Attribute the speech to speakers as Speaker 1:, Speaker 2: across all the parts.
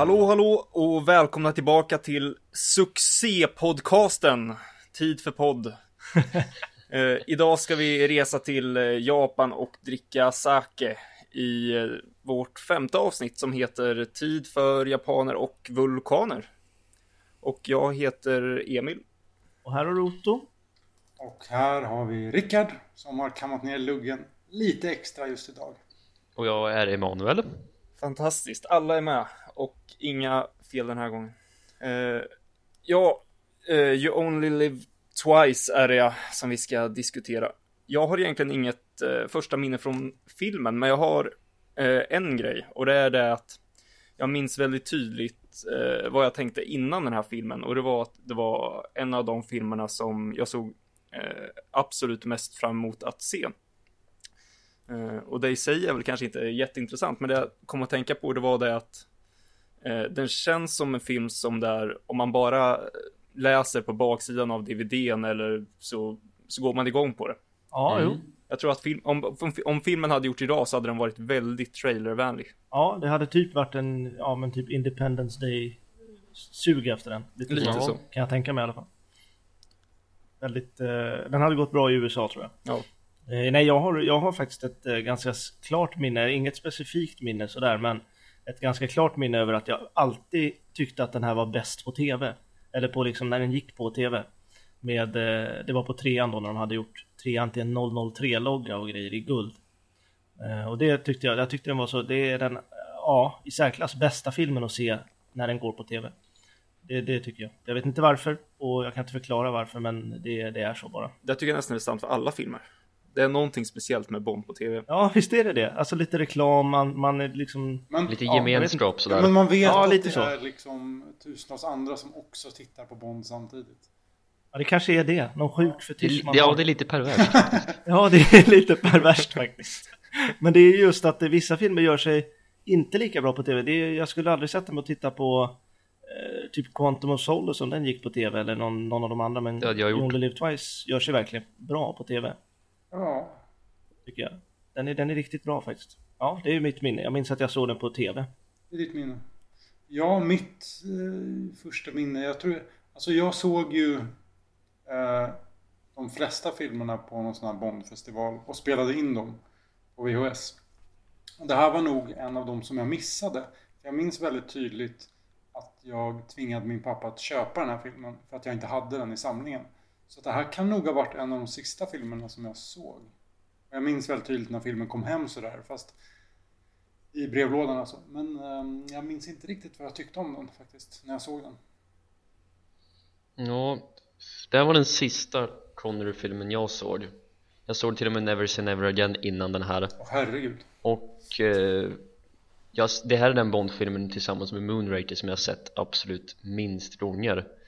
Speaker 1: Hallå, hallå och välkomna tillbaka till succépodcasten Tid för podd. eh, idag ska vi resa till eh, Japan och dricka sake i eh, vårt femte avsnitt som heter Tid för japaner och vulkaner. Och jag heter Emil.
Speaker 2: Och här har du Otto.
Speaker 3: Och här har vi Rickard som har kammat ner luggen lite extra just idag.
Speaker 4: Och jag är Emanuel.
Speaker 1: Fantastiskt, alla är med och inga fel den här gången. Uh, ja, uh, You Only Live Twice är det som vi ska diskutera. Jag har egentligen inget uh, första minne från filmen, men jag har en grej och det är det att jag minns väldigt tydligt vad jag tänkte innan den här filmen och det var att det var en av de filmerna som jag såg absolut mest fram emot att se. Uh, och det i sig är väl kanske inte jätteintressant, men det jag kom att tänka på det var det att uh, den känns som en film som där, om man bara läser på baksidan av DVDn eller så, så går man igång på det.
Speaker 2: Ja, mm. jo.
Speaker 1: Jag tror att film, om, om filmen hade gjort idag så hade den varit väldigt trailervänlig.
Speaker 2: Ja, det hade typ varit en, ja men typ Independence Day sug efter den.
Speaker 1: Lite, Lite så.
Speaker 2: Kan jag tänka mig i alla fall. Väldigt, uh, den hade gått bra i USA tror jag.
Speaker 1: Ja.
Speaker 2: Eh, nej, jag har, jag har faktiskt ett eh, ganska klart minne, inget specifikt minne sådär, men ett ganska klart minne över att jag alltid tyckte att den här var bäst på tv. Eller på liksom när den gick på tv. Med, eh, det var på trean då när de hade gjort trean till en 003-logga och grejer i guld. Eh, och det tyckte jag, jag tyckte den var så, det är den, ja, i särklass bästa filmen att se när den går på tv. Det, det, tycker jag. Jag vet inte varför och jag kan inte förklara varför men det, det är så bara.
Speaker 1: Det tycker jag nästan är sant för alla filmer. Det är någonting speciellt med Bond på tv.
Speaker 2: Ja, visst är det det. Alltså lite reklam, man, man är liksom...
Speaker 4: Men, lite gemenskap ja, sådär.
Speaker 3: Men man vet ja, att lite det så. är liksom tusentals andra som också tittar på Bond samtidigt.
Speaker 2: Ja, det kanske är det. Någon sjuk fetisch
Speaker 4: man Ja, har. det är lite perverst.
Speaker 2: ja, det är lite perverst faktiskt. Men det är just att vissa filmer gör sig inte lika bra på tv. Det är, jag skulle aldrig sätta mig och titta på eh, typ Quantum of Solace om den gick på tv eller någon, någon av de andra. Men
Speaker 4: ja,
Speaker 2: Only Live Twice gör sig verkligen bra på tv.
Speaker 3: Ja.
Speaker 2: Tycker jag. Den är, den är riktigt bra faktiskt. Ja, det är mitt minne. Jag minns att jag såg den på TV.
Speaker 3: Det är ditt minne. Ja, mitt eh, första minne. Jag tror... Alltså jag såg ju eh, de flesta filmerna på någon sån här Bondfestival och spelade in dem på VHS. Och det här var nog en av dem som jag missade. Jag minns väldigt tydligt att jag tvingade min pappa att köpa den här filmen för att jag inte hade den i samlingen. Så det här kan nog ha varit en av de sista filmerna som jag såg. Jag minns väldigt tydligt när filmen kom hem sådär, fast i brevlådan alltså. Men um, jag minns inte riktigt vad jag tyckte om den faktiskt, när jag såg den.
Speaker 4: Ja, det här var den sista Connery-filmen jag såg. Jag såg till och med Never Say Never Again innan den här.
Speaker 3: Åh, herregud.
Speaker 4: Och eh, jag, det här är den Bond-filmen tillsammans med Moonraker som jag sett absolut minst gånger.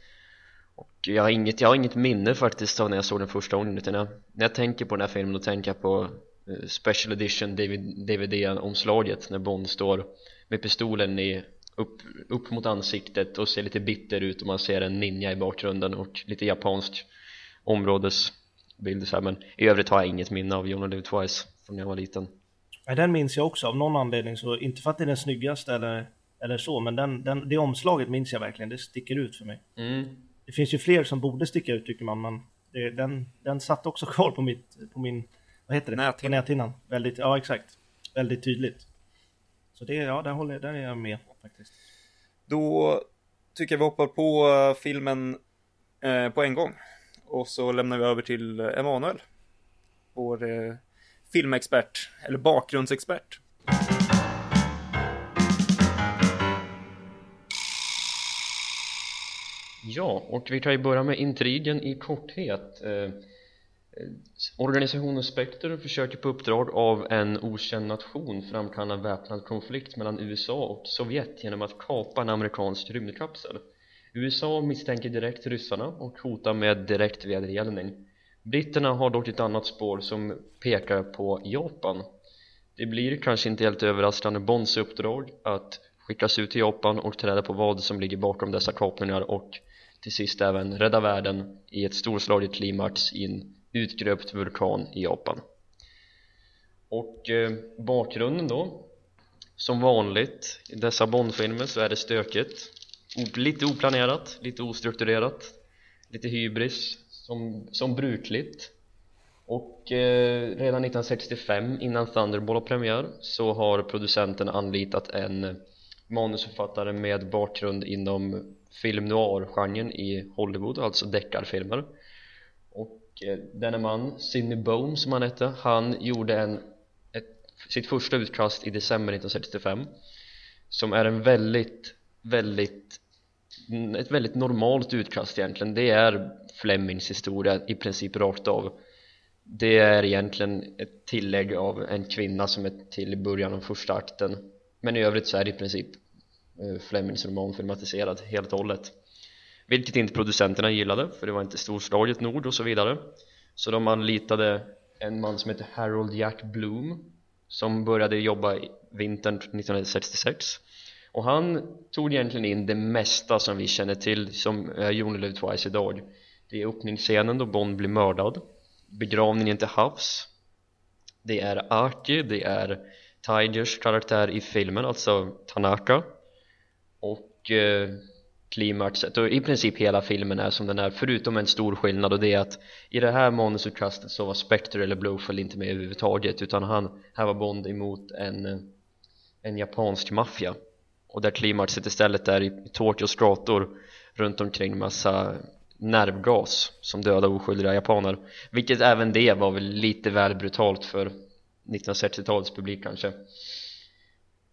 Speaker 4: Och jag har, inget, jag har inget minne faktiskt av när jag såg den första gången utan jag, när jag tänker på den här filmen då tänker jag på uh, Special Edition DVD-omslaget när Bond står med pistolen i, upp, upp mot ansiktet och ser lite bitter ut och man ser en ninja i bakgrunden och lite japansk områdesbild så här. men i övrigt har jag inget minne av John Live Twice från när jag var liten
Speaker 2: Nej, den minns jag också av någon anledning så inte för att det är den snyggaste eller, eller så men den, den, det omslaget minns jag verkligen, det sticker ut för mig
Speaker 4: mm.
Speaker 2: Det finns ju fler som borde sticka ut tycker man, men det, den, den satt också kvar på, mitt, på min, vad heter det?
Speaker 1: Näthinnan.
Speaker 2: näthinnan. Väldigt, ja exakt. Väldigt tydligt. Så det, ja, där, håller, där är jag med faktiskt.
Speaker 1: Då tycker jag vi hoppar på uh, filmen uh, på en gång. Och så lämnar vi över till Emanuel. Vår uh, filmexpert, eller bakgrundsexpert.
Speaker 4: Ja, och vi kan ju börja med intrigen i korthet. Eh, Organisationen Spectre försöker på uppdrag av en okänd nation framkalla väpnad konflikt mellan USA och Sovjet genom att kapa en amerikansk rymdkapsel. USA misstänker direkt ryssarna och hotar med direkt vedergällning. Britterna har dock ett annat spår som pekar på Japan. Det blir kanske inte helt överraskande Bonds uppdrag att skickas ut till Japan och träda på vad som ligger bakom dessa kapningar och till sist även rädda världen i ett storslaget klimax i en utgröpt vulkan i Japan. Och eh, bakgrunden då som vanligt i dessa Bondfilmer så är det stökigt. Lite oplanerat, lite ostrukturerat lite hybris som, som brukligt. Och eh, redan 1965 innan Thunderball har premiär så har producenten anlitat en manusförfattare med bakgrund inom film noir-genren i Hollywood, alltså deckarfilmer. Och eh, denne man, Sidney Bone som han hette, han gjorde en, ett, sitt första utkast i december 1965 som är en väldigt, väldigt ett väldigt normalt utkast egentligen. Det är Flemings historia i princip rakt av. Det är egentligen ett tillägg av en kvinna som är till i början av första akten. Men i övrigt så är det i princip Eh, Flemings roman filmatiserad helt och hållet. Vilket inte producenterna gillade för det var inte storslaget nord och så vidare. Så de anlitade en man som heter Harold Jack Bloom som började jobba vintern 1966 och han tog egentligen in det mesta som vi känner till som är Jonelöv Twice idag det är öppningsscenen då Bond blir mördad. Begravningen till havs. Det är Aki, det är Tigers karaktär i filmen, alltså Tanaka och eh, klimaxet och i princip hela filmen är som den är förutom en stor skillnad och det är att i det här manusutkastet så var Spectre eller Blowfell inte med överhuvudtaget utan han, här var Bond emot en, eh, en japansk maffia. Och där klimaxet istället är i Tokyos gator runt omkring massa nervgas som dödar oskyldiga japaner. Vilket även det var väl lite väl brutalt för 1960-talets publik kanske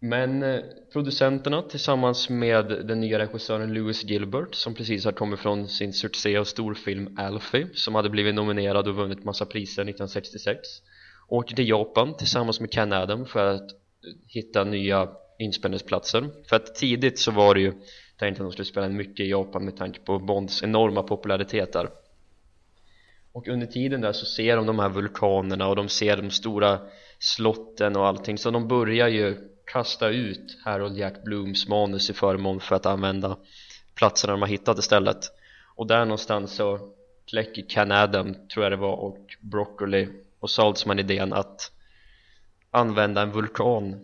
Speaker 4: men eh, producenterna tillsammans med den nya regissören Lewis Gilbert som precis har kommit från sin succé och storfilm Alfie som hade blivit nominerad och vunnit massa priser 1966 åker till Japan tillsammans med Ken Adam för att eh, hitta nya inspelningsplatser. För att tidigt så var det ju tänkt att de skulle spela mycket i Japan med tanke på Bonds enorma popularitet där. Och under tiden där så ser de de här vulkanerna och de ser de stora slotten och allting så de börjar ju kasta ut Harold Jack Blooms manus i förmån för att använda platserna de har hittat istället. Och där någonstans så kläcker Ken Adam, tror jag det var, och Broccoli och Saltzman idén att använda en vulkan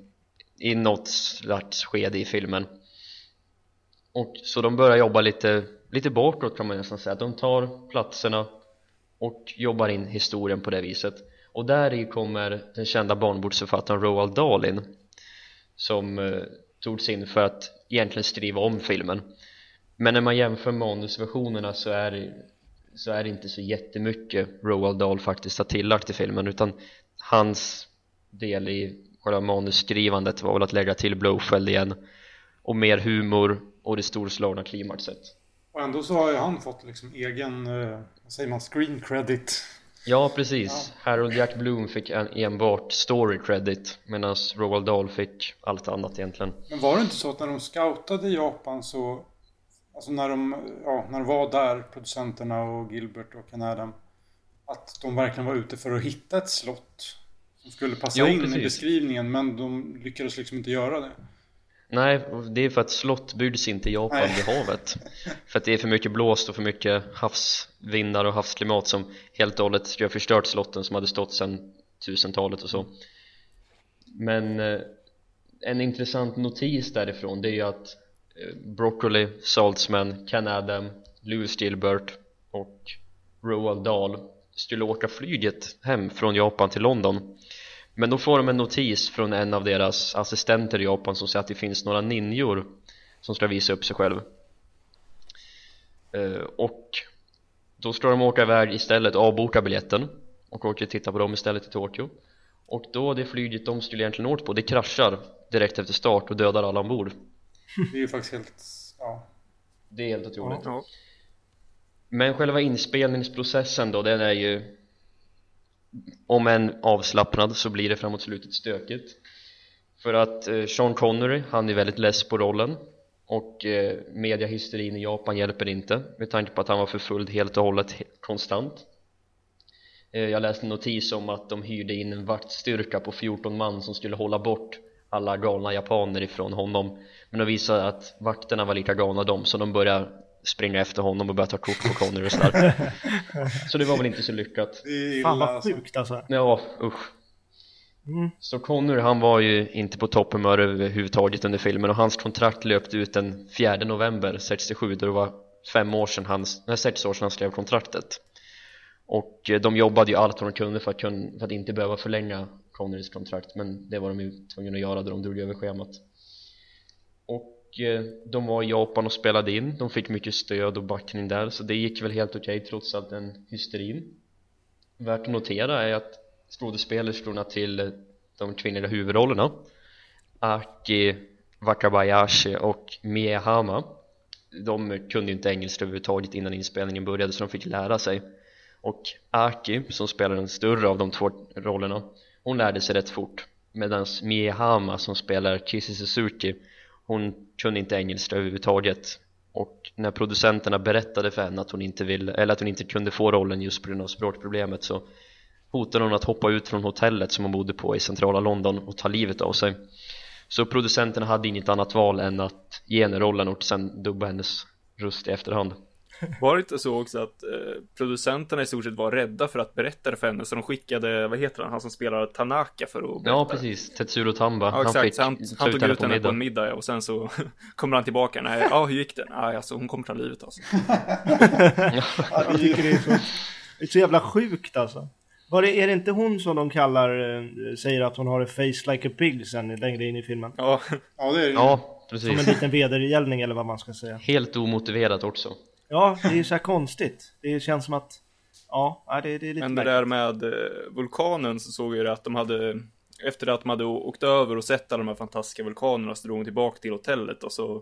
Speaker 4: i något slags skede i filmen. Och så de börjar jobba lite, lite bakåt kan man nästan säga. De tar platserna och jobbar in historien på det viset. Och där i kommer den kända barnbordsförfattaren Roald Dahl in som eh, togs in för att egentligen skriva om filmen men när man jämför manusversionerna så är det, så är det inte så jättemycket Roald Dahl faktiskt har tillagt i filmen utan hans del i själva manusskrivandet var väl att lägga till Blowfeld igen och mer humor och det storslagna klimaxet
Speaker 3: Och ändå så har ju han fått liksom egen, eh, vad säger man, screen credit.
Speaker 4: Ja precis, Harold Jack Bloom fick en, enbart story credit medan Roald Dahl fick allt annat egentligen.
Speaker 3: Men var det inte så att när de scoutade i Japan så Alltså när de, ja, när de var där, producenterna och Gilbert och Ken Adam Att de verkligen var ute för att hitta ett slott Som skulle passa
Speaker 4: Jo,
Speaker 3: in
Speaker 4: precis.
Speaker 3: i beskrivningen men de lyckades liksom inte göra det
Speaker 4: Nej, det är för att slott byggs inte i Japan
Speaker 3: Nej.
Speaker 4: vid havet. För att det är för mycket blåst och för mycket havsvindar och havsklimat som helt och hållet skulle ha förstört slotten som hade stått sedan 1000-talet och så. Men eh, en intressant notis därifrån det är ju att eh, Broccoli, Saltzman, Ken Adam, Louis Gilbert och Roald Dahl skulle åka flyget hem från Japan till London men då får de en notis från en av deras assistenter i Japan som säger att det finns några ninjor som ska visa upp sig själv. Eh, och då ska de åka iväg istället, avboka biljetten och åka och titta på dem istället i Tokyo. Och då det flyget de skulle egentligen åkt på det kraschar direkt efter start och dödar alla ombord.
Speaker 3: Det är ju faktiskt helt, ja.
Speaker 4: Det är helt otroligt.
Speaker 1: Ja.
Speaker 4: Men själva inspelningsprocessen då, den är ju om en avslappnad så blir det framåt slutet stökigt. För att eh, Sean Connery, han är väldigt less på rollen. Och eh, mediahysterin i Japan hjälper inte med tanke på att han var förföljd helt och hållet konstant. Eh, jag läste en notis om att de hyrde in en vaktstyrka på 14 man som skulle hålla bort alla galna japaner ifrån honom. Men de visade att vakterna var lika galna de så de började springa efter honom och börja ta kort på Connery och sådär. Så det var väl inte så lyckat.
Speaker 3: Det är
Speaker 2: Fan vad sjukt alltså.
Speaker 4: Ja, usch.
Speaker 2: Mm.
Speaker 4: Så Connor han var ju inte på topphumör överhuvudtaget under filmen och hans kontrakt löpte ut den 4 november 67 då det var fem år sedan hans, nej, sex år sedan han skrev kontraktet. Och eh, de jobbade ju allt vad de kunde för att, för att inte behöva förlänga Connors kontrakt men det var de ju tvungna att göra då de drog över schemat Eh, de var i Japan och spelade in. De fick mycket stöd och backning där så det gick väl helt okej trots all den hysterin. Värt att notera är att skådespelerskorna till de kvinnliga huvudrollerna Aki Wakabayashi och Miehama de kunde ju inte engelska överhuvudtaget innan inspelningen började så de fick lära sig. Och Aki som spelar den större av de två rollerna hon lärde sig rätt fort medan Miehama som spelar Kissy Suzuki hon kunde inte engelska överhuvudtaget. Och när producenterna berättade för henne att hon inte ville, eller att hon inte kunde få rollen just på grund av språkproblemet så hotade hon att hoppa ut från hotellet som hon bodde på i centrala London och ta livet av sig. Så producenterna hade inget annat val än att ge henne rollen och sen dubba hennes röst i efterhand.
Speaker 1: Var det inte så också att eh, producenterna i stort sett var rädda för att berätta det för henne så de skickade, vad heter han, han som spelar Tanaka för att berätta
Speaker 4: Ja
Speaker 1: det?
Speaker 4: precis, Tetsuro Tamba
Speaker 1: Ja exakt,
Speaker 4: han fick
Speaker 1: han, han tog ut henne på en middag ja, och sen så kommer han tillbaka, nej, ja hur gick det? Nej alltså hon kommer ta livet av sig
Speaker 2: Jag tycker det är så, det är så jävla sjukt alltså. Var det, är det inte hon som de kallar, eh, säger att hon har a face like a pig sen längre in i filmen?
Speaker 1: Ja,
Speaker 3: Ja, det är det.
Speaker 4: Ja,
Speaker 2: Som en
Speaker 4: precis,
Speaker 2: liten vedergällning eller vad man ska säga.
Speaker 4: helt omotiverat också
Speaker 2: Ja, det är så här konstigt. Det känns som att, ja, det, det är lite
Speaker 1: men det
Speaker 2: märkligt.
Speaker 1: där med eh, vulkanen så såg jag ju att de hade efter att de hade åkt över och sett alla de här fantastiska vulkanerna så drog de tillbaka till hotellet och så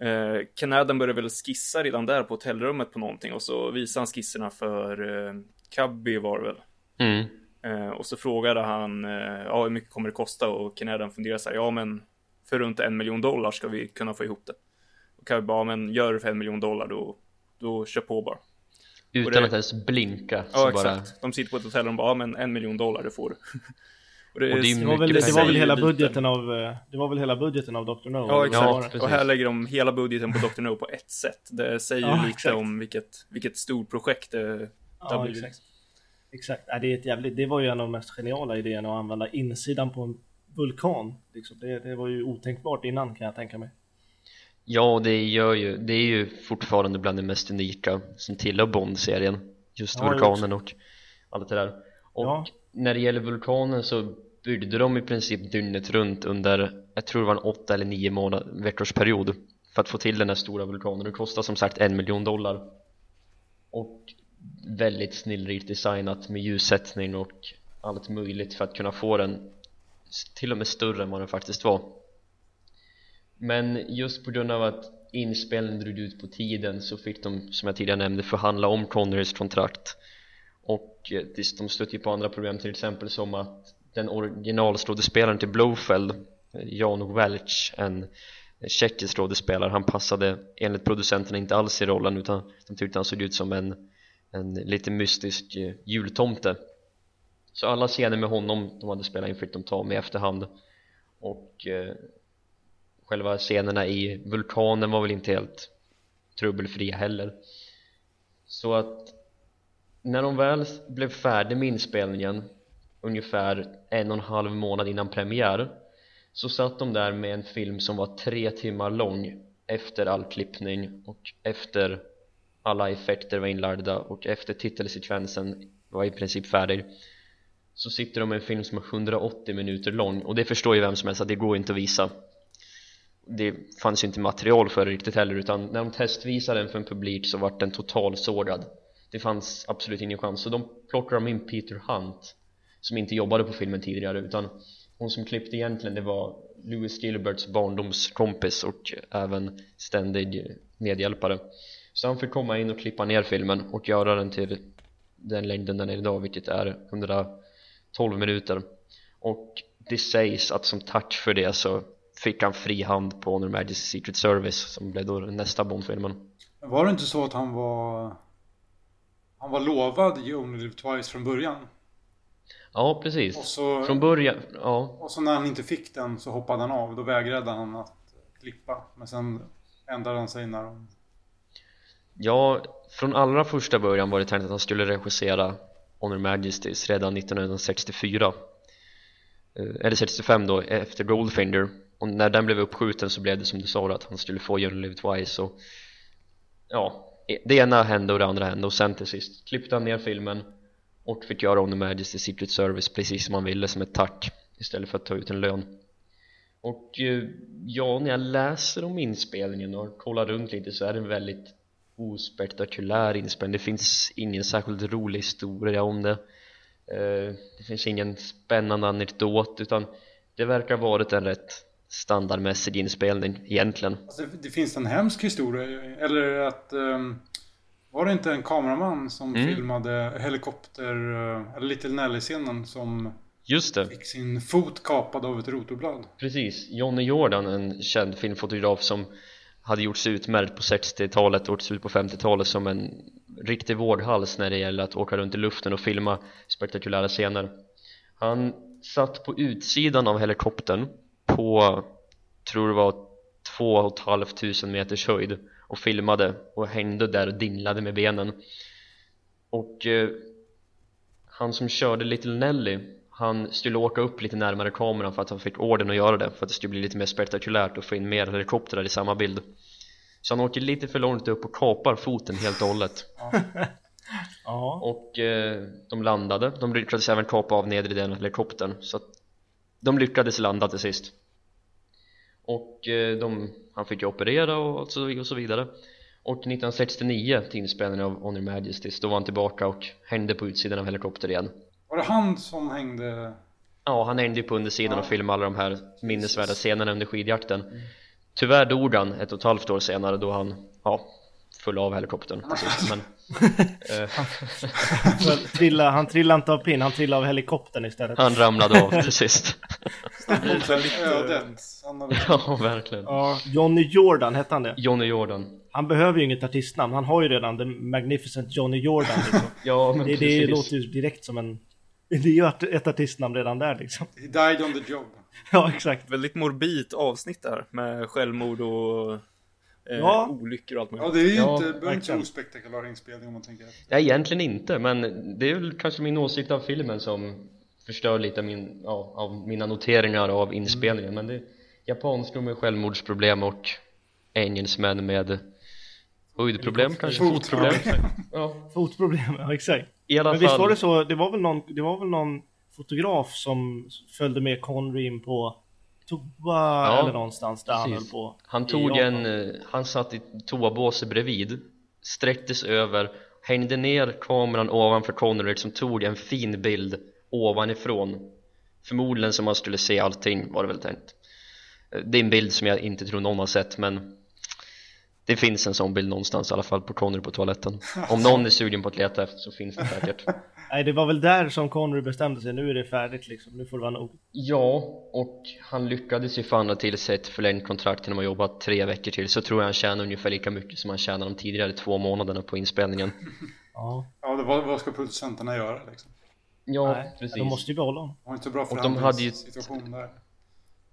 Speaker 1: eh, Kanaden började väl skissa redan där på hotellrummet på någonting och så visade han skisserna för eh, Cubby var det väl
Speaker 4: mm.
Speaker 1: Eh, och så frågade han, eh, ja hur mycket kommer det kosta? Och Kennedy funderade så här, ja men för runt en miljon dollar ska vi kunna få ihop det. Och Cubby bara, ja, men gör det för en miljon dollar då, då kör på bara.
Speaker 4: Utan
Speaker 1: det-
Speaker 4: att ens blinka
Speaker 1: Ja
Speaker 4: så
Speaker 1: exakt.
Speaker 4: bara
Speaker 1: De sitter på ett hotell och de bara, ja men en miljon dollar det får du. och det,
Speaker 4: Och det är
Speaker 2: Det var väl,
Speaker 4: mycket
Speaker 2: det var väl
Speaker 1: säger
Speaker 2: hela budgeten av, eh, det var väl hela budgeten av Dr. No?
Speaker 1: Ja exakt.
Speaker 4: precis.
Speaker 1: och här lägger de hela budgeten på Dr. No på ett sätt. Det säger ju
Speaker 2: Ja,
Speaker 1: lite
Speaker 2: exakt.
Speaker 1: om vilket, vilket stort projekt det, det har
Speaker 2: Ja,
Speaker 1: blivit.
Speaker 2: exakt. Exakt, ja, det, är ett jävligt, det var ju en av de mest geniala idéerna att använda insidan på en vulkan. Liksom. Det, det var ju otänkbart innan kan jag tänka mig.
Speaker 4: Ja, det gör ju, det är ju fortfarande bland det mest unika som tillhör Bond-serien. Just
Speaker 2: Ja,
Speaker 4: vulkanen och allt det där. Och
Speaker 2: Ja.
Speaker 4: när det gäller vulkanen så byggde de i princip dygnet runt under, jag tror det var en åtta eller nio månader, veckors period för att få till den här stora vulkanen. Det kostar som sagt en miljon dollar. Och väldigt snillrikt designat med ljussättning och allt möjligt för att kunna få den till och med större än vad den faktiskt var men just på grund av att inspelningen drog ut på tiden så fick de, som jag tidigare nämnde, förhandla om Connerys kontrakt. Och eh, de stötte ju på andra problem till exempel som att den originalskådespelaren till Blofeld eh, Jan Welch, en tjeckisk skådespelare, han passade enligt producenterna inte alls i rollen utan de tyckte han såg ut som en, en lite mystisk eh, jultomte. Så alla scener med honom de hade spelat in fick de ta med i efterhand. Och själva scenerna i vulkanen var väl inte helt trubbelfria heller. Så att när de väl blev färdiga med inspelningen ungefär en och en halv månad innan premiär så satt de där med en film som var tre timmar lång efter all klippning och efter alla effekter var inlagda och efter titelsekvensen var i princip färdig så sitter de med en film som är 180 minuter lång. Och det förstår ju vem som helst att det går inte att visa det fanns ju inte material för det riktigt heller utan när de testvisade den för en publik så vart den totalsågad det fanns absolut ingen chans. Så de plockade de in Peter Hunt som inte jobbade på filmen tidigare utan hon som klippte egentligen det var Louis Gilberts barndomskompis och även ständig medhjälpare. Så han fick komma in och klippa ner filmen och göra den till den längden den är idag vilket är 112 minuter. Och det sägs att som tack för det så fick han fri hand på Honor Majesty's Secret Service som blev då nästa Bond-filmen
Speaker 3: Var det inte så att han var... Han var lovad You Only Live Twice från början?
Speaker 4: Ja
Speaker 3: Och
Speaker 4: precis,
Speaker 3: så,
Speaker 4: från början, ja
Speaker 3: och så när han inte fick den så hoppade han av. Då vägrade han att klippa. Men sen ändrade han sig när de...
Speaker 4: Ja, från allra första början var det tänkt att han skulle regissera Honor Majesties redan 1964 eh, eller 65 då efter Goldfinger och när den blev uppskjuten så blev det som du sa att han skulle få You Live Twice och ja, e- det ena hände och det andra hände och sen till sist klippte han ner filmen och fick göra On the Majesty Secret Service precis som han ville som ett tack istället för att ta ut en lön. Och eh, ja, när jag läser om inspelningen och kollar runt lite så är det en väldigt ospektakulär inspelning det finns ingen särskilt rolig historia om det. Eh, det finns ingen spännande anekdot utan det verkar ha varit en rätt standardmässig inspelning egentligen
Speaker 3: alltså, det finns en hemsk historia eller att um, var det inte en kameraman som mm. filmade helikopter uh, eller Little Nelly-scenen som
Speaker 4: Just det.
Speaker 3: Fick sin fot kapad av ett rotorblad.
Speaker 4: Precis. Johnny Jordan, en känd filmfotograf som hade gjorts utmärkt på 60-talet och ut på 50-talet som en riktig vårdhals när det gäller att åka runt i luften och filma spektakulära scener. Han satt på utsidan av helikoptern på, tror det var, två och ett halvt tusen meters höjd och filmade och hängde där och dinglade med benen. Och eh, han som körde Little Nelly han skulle åka upp lite närmare kameran för att han fick orden att göra det för att det skulle bli lite mer spektakulärt och få in mer helikoptrar i samma bild. Så han åker lite för långt upp och kapar foten helt och hållet.
Speaker 2: Ja.
Speaker 4: och eh, de landade, de lyckades även kapa av nedre delen av helikoptern. Så att de lyckades landa till sist och eh, de, han fick ju operera och så, och så vidare och 1969 till inspelningen av Honor Majesties då var han tillbaka och hängde på utsidan av helikopter igen
Speaker 3: var det han som hängde?
Speaker 4: Ja, han hängde ju på undersidan ja. och filmade alla de här minnesvärda scenerna under skidjakten mm. Tyvärr dog han ett och ett halvt år senare då han, ja, föll av helikoptern precis, men
Speaker 2: eh, han, trilla, han trillade inte av pinn, han trillade av helikoptern istället
Speaker 4: Han ramlade av till sist Ja, verkligen
Speaker 2: Ja, Johnny Jordan hette han det?
Speaker 4: Johnny Jordan
Speaker 2: Han behöver ju inget artistnamn, han har ju redan The Magnificent Johnny Jordan liksom.
Speaker 4: Ja, men
Speaker 2: det, det låter ju direkt som en det är ju ett artistnamn redan där liksom.
Speaker 3: He died on the job.
Speaker 2: ja, exakt.
Speaker 1: Väldigt morbid avsnitt där med självmord och eh, ja. olyckor och allt
Speaker 3: möjligt. Ja, det är ju ja, inte, inte så ospektakulär inspelning om man tänker efter.
Speaker 4: Ja, egentligen inte, men det är väl kanske min åsikt av filmen som förstör lite av, min, ja, av mina noteringar av inspelningen. Mm. Men det är japanskor med självmordsproblem och engelsmän med höjdproblem kanske, fotproblem.
Speaker 2: ja. Fotproblem, ja exakt.
Speaker 4: I alla
Speaker 2: Men visst var det så, det var väl någon, det var väl någon fotograf som följde med Conry in på toa ja, eller någonstans där precis. han höll på
Speaker 4: Han tog en, eh, han satt i toabåset bredvid Sträcktes över Hängde ner kameran ovanför Connery som tog en fin bild ovanifrån. Förmodligen som man skulle se allting var det väl tänkt. Eh, Det är en bild som jag inte tror någon har sett men det finns en sån bild någonstans i alla fall på Connery på toaletten. Om någon är sugen på att leta efter så finns det säkert.
Speaker 2: Nej det var väl där som Connery bestämde sig, nu är det färdigt liksom, nu får det vara nog.
Speaker 4: Ja, och han lyckades ju förhandla till sig ett förlängt kontrakt genom att jobba tre veckor till. Så tror jag han tjänar ungefär lika mycket som han tjänade de tidigare två månaderna på inspelningen.
Speaker 2: Ja,
Speaker 3: ja det var, vad ska producenterna göra liksom?
Speaker 4: Ja, Nej, precis.
Speaker 2: De måste ju behålla honom.
Speaker 3: De har inte bra förhandlingssituation där.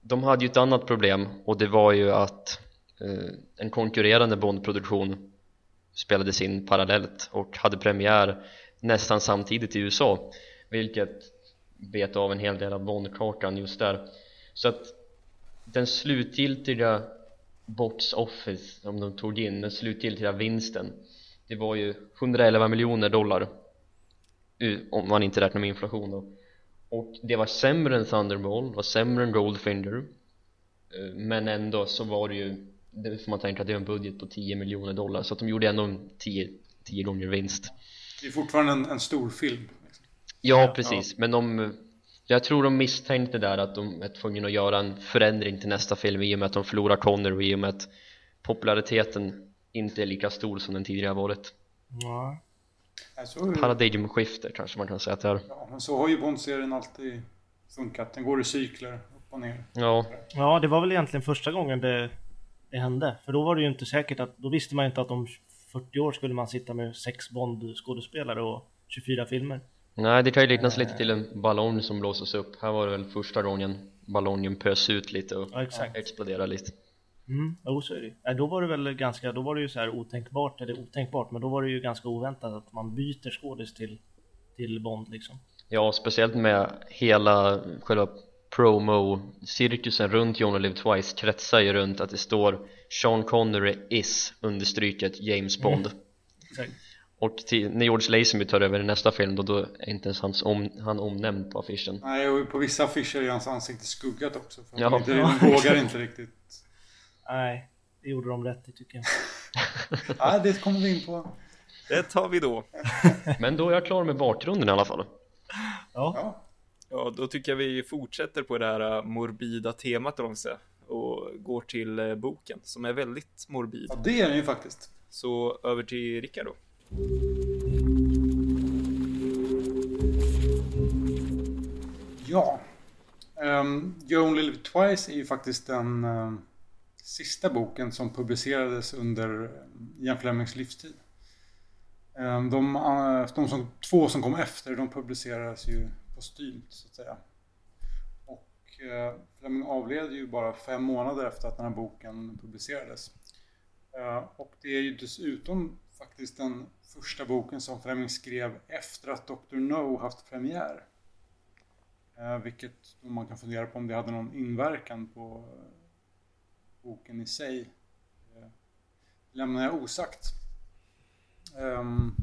Speaker 4: De hade ju ett annat problem och det var ju att Eh, en konkurrerande Bondproduktion spelades in parallellt och hade premiär nästan samtidigt i USA vilket bet av en hel del av Bondkakan just där. Så att den slutgiltiga box office om de tog in den slutgiltiga vinsten det var ju 111 miljoner dollar om man inte räknar med inflation då. Och det var sämre än Thunderball, det var sämre än Goldfinger. Eh, men ändå så var det ju det får man tänka att det är en budget på 10 miljoner dollar så att de gjorde ändå en 10, 10 gånger vinst.
Speaker 3: Det är fortfarande en, en stor film
Speaker 4: liksom. Ja precis, ja. men de jag tror de misstänkte där att de är tvungna att göra en förändring till nästa film i och med att de förlorar Connor och i och med att populariteten inte är lika stor som den tidigare varit.
Speaker 2: Ja.
Speaker 3: Alltså,
Speaker 4: Paradigmskifte kanske man kan säga att det är.
Speaker 3: Ja, men så har ju Bond-serien alltid funkat, den går i cykler upp och ner.
Speaker 4: Ja.
Speaker 2: Ja, det var väl egentligen första gången det det hände. För då var det ju inte säkert att, då visste man inte att om 40 år skulle man sitta med sex Bond-skådespelare och 24 filmer.
Speaker 4: Nej, det kan ju liknas lite till en ballong som blåses upp. Här var det väl första gången ballongen pös ut lite och
Speaker 2: ja,
Speaker 4: exploderade lite.
Speaker 2: Mm, jo så är det ja, Då var det väl ganska, då var det ju så här otänkbart, eller otänkbart, men då var det ju ganska oväntat att man byter skådis till, till Bond liksom.
Speaker 4: Ja, speciellt med hela själva promo-cirkusen runt You Only Live Twice kretsar ju runt att det står Sean Connery is understryket James Bond
Speaker 2: Exakt.
Speaker 4: och till, när George Lazenby tar över i nästa film då, då är inte ens hans om, han omnämnd på affischen
Speaker 3: Nej, och på vissa affischer är hans ansikte skuggat också. För
Speaker 4: Ja.
Speaker 3: inte, de vågar inte riktigt.
Speaker 2: Nej, det gjorde de rätt i tycker jag.
Speaker 3: Nej, det kommer vi in på.
Speaker 1: Det tar vi då.
Speaker 4: Men då är jag klar med bakgrunden i alla fall
Speaker 2: Ja,
Speaker 3: Ja,
Speaker 1: Ja, då tycker jag vi fortsätter på det här äh, morbida temat, man säger, och går till äh, boken som är väldigt morbid.
Speaker 3: ja det är den ju faktiskt.
Speaker 1: Så över till Rickard då.
Speaker 3: Ja. Um, You Only Live Twice är ju faktiskt den ehm, sista boken som publicerades under eh, Ian Flemings livstid. Ehm, de, eh, de som, två som kom efter, de publicerades ju kostymt, så att säga. Och eh, Fleming avled ju bara fem månader efter att den här boken publicerades. Eh, och det är ju dessutom faktiskt den första boken som Fleming skrev efter att Dr. No haft premiär. Eh, vilket man kan fundera på om det hade någon inverkan på eh, boken i sig. Eh, lämnar jag osagt. Um,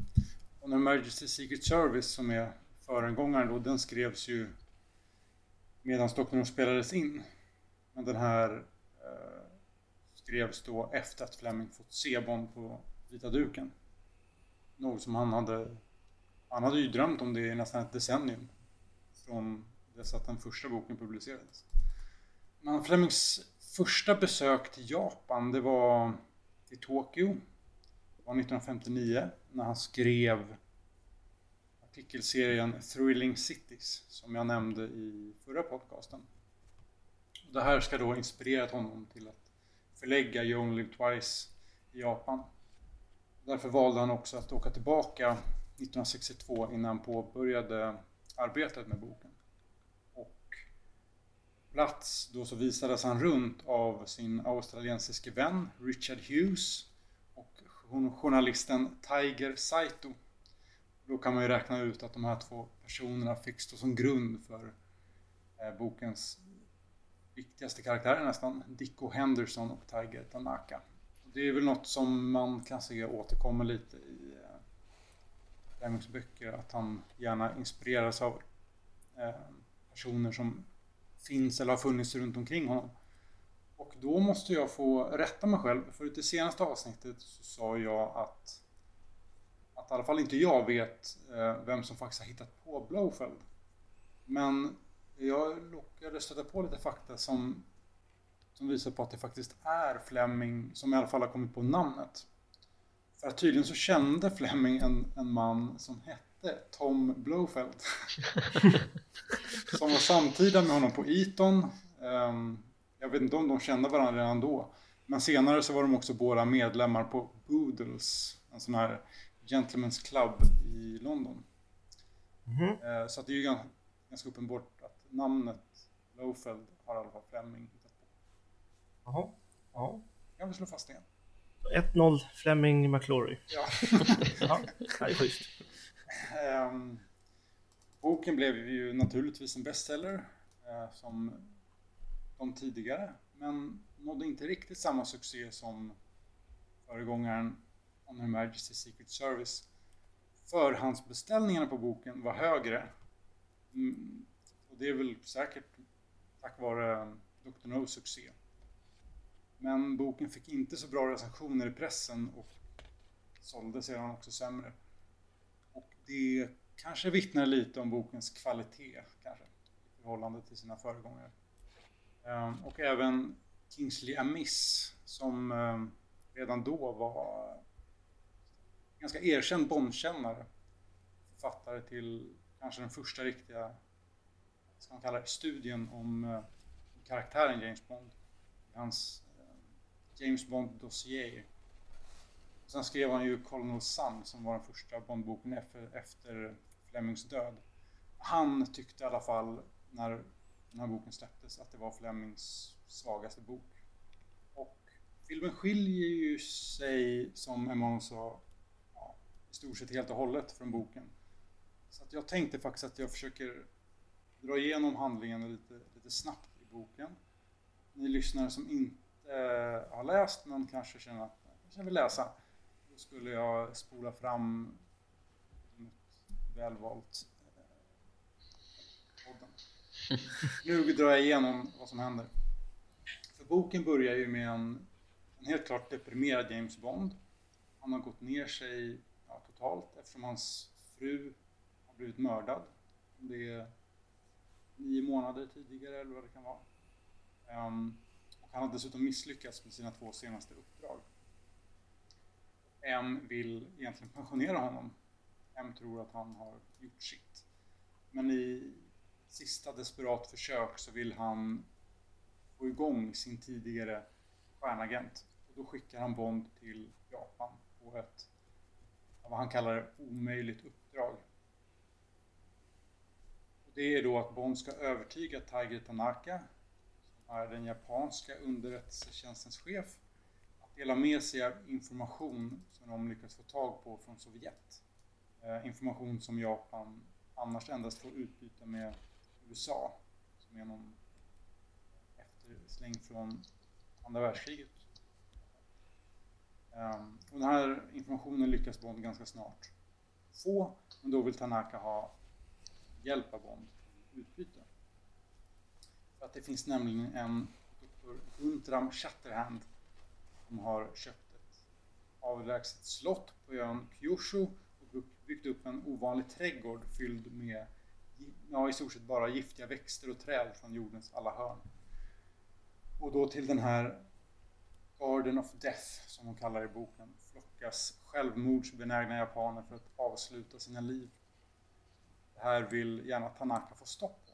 Speaker 3: On Emergency Secret Service som är föregångaren då, den skrevs ju medan Stockholm spelades in. Men den här eh, skrevs då efter att Fleming fått se Bond på vita duken. Något som han hade, han hade ju drömt om det i nästan ett decennium. Från dess att den första boken publicerades. Men Flemings första besök till Japan, det var i Tokyo. Det var 1959 när han skrev artikelserien Thrilling Cities som jag nämnde i förra podcasten. Det här ska då ha inspirerat honom till att förlägga You Only Live Twice i Japan. Därför valde han också att åka tillbaka 1962 innan han påbörjade arbetet med boken. Och plats då så visades han runt av sin australiensiske vän Richard Hughes och journalisten Tiger Saito. Då kan man ju räkna ut att de här två personerna fick stå som grund för eh, bokens viktigaste karaktärer nästan, Dicko Henderson och Tiger Tanaka. Det är väl något som man kan se återkommer lite i eh, böcker, att han gärna inspireras av eh, personer som finns eller har funnits runt omkring honom. Och då måste jag få rätta mig själv, för i det senaste avsnittet så sa jag att att i alla fall inte jag vet eh, vem som faktiskt har hittat på Blowfeld. Men jag råkade stöta på lite fakta som, som visar på att det faktiskt är Fleming som i alla fall har kommit på namnet. För att tydligen så kände Fleming en, en man som hette Tom Blowfeld. som var samtida med honom på Eton. Um, jag vet inte om de kände varandra redan då. Men senare så var de också båda medlemmar på Boodles, en sån här Gentlemen's Club i London.
Speaker 2: Mhm.
Speaker 3: Eh, Så det är ju ganska, ganska uppenbart att namnet Blowfeld har i alla fall Fleming hittat på.
Speaker 2: Jaha. Ja.
Speaker 3: Jag vill slå fast det.
Speaker 2: 1-0 Fleming McClory.
Speaker 3: Ja.
Speaker 2: Ja, det är schysst.
Speaker 3: Ehm, boken blev ju naturligtvis en bestseller eh, som de tidigare. Men nådde inte riktigt samma succé som föregångaren On Her Majesty's Secret Service. Förhandsbeställningarna på boken var högre. Mm, och det är väl säkert tack vare Dr. No's succé. Men boken fick inte så bra recensioner i pressen och sålde sedan också sämre. Och det kanske vittnar lite om bokens kvalitet kanske i förhållande till sina föregångare. Ehm, och även Kingsley Amis som ehm, redan då var ganska erkänd Bondkännare. Författare till kanske den första riktiga, vad ska man kalla det, studien om eh, karaktären James Bond. Hans eh, James Bond dossier. Sen skrev han ju Colonel Sun som var den första Bondboken efter, efter Flemings död. Han tyckte i alla fall när den här boken släpptes att det var Flemings svagaste bok. Och filmen skiljer ju sig, som Emanuel sa, stort sett helt och hållet från boken. Så att jag tänkte faktiskt att jag försöker dra igenom handlingen lite, lite snabbt i boken. Ni lyssnare som inte eh, har läst men kanske känner att jag vill läsa. Då skulle jag spola fram något välvalt eh, podden. Nu drar jag igenom vad som händer. För boken börjar ju med en, en helt klart deprimerad James Bond. Han har gått ner sig brutalt eftersom hans fru har blivit mördad. Det är nio månader tidigare eller vad det kan vara. Um, och han har dessutom misslyckats med sina två senaste uppdrag. M vill egentligen pensionera honom. M tror att han har gjort sitt. Men i sista desperat försök så vill han få igång sin tidigare stjärnagent. Och då skickar han Bond till Japan på ett, vad han kallar omöjligt uppdrag. Och det är då att Bond ska övertyga Tiger Tanaka, som är den japanska underrättelsetjänstens chef, att dela med sig av information som de lyckats få tag på från Sovjet. Eh, information som Japan annars endast får utbyta med USA, som är någon eftersläng från andra världskriget. Ehm, och den här informationen lyckas Bond ganska snart få, men då vill Tanaka ha hjälp av Bond i utbyte. För att det finns nämligen en Dr. Guntram Chatterhand som har köpt ett avlägset slott på ön Kyushu och byggt upp en ovanlig trädgård fylld med ja, i stort sett bara giftiga växter och träd från jordens alla hörn. Och då till den här Garden of Death, som hon kallar i boken, flockas självmordsbenägna japaner för att avsluta sina liv. Det här vill gärna Tanaka få stopp på.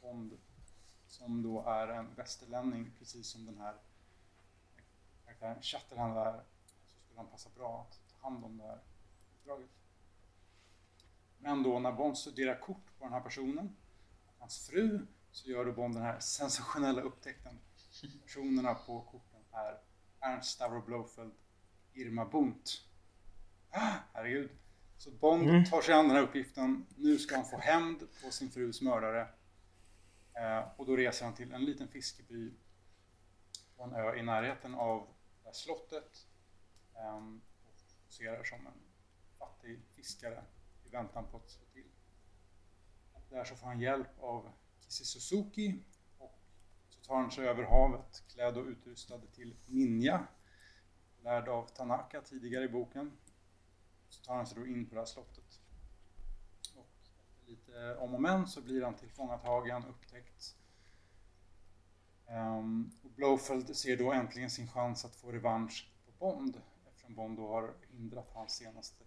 Speaker 3: Bond, som då är en västerlänning, precis som den här karaktären Chatterhand är, så skulle han passa bra att ta hand om det här uppdraget. Men då när Bond studerar kort på den här personen, hans fru, så gör då Bond den här sensationella upptäckten. Personerna på korten är Ernst Stavro Blofeld, Irma Bunt. Ah, herregud. Så Bond mm. tar sig an den här uppgiften. Nu ska han få hämnd på sin frus mördare. Eh, och då reser han till en liten fiskeby på en ö i närheten av slottet. Eh, och poserar som en fattig fiskare i väntan på att slå till. Och där så får han hjälp av Kisi Suzuki tar han sig över havet klädd och utrustad till ninja lärd av Tanaka tidigare i boken. Så tar han sig då in på det här slottet. Och efter lite om och men så blir han tillfångatagen, upptäckt. Um, och Blowfield ser då äntligen sin chans att få revansch på Bond eftersom Bond då har hindrat hans senaste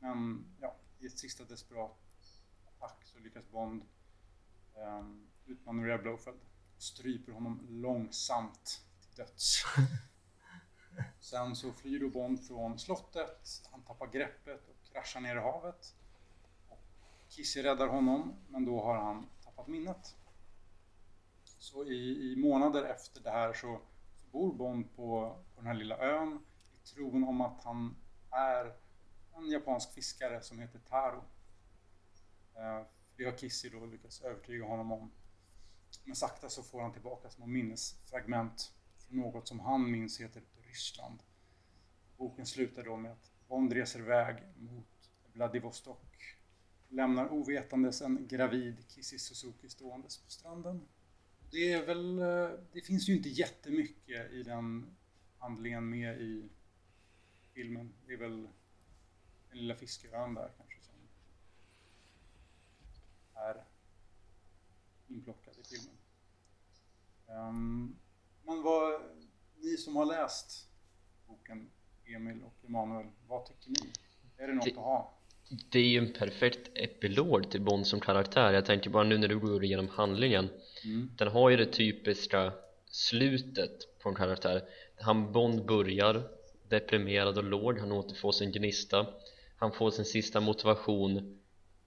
Speaker 3: men ja, i ett sista desperat attack så lyckas Bond um, utmanövrera Blowfeld och stryper honom långsamt till döds. Sen så flyr då Bond från slottet, han tappar greppet och kraschar ner i havet. Kissy räddar honom, men då har han tappat minnet. Så i, i månader efter det här så, så bor Bond på, på den här lilla ön i tron om att han är en japansk fiskare som heter Taro. Eh, det har Kissy då lyckats övertyga honom om. Men sakta så får han tillbaka små minnesfragment från något som han minns heter Ryssland. Boken slutar då med att Bond reser iväg mot Vladivostok. Lämnar ovetandes en gravid Kissy Suzuki ståendes på stranden. Det är väl, eh, det finns ju inte jättemycket i den handlingen med i filmen. Det är väl den lilla fiskeön där kanske som är inplockad men vad, ni som har läst boken Emil och Emanuel, vad tycker ni? Är det något det, att ha?
Speaker 4: Det är ju en perfekt epilog till Bond som karaktär. Jag tänker bara nu när du går igenom handlingen. Mm. Den har ju det typiska slutet på en karaktär. Han Bond börjar deprimerad och låg, han återfår sin gnista. Han får sin sista motivation.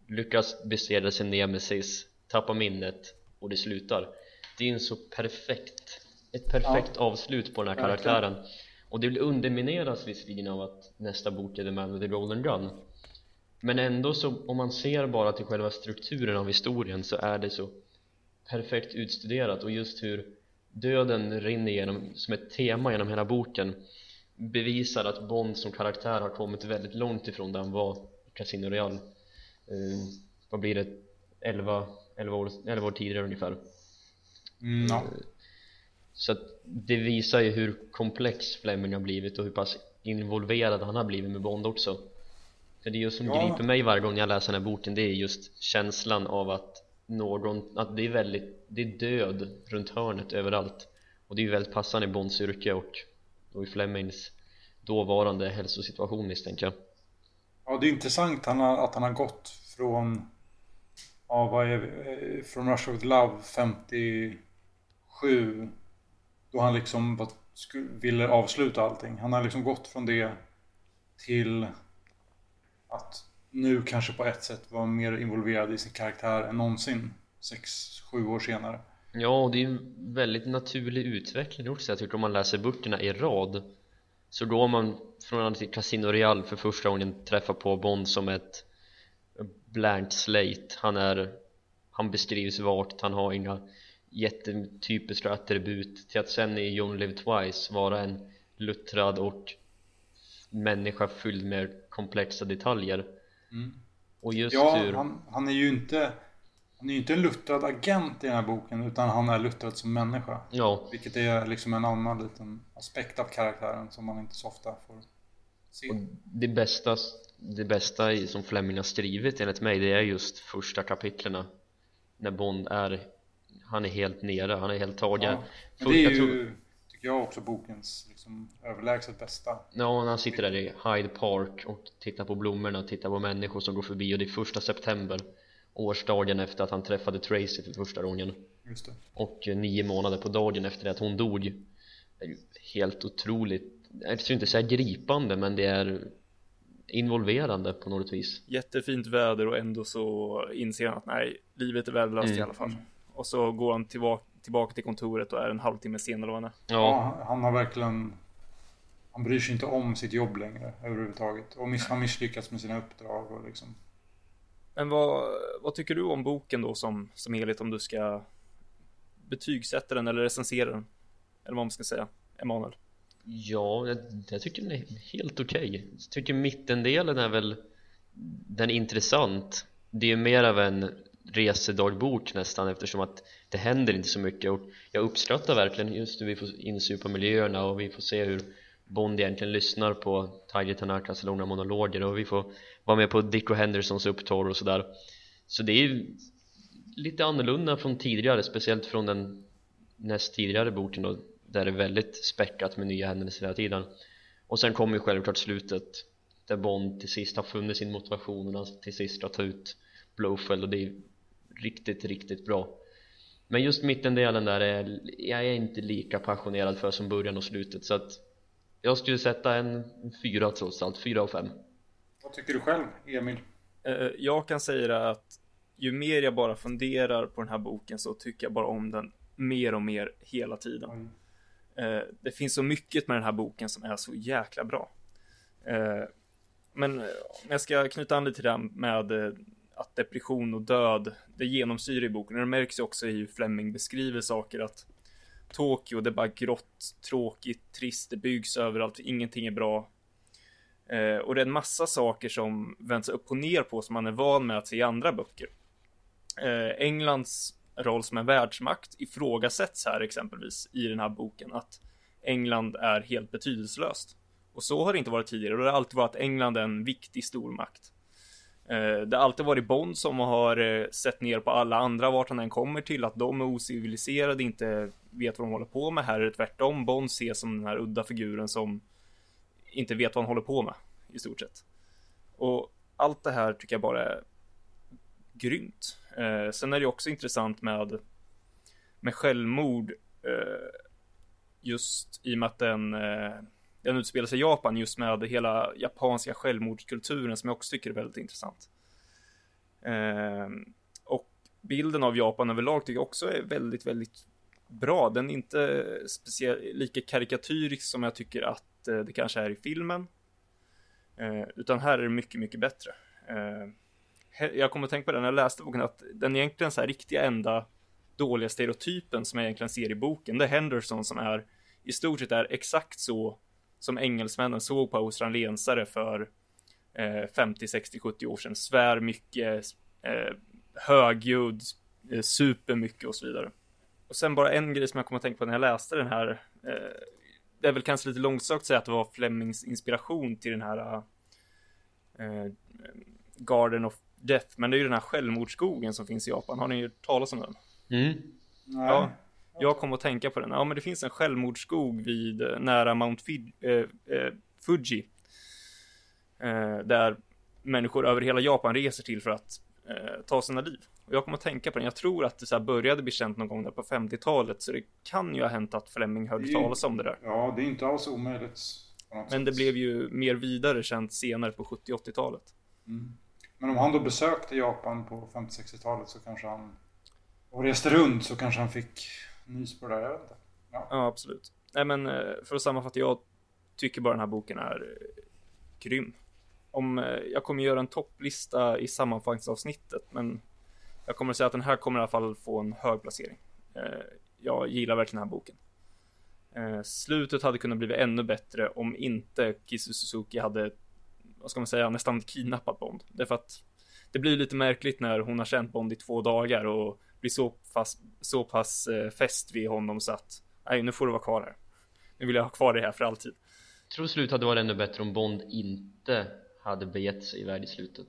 Speaker 4: Lyckas besegra sin nemesis. Tappar minnet och det slutar det är en så perfekt ett perfekt ja. avslut på den här karaktären. Och det undermineras visserligen av att nästa bok är The Man with the Golden Gun. Men ändå så om man ser bara till själva strukturen av historien så är det så perfekt utstuderat. Och just hur döden rinner igenom som ett tema genom hela boken bevisar att Bond som karaktär har kommit väldigt långt ifrån där han var i Casino Royale. Eh, vad blir det? 11, 11, år, 11 år tidigare ungefär
Speaker 3: Mm, ja.
Speaker 4: så att det visar ju hur komplex Fleming har blivit och hur pass involverad han har blivit med Bond också för det är just som
Speaker 3: Ja.
Speaker 4: griper mig varje gång jag läser den här boken det är just känslan av att någon, att det är väldigt, det är död runt hörnet överallt och det är ju väldigt passande i Bonds yrke och och i Flemings dåvarande hälsosituation misstänker jag
Speaker 3: Ja, det är intressant han har, att han har gått från Ja, vad är? Eh, Från Rush with Love 57 Då han liksom ville avsluta allting. Han har liksom gått från det till att nu kanske på ett sätt vara mer involverad i sin karaktär än någonsin. Sex, sju år senare.
Speaker 4: Ja, och det är en väldigt naturlig utveckling också Jag tycker om man läser böckerna i rad Så går man från att till Casino Real för första gången träffar på Bond som ett blank slate Han är Han beskrivs vagt, han har inga jättetypiska attribut till att sen i Only Live Twice vara en luttrad och människa fylld med komplexa detaljer
Speaker 3: Mm.
Speaker 4: och just
Speaker 3: Ja,
Speaker 4: hur
Speaker 3: han, han är ju inte Han är ju inte en luttrad agent i den här boken utan han är luttrad som människa.
Speaker 4: ja,
Speaker 3: Vilket är liksom en annan liten aspekt av karaktären som man inte så ofta får se.
Speaker 4: Och det bästa, det bästa i- som Fleming har skrivit enligt mig det är just första kapitlerna när Bond är han är helt nere, han är helt tagen
Speaker 3: Ja, det är
Speaker 4: jag
Speaker 3: ju,
Speaker 4: tror-
Speaker 3: tycker jag också, bokens liksom, överlägset bästa.
Speaker 4: Ja, när han sitter där i Hyde Park och tittar på blommorna, tittar på människor som går förbi och det är första september årsdagen efter att han träffade Tracy för första gången
Speaker 3: Just det.
Speaker 4: och eh, nio månader på dagen efter att hon dog det är ju helt otroligt jag skulle inte säga gripande men det är involverande på något vis
Speaker 1: Jättefint väder och ändå så inser han att nej, livet är värdelöst
Speaker 4: Mm.
Speaker 1: i alla fall. Och så går han tillbaka, tillbaka till kontoret och är en halvtimme sen eller vad han är.
Speaker 3: Ja,
Speaker 4: ja,
Speaker 3: han- har verkligen... Han bryr sig inte om sitt jobb längre överhuvudtaget. Och miss, han misslyckats med sina uppdrag och liksom...
Speaker 1: Men vad, vad tycker du om boken då som, som helhet om du ska betygsätta den eller recensera den? Eller vad man ska säga, Emanuel.
Speaker 4: Ja, jag, jag tycker den är helt okej Jag tycker mittendelen är väl Den är intressant Det är ju mer av en resedagbok nästan eftersom att det händer inte så mycket. Och jag uppskattar verkligen just hur vi får insupa miljöerna och vi får se hur Bond egentligen lyssnar på Tiger Tanakas långa monologer. Och vi får vara med på Dicko Hendersons upptåg och sådär. Så det är ju lite annorlunda från tidigare speciellt från den näst tidigare boken då, där det är väldigt späckat med nya händelser hela tiden. Och sen kommer ju självklart slutet där Bond till sist har funnit sin motivation och han till sist ska ta ut Blowfeld och det är riktigt, riktigt bra men just mittendelen där är jag är inte lika passionerad för som början och slutet så att jag skulle sätta en fyra trots allt, fyra av fem
Speaker 3: Vad tycker du själv, Emil?
Speaker 1: Eh, Jag kan säga att ju mer jag bara funderar på den här boken så tycker jag bara om den mer och mer hela tiden.
Speaker 3: Oj.
Speaker 1: Eh, Det finns så mycket med den här boken som är så jäkla bra. Eh, Men eh, om jag ska knyta an lite till det här med eh, att depression och död, det genomsyrar i boken. Och det märks ju också i hur Fleming beskriver saker att Tokyo, det är bara grått, tråkigt, trist, det byggs överallt, ingenting är bra. Eh, och det är en massa saker som vänds upp och ner på som man är van med att se i andra böcker. Eh, Englands roll som en världsmakt ifrågasätts här exempelvis i den här boken att England är helt betydelselöst. Och så har det inte varit tidigare. Det har alltid varit att England är en viktig stormakt. Eh, det har alltid varit Bond som har eh, sett ner på alla andra vart han än kommer till, att de är ociviliserade, inte vet vad de håller på med. Här är det tvärtom. Bond ses som den här udda figuren som inte vet vad han håller på med, i stort sett. Och allt det här tycker jag bara är grymt. Eh, sen är det också intressant med, med självmord, eh, just i och med att den, eh, den utspelar sig i Japan, just med hela japanska självmordskulturen som jag också tycker är väldigt intressant. Eh, och bilden av Japan överlag tycker jag också är väldigt, väldigt bra. Den är inte speciellt lika karikatyrisk som jag tycker att eh, det kanske är i filmen. Eh, utan här är det mycket, mycket bättre. Eh, jag kommer att tänka på det när jag läste boken, att den egentligen så här riktiga enda dåliga stereotypen som jag egentligen ser i boken, det är Henderson som är i stort sett är exakt så som engelsmännen såg på australiensare för eh, 50, 60, 70 år sedan. Svär mycket, eh, högljudd, eh, super mycket och så vidare. Och sen bara en grej som jag kom att tänka på när jag läste den här. Eh, det är väl kanske lite långsökt att säga att det var Flemings inspiration till den här eh, Garden of Death. Men det är ju den här självmordsskogen som finns i Japan. Har ni hört talas om den?
Speaker 4: Mm.
Speaker 3: Nej.
Speaker 1: Ja, jag kom att tänka på den. Ja, men det finns en självmordsskog vid eh, nära Mount Fid, eh, eh, Fuji. Eh, där människor över hela Japan reser till för att eh, ta sina liv. Och jag kom att tänka på den. Jag tror att det så började bli känt någon gång där på 50-talet. Så det kan ju ha hänt att Fleming hörde talas om det där.
Speaker 3: Ja, det är inte alls omöjligt.
Speaker 1: Men
Speaker 3: sätt.
Speaker 1: det blev ju mer vidare känt senare på 70 80-talet.
Speaker 3: Mm. Men om han då besökte Japan på 50-60-talet så kanske han... Och reste runt så kanske han fick nys på det där, jag vet inte.
Speaker 1: Ja, absolut. Nej, men eh, för att sammanfatta, jag tycker bara den här boken är eh, grym. Om, eh, jag kommer göra en topplista i sammanfattningsavsnittet, men jag kommer att säga att den här kommer i alla fall få en hög placering. Jag gillar verkligen den här boken. Slutet hade kunnat bli ännu bättre om inte Kisu Suzuki hade, vad ska man säga, nästan kidnappat Bond. Därför att det blir lite märkligt när hon har känt Bond i två dagar och blir så pass, så pass eh, fäst vid honom så att nej, nu får du vara kvar här. Nu vill jag ha kvar dig här för alltid.
Speaker 4: Jag tror slut hade varit ännu bättre om Bond inte hade begett sig iväg i slutet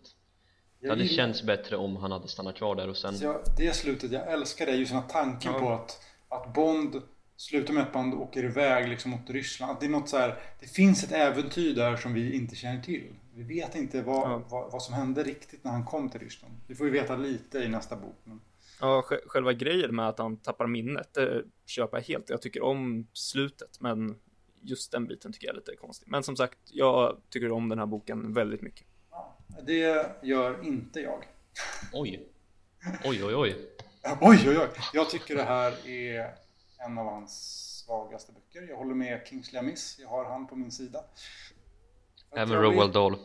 Speaker 4: Det hade
Speaker 3: gillar-
Speaker 4: känts bättre om han hade stannat kvar där och sen
Speaker 3: Så jag, det slutet, jag älskar det. Just den här tanken
Speaker 1: Ja.
Speaker 3: på att, att Bond slutar med att Bond åker iväg liksom mot Ryssland. Att det är något så här, det finns ett äventyr där som vi inte känner till. Vi vet inte vad,
Speaker 1: Ja.
Speaker 3: vad, vad som hände riktigt när han kom till Ryssland. Vi får ju veta lite i nästa bok. Men...
Speaker 1: Ja, sj- själva grejen med att han tappar minnet, det köper jag helt. Jag tycker om slutet, men just den biten tycker jag är lite konstig. Men som sagt, jag tycker om den här boken väldigt mycket.
Speaker 3: Ja, det gör inte jag.
Speaker 4: Oj! Oj oj oj!
Speaker 3: Oj, oj, oj. Jag tycker det här är en av hans svagaste böcker. Jag håller med Kingsley Amis. Jag har han på min sida.
Speaker 4: Även Roald Dahl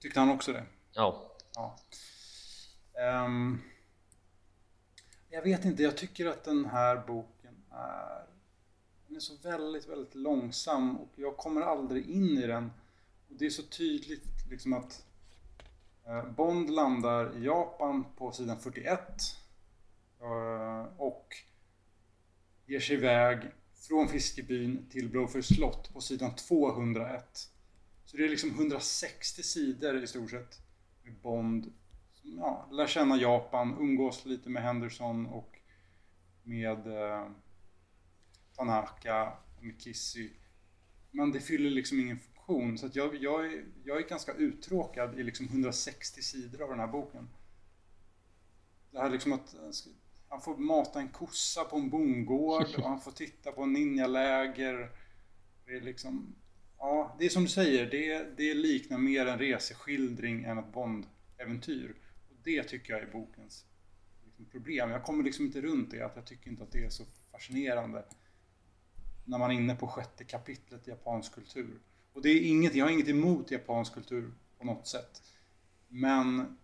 Speaker 3: Tyckte han också det?
Speaker 4: Ja,
Speaker 3: Ja. Ehm, jag vet inte, jag tycker att den här boken är... Den är så väldigt, väldigt långsam och jag kommer aldrig in i den. Och det är så tydligt liksom att eh, Bond landar i Japan på sidan 41 eh, och ger sig iväg från fiskebyn till Blåfors slott på sidan 201. Så det är liksom 160 sidor i stort sett med Bond. Ja, lär känna Japan, umgås lite med Henderson och med eh, Tanaka och med Kissy. Men det fyller liksom ingen funktion. Så att jag, jag, är, jag är ganska uttråkad i liksom 160 sidor av den här boken. Det här liksom att eh, han får mata en kossa på en bondgård och han får titta på en ninjaläger. Det är liksom Ja, det är som du säger. Det, det liknar mer en reseskildring än ett Bond-äventyr. Det tycker jag är bokens liksom, problem. Jag kommer liksom inte runt det. Att jag tycker inte att det är så fascinerande. När man är inne på sjätte kapitlet i japansk kultur. Och det är inget, jag har inget emot japansk kultur på något sätt. Men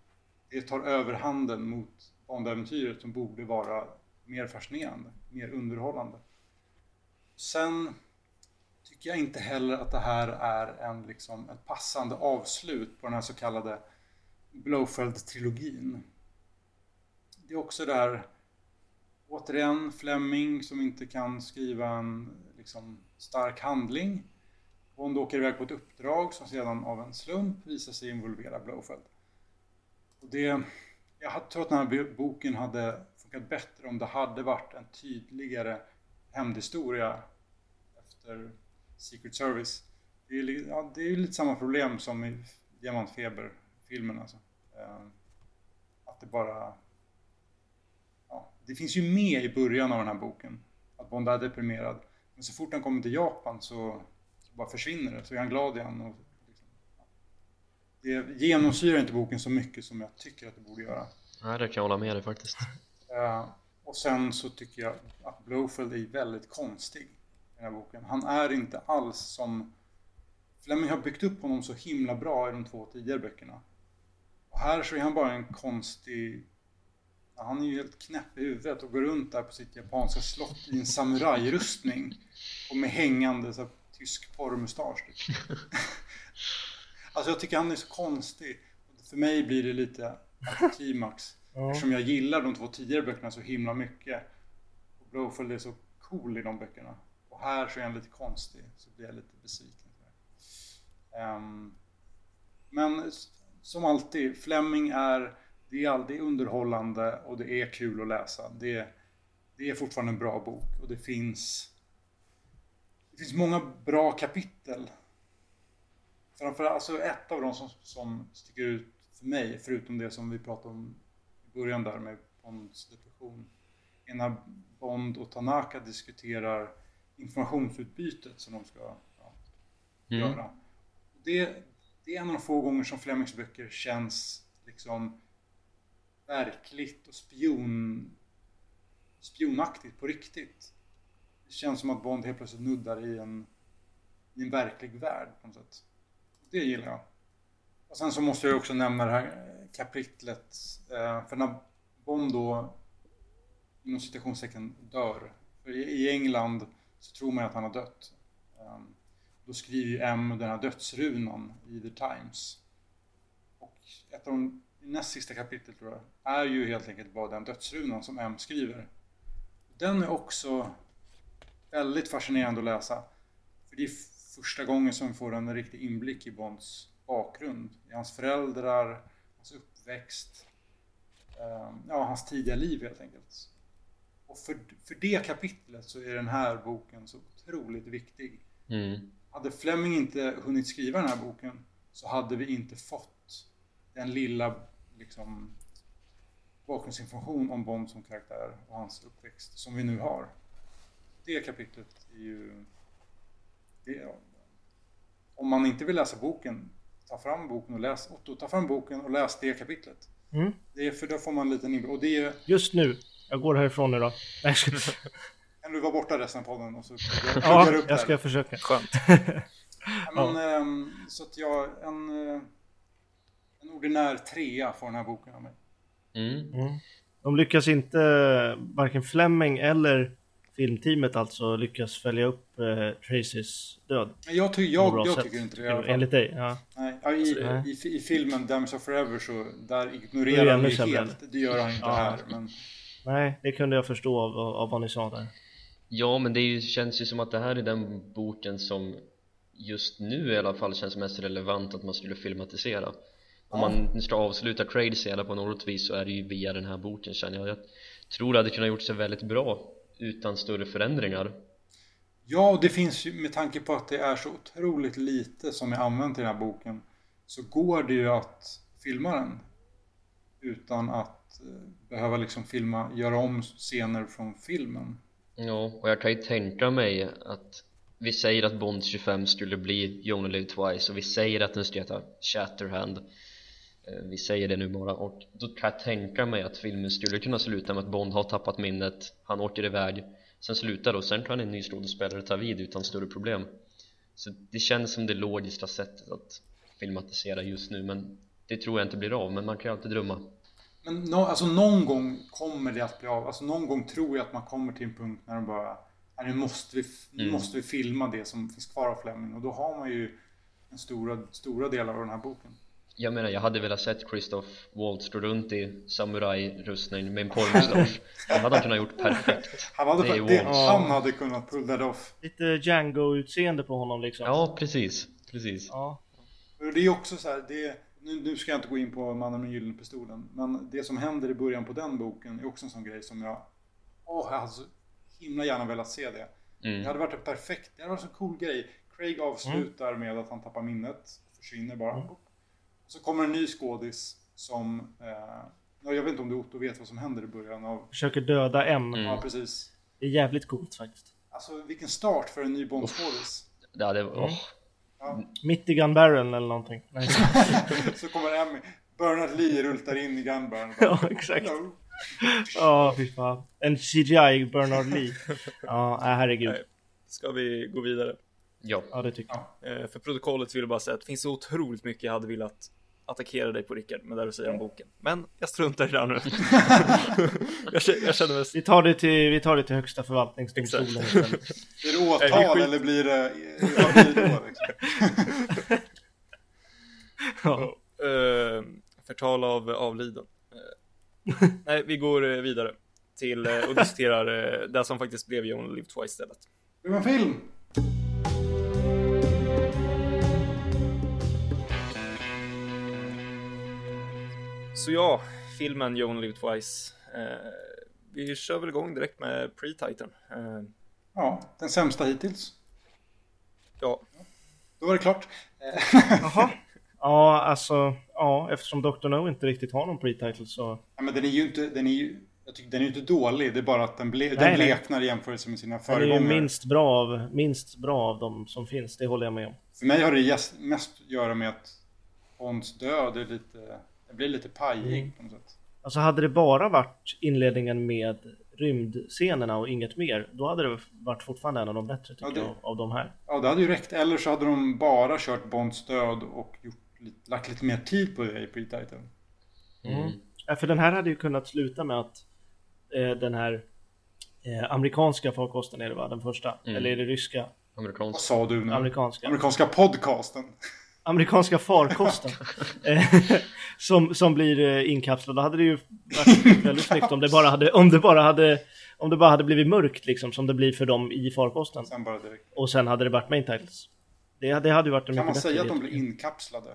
Speaker 3: det tar överhanden mot Bondäventyret som borde vara mer fascinerande, mer underhållande. Sen tycker jag inte heller att det här är en, liksom, ett passande avslut på den här så kallade Blowfeld-trilogin. Det är också där, återigen, Fleming som inte kan skriva en liksom, stark handling. Bond åker iväg på ett uppdrag som sedan av en slump visar sig involvera Blowfeld. Och det, jag tror att den här boken hade funkat bättre om det hade varit en tydligare hämndhistoria efter Secret Service. Det är, ja, det är ju lite samma problem som i Diamantfeber. Diamantfeber-filmen alltså. Eh, Att det bara... Ja, det finns ju med i början av den här boken. Att Bond är deprimerad. Men så fort han kommer till Japan så, så bara försvinner det. Så är han glad igen. Och, liksom, ja. Det genomsyrar inte boken så mycket som jag tycker att det borde göra.
Speaker 4: Nej, det kan jag hålla med dig faktiskt
Speaker 3: Eh, och sen så tycker jag att Blofeld är väldigt konstig i den här boken. Han är inte alls som... Fleming har byggt upp honom så himla bra i de två tidigare böckerna. Och här så är han bara en konstig... Han är ju helt knäpp i huvudet och går runt där på sitt japanska slott i en samurajrustning. Och med hängande så här, tysk porrmustasch. Typ. alltså jag tycker han är så konstig. För mig blir det lite klimax. Ja. Eftersom jag gillar de två tidigare böckerna så himla mycket. Och Blowfield är så cool i de böckerna. Och här så är han lite konstig. Så blir jag lite besviken. Um, men som alltid, Fleming är, det är alltid underhållande och det är kul att läsa. Det, det är fortfarande en bra bok och det finns det finns många bra kapitel. Framförallt, alltså ett av dem som, som sticker ut för mig, förutom det som vi pratade om i början där med Bonds depression, är när Bond och Tanaka diskuterar informationsutbytet som de ska ja, mm. göra. Det, det är en av de få gånger som Flemings böcker känns liksom verkligt och spion, spionaktigt på riktigt. Det känns som att Bond helt plötsligt nuddar i en, i en verklig värld på något sätt. Det gillar jag. Och sen så måste jag också nämna det här kapitlet. Eh, för när Bond då inom citationstecken dör. För i England så tror man att han har dött. Ehm, då skriver ju M den här dödsrunan i The Times. Och ett av de näst sista kapitlet tror jag, är ju helt enkelt bara den dödsrunan som M skriver. Den är också väldigt fascinerande att läsa. För det är första gången som vi får en riktig inblick i Bonds bakgrund. I hans föräldrar, hans uppväxt, ehm, ja, hans tidiga liv helt enkelt. Och för, för det kapitlet så är den här boken så otroligt viktig. Mm. Hade Fleming inte hunnit skriva den här boken så hade vi inte fått den lilla liksom, bakgrundsinformation om Bond som karaktär och hans uppväxt som vi nu har. Det kapitlet är ju... Det, om man inte vill läsa boken, ta fram boken och läs Otto, ta fram boken och läs det kapitlet. Mm. Det är, för då får man en liten och det är...
Speaker 2: Just nu. Jag går härifrån då.
Speaker 3: Kan du vara borta resten av podden och så
Speaker 2: Ja, upp jag ska försöka.
Speaker 1: Skönt.
Speaker 3: ja, men, ähm, så att jag, en, eh, en ordinär trea får den här boken av mig.
Speaker 2: Mm. Mm. De lyckas inte, varken Fleming eller filmteamet alltså, lyckas följa upp eh, Tracys död.
Speaker 3: Men jag, ty jag, jag tycker inte det i alla fall.
Speaker 2: Enligt dig? Ja.
Speaker 3: Nej, ja, i, alltså, i, i, filmen Damage of Forever så där ignorerar han ju helt. Det gör han inte ja. här. Men...
Speaker 2: Nej, det kunde jag förstå av, av vad ni sa där.
Speaker 4: Ja, men det ju, känns ju som att det här är den boken som just nu i alla fall känns mest relevant att man skulle filmatisera. Om man ska avsluta Crazy eller på något vis så är det ju via den här boken känner jag. Jag tror det hade kunnat gjort sig väldigt bra utan större förändringar.
Speaker 3: Ja, och det finns ju med tanke på att det är så otroligt lite som är använt i den här boken så går det ju att filma den utan att eh, behöva liksom filma, göra om scener från filmen
Speaker 4: Ja, och jag kan ju tänka mig att vi säger att Bond 25 skulle bli You Only Live Twice och vi säger att den skulle heta Shatterhand. Eh, vi säger det nu bara och då kan jag tänka mig att filmen skulle kunna sluta med att Bond har tappat minnet. Han åker iväg sen slutar och sen kan en ny skådespelare ta vid utan större problem. Så det känns som det logiska sättet att filmatisera just nu men det tror jag inte blir av men man kan ju alltid drömma
Speaker 3: men no, alltså någon gång kommer det att bli av. Alltså någon gång tror jag att man kommer till en punkt när de bara nu måste vi, nu mm. måste vi filma det som finns kvar av Fleming och då har man ju en stora, stora delar av den här boken.
Speaker 4: Jag menar, jag hade velat sett Christoph Waltz gå runt i samurajrustning med en porrmustasch. Han hade han kunnat gjort perfekt.
Speaker 3: Han hade, det det, han hade kunnat pulla det off.
Speaker 2: Lite Django-utseende på honom liksom.
Speaker 4: Ja, precis. Precis.
Speaker 3: Ja. Det är också så här, det nu, nu, ska jag inte gå in på Mannen med gyllene pistolen, men det som händer i början på den boken är också en sån grej som jag... Åh, jag hade så himla gärna velat se det. Mm. Det hade varit en perfekt, det hade varit en så cool grej. Craig avslutar mm. med att han tappar minnet, försvinner bara. Mm. Och så kommer en ny skådis som... Eh, jag vet inte om du Otto vet vad som händer i början av...
Speaker 2: Försöker döda M.
Speaker 3: Ja, precis.
Speaker 2: Det är jävligt coolt faktiskt.
Speaker 3: Alltså vilken start för en ny Bond-skådis.
Speaker 4: Ja, det var... Oh.
Speaker 2: Ja. Mitt i Gun Barrel eller någonting. Nej.
Speaker 3: så kommer Emmy. Bernard Lee rultar in i Gun Barrel.
Speaker 2: ja, exakt. Ja, oh, fy fan. En CGI Bernard Lee. Ja, äh, herregud.
Speaker 1: Ska vi gå vidare?
Speaker 4: Ja.
Speaker 2: Ja, det tycker
Speaker 1: jag. Eh, för protokollet vill jag bara säga att det finns så otroligt mycket jag hade velat attackera dig på Rickard med det du säger om boken. Men jag struntar i det här nu. jag, känner, jag känner mig...
Speaker 2: Vi tar det till, vi tar det till högsta förvaltningsdomstolen.
Speaker 3: Blir det åtal eller blir det... Vad blir det då liksom?
Speaker 2: Ja.
Speaker 1: Uh, förtal av avliden. Eh, nej, vi går eh, vidare till eh, och diskuterar uh, det som faktiskt blev Only Live Twice istället.
Speaker 3: Det var en film!
Speaker 1: Så ja, filmen You Only Live Twice. Eh, vi kör väl igång direkt med pre-titan. Eh,
Speaker 3: Ja, den sämsta hittills.
Speaker 1: ja,
Speaker 3: Då var det klart.
Speaker 2: Jaha. Ja, alltså, ja, eftersom Dr. No inte riktigt har någon pre-title så...
Speaker 3: Ja, men den är ju inte... Den är ju, jag tycker den är ju inte dålig, det är bara att den, ble, den
Speaker 2: nej.
Speaker 3: bleknar i jämförelse med sina
Speaker 2: Den är ju
Speaker 3: föregångare.
Speaker 2: minst bra, av, minst bra av de som finns, det håller jag med om.
Speaker 3: För mig har det mest att göra med att Bonds död är lite... Den blir lite pajig
Speaker 2: Mm.
Speaker 3: på något sätt.
Speaker 2: Alltså hade det bara varit inledningen med rymdscenerna och inget mer, då hade det varit fortfarande en av de bättre tycker
Speaker 3: Ja, det-
Speaker 2: jag, av de här.
Speaker 3: Ja, det hade ju räckt. Eller så hade de bara kört Bonds död och gjort lagt lite mer tid på det i pre-title.
Speaker 2: Mm. Ja, för den här hade ju kunnat sluta med att eh, den här eh, amerikanska farkosten är det va, den första?
Speaker 4: Mm.
Speaker 2: Eller är det ryska?
Speaker 3: Vad
Speaker 4: Amerikansk
Speaker 3: sa du nu?
Speaker 2: Amerikanska.
Speaker 3: Amerikanska podcasten.
Speaker 2: Amerikanska farkosten. eh, som, som blir eh, inkapslad. Då hade det ju varit väldigt snyggt om det bara hade, om det bara hade, om det bara hade blivit mörkt liksom, som det blir för dem i farkosten.
Speaker 3: Sen bara direkt.
Speaker 2: Och sen hade det varit main titles. Det, det hade ju varit en
Speaker 3: Kan man
Speaker 2: mycket
Speaker 3: säga att de blir inkapslade?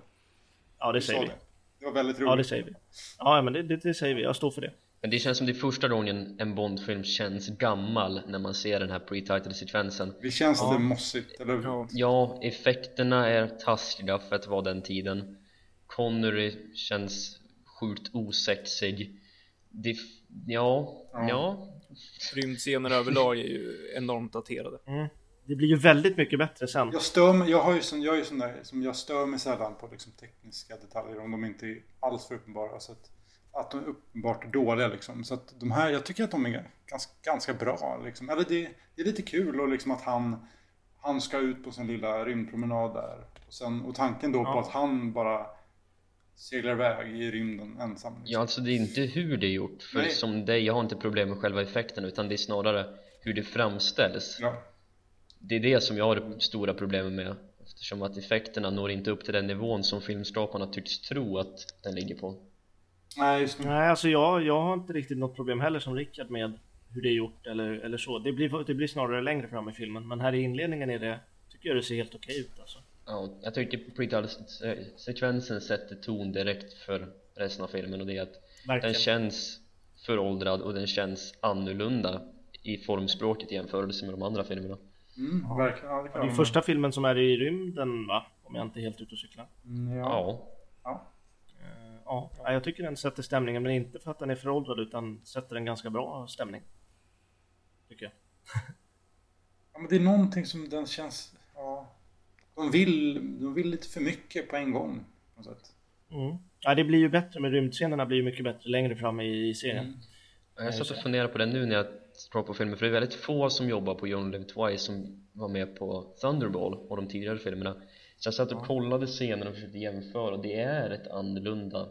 Speaker 2: Ja, det
Speaker 3: Du
Speaker 2: säger vi.
Speaker 3: det. Det var väldigt roligt.
Speaker 2: Ja, det säger vi. Ja, men det, det, det säger vi. Jag står för det.
Speaker 4: Men det känns som det är första gången en Bondfilm känns gammal när man ser den här pre-title-sekvensen
Speaker 3: Det känns
Speaker 2: Ja.
Speaker 3: lite mossigt, eller hur?
Speaker 1: ja.
Speaker 4: Effekterna är taskiga för att vara den tiden Connery känns sjukt osexig det, f- ja,
Speaker 3: Ja.
Speaker 4: ja,
Speaker 1: rymdscener överlag är ju enormt daterade.
Speaker 2: Det blir ju väldigt mycket bättre sen.
Speaker 3: Jag stör mig, jag har ju sån, jag är ju sån där, som jag stör mig sällan på liksom tekniska detaljer om de inte är alls för uppenbara. Så att, att de är uppenbart dåliga liksom. Så att de här, jag tycker att de är ganska, ganska bra liksom. Eller det, det är lite kul och liksom att han, han ska ut på sin lilla rymdpromenad där. Och, sen, och tanken då på
Speaker 2: Ja.
Speaker 3: att han bara seglar iväg i rymden ensam. Liksom.
Speaker 4: ja alltså det är inte hur det är gjort För
Speaker 3: Nej.
Speaker 4: som dig, jag har inte problem med själva effekten utan det är snarare hur det framställs
Speaker 3: Ja.
Speaker 4: Det är det som jag har stora problemet med Eftersom att effekterna når inte upp till den nivån som filmskaparna tycks tro att den ligger på
Speaker 3: Nej, just det.
Speaker 2: Nej, alltså jag, jag har inte riktigt något problem heller som Rickard med hur det är gjort eller, eller så. Det blir, det blir snarare längre fram i filmen. Men här i inledningen är det, tycker jag det ser helt okej ut alltså.
Speaker 4: Ja, jag tycker pre-title-sekvensen sätter ton direkt för resten av filmen och det är att
Speaker 2: Verkligen.
Speaker 4: den känns föråldrad och den känns annorlunda i formspråket i jämförelse med de andra filmerna
Speaker 3: Mm, verkligen. Ja, det
Speaker 2: Det är första filmen som är i rymden va? Om jag inte är helt ute och cyklar.
Speaker 3: Mm, ja.
Speaker 4: Ja,
Speaker 3: ja.
Speaker 2: Ja, ja, jag tycker den sätter stämningen men inte för att den är föråldrad utan sätter en ganska bra stämning. Tycker jag.
Speaker 3: Ja, men det är någonting som den känns... Ja, de, vill, de vill lite för mycket på en gång. På något sätt.
Speaker 2: Mm. Ja, det blir ju bättre med rymdscenerna blir ju mycket bättre längre fram i, i serien.
Speaker 3: Mm.
Speaker 4: jag satt och funderade på det nu när jag scrollade på filmen för det är väldigt få som jobbar på Only Live Twice som var med på Thunderball och de tidigare filmerna så jag satt och kollade scenerna och försökte jämföra och det är ett annorlunda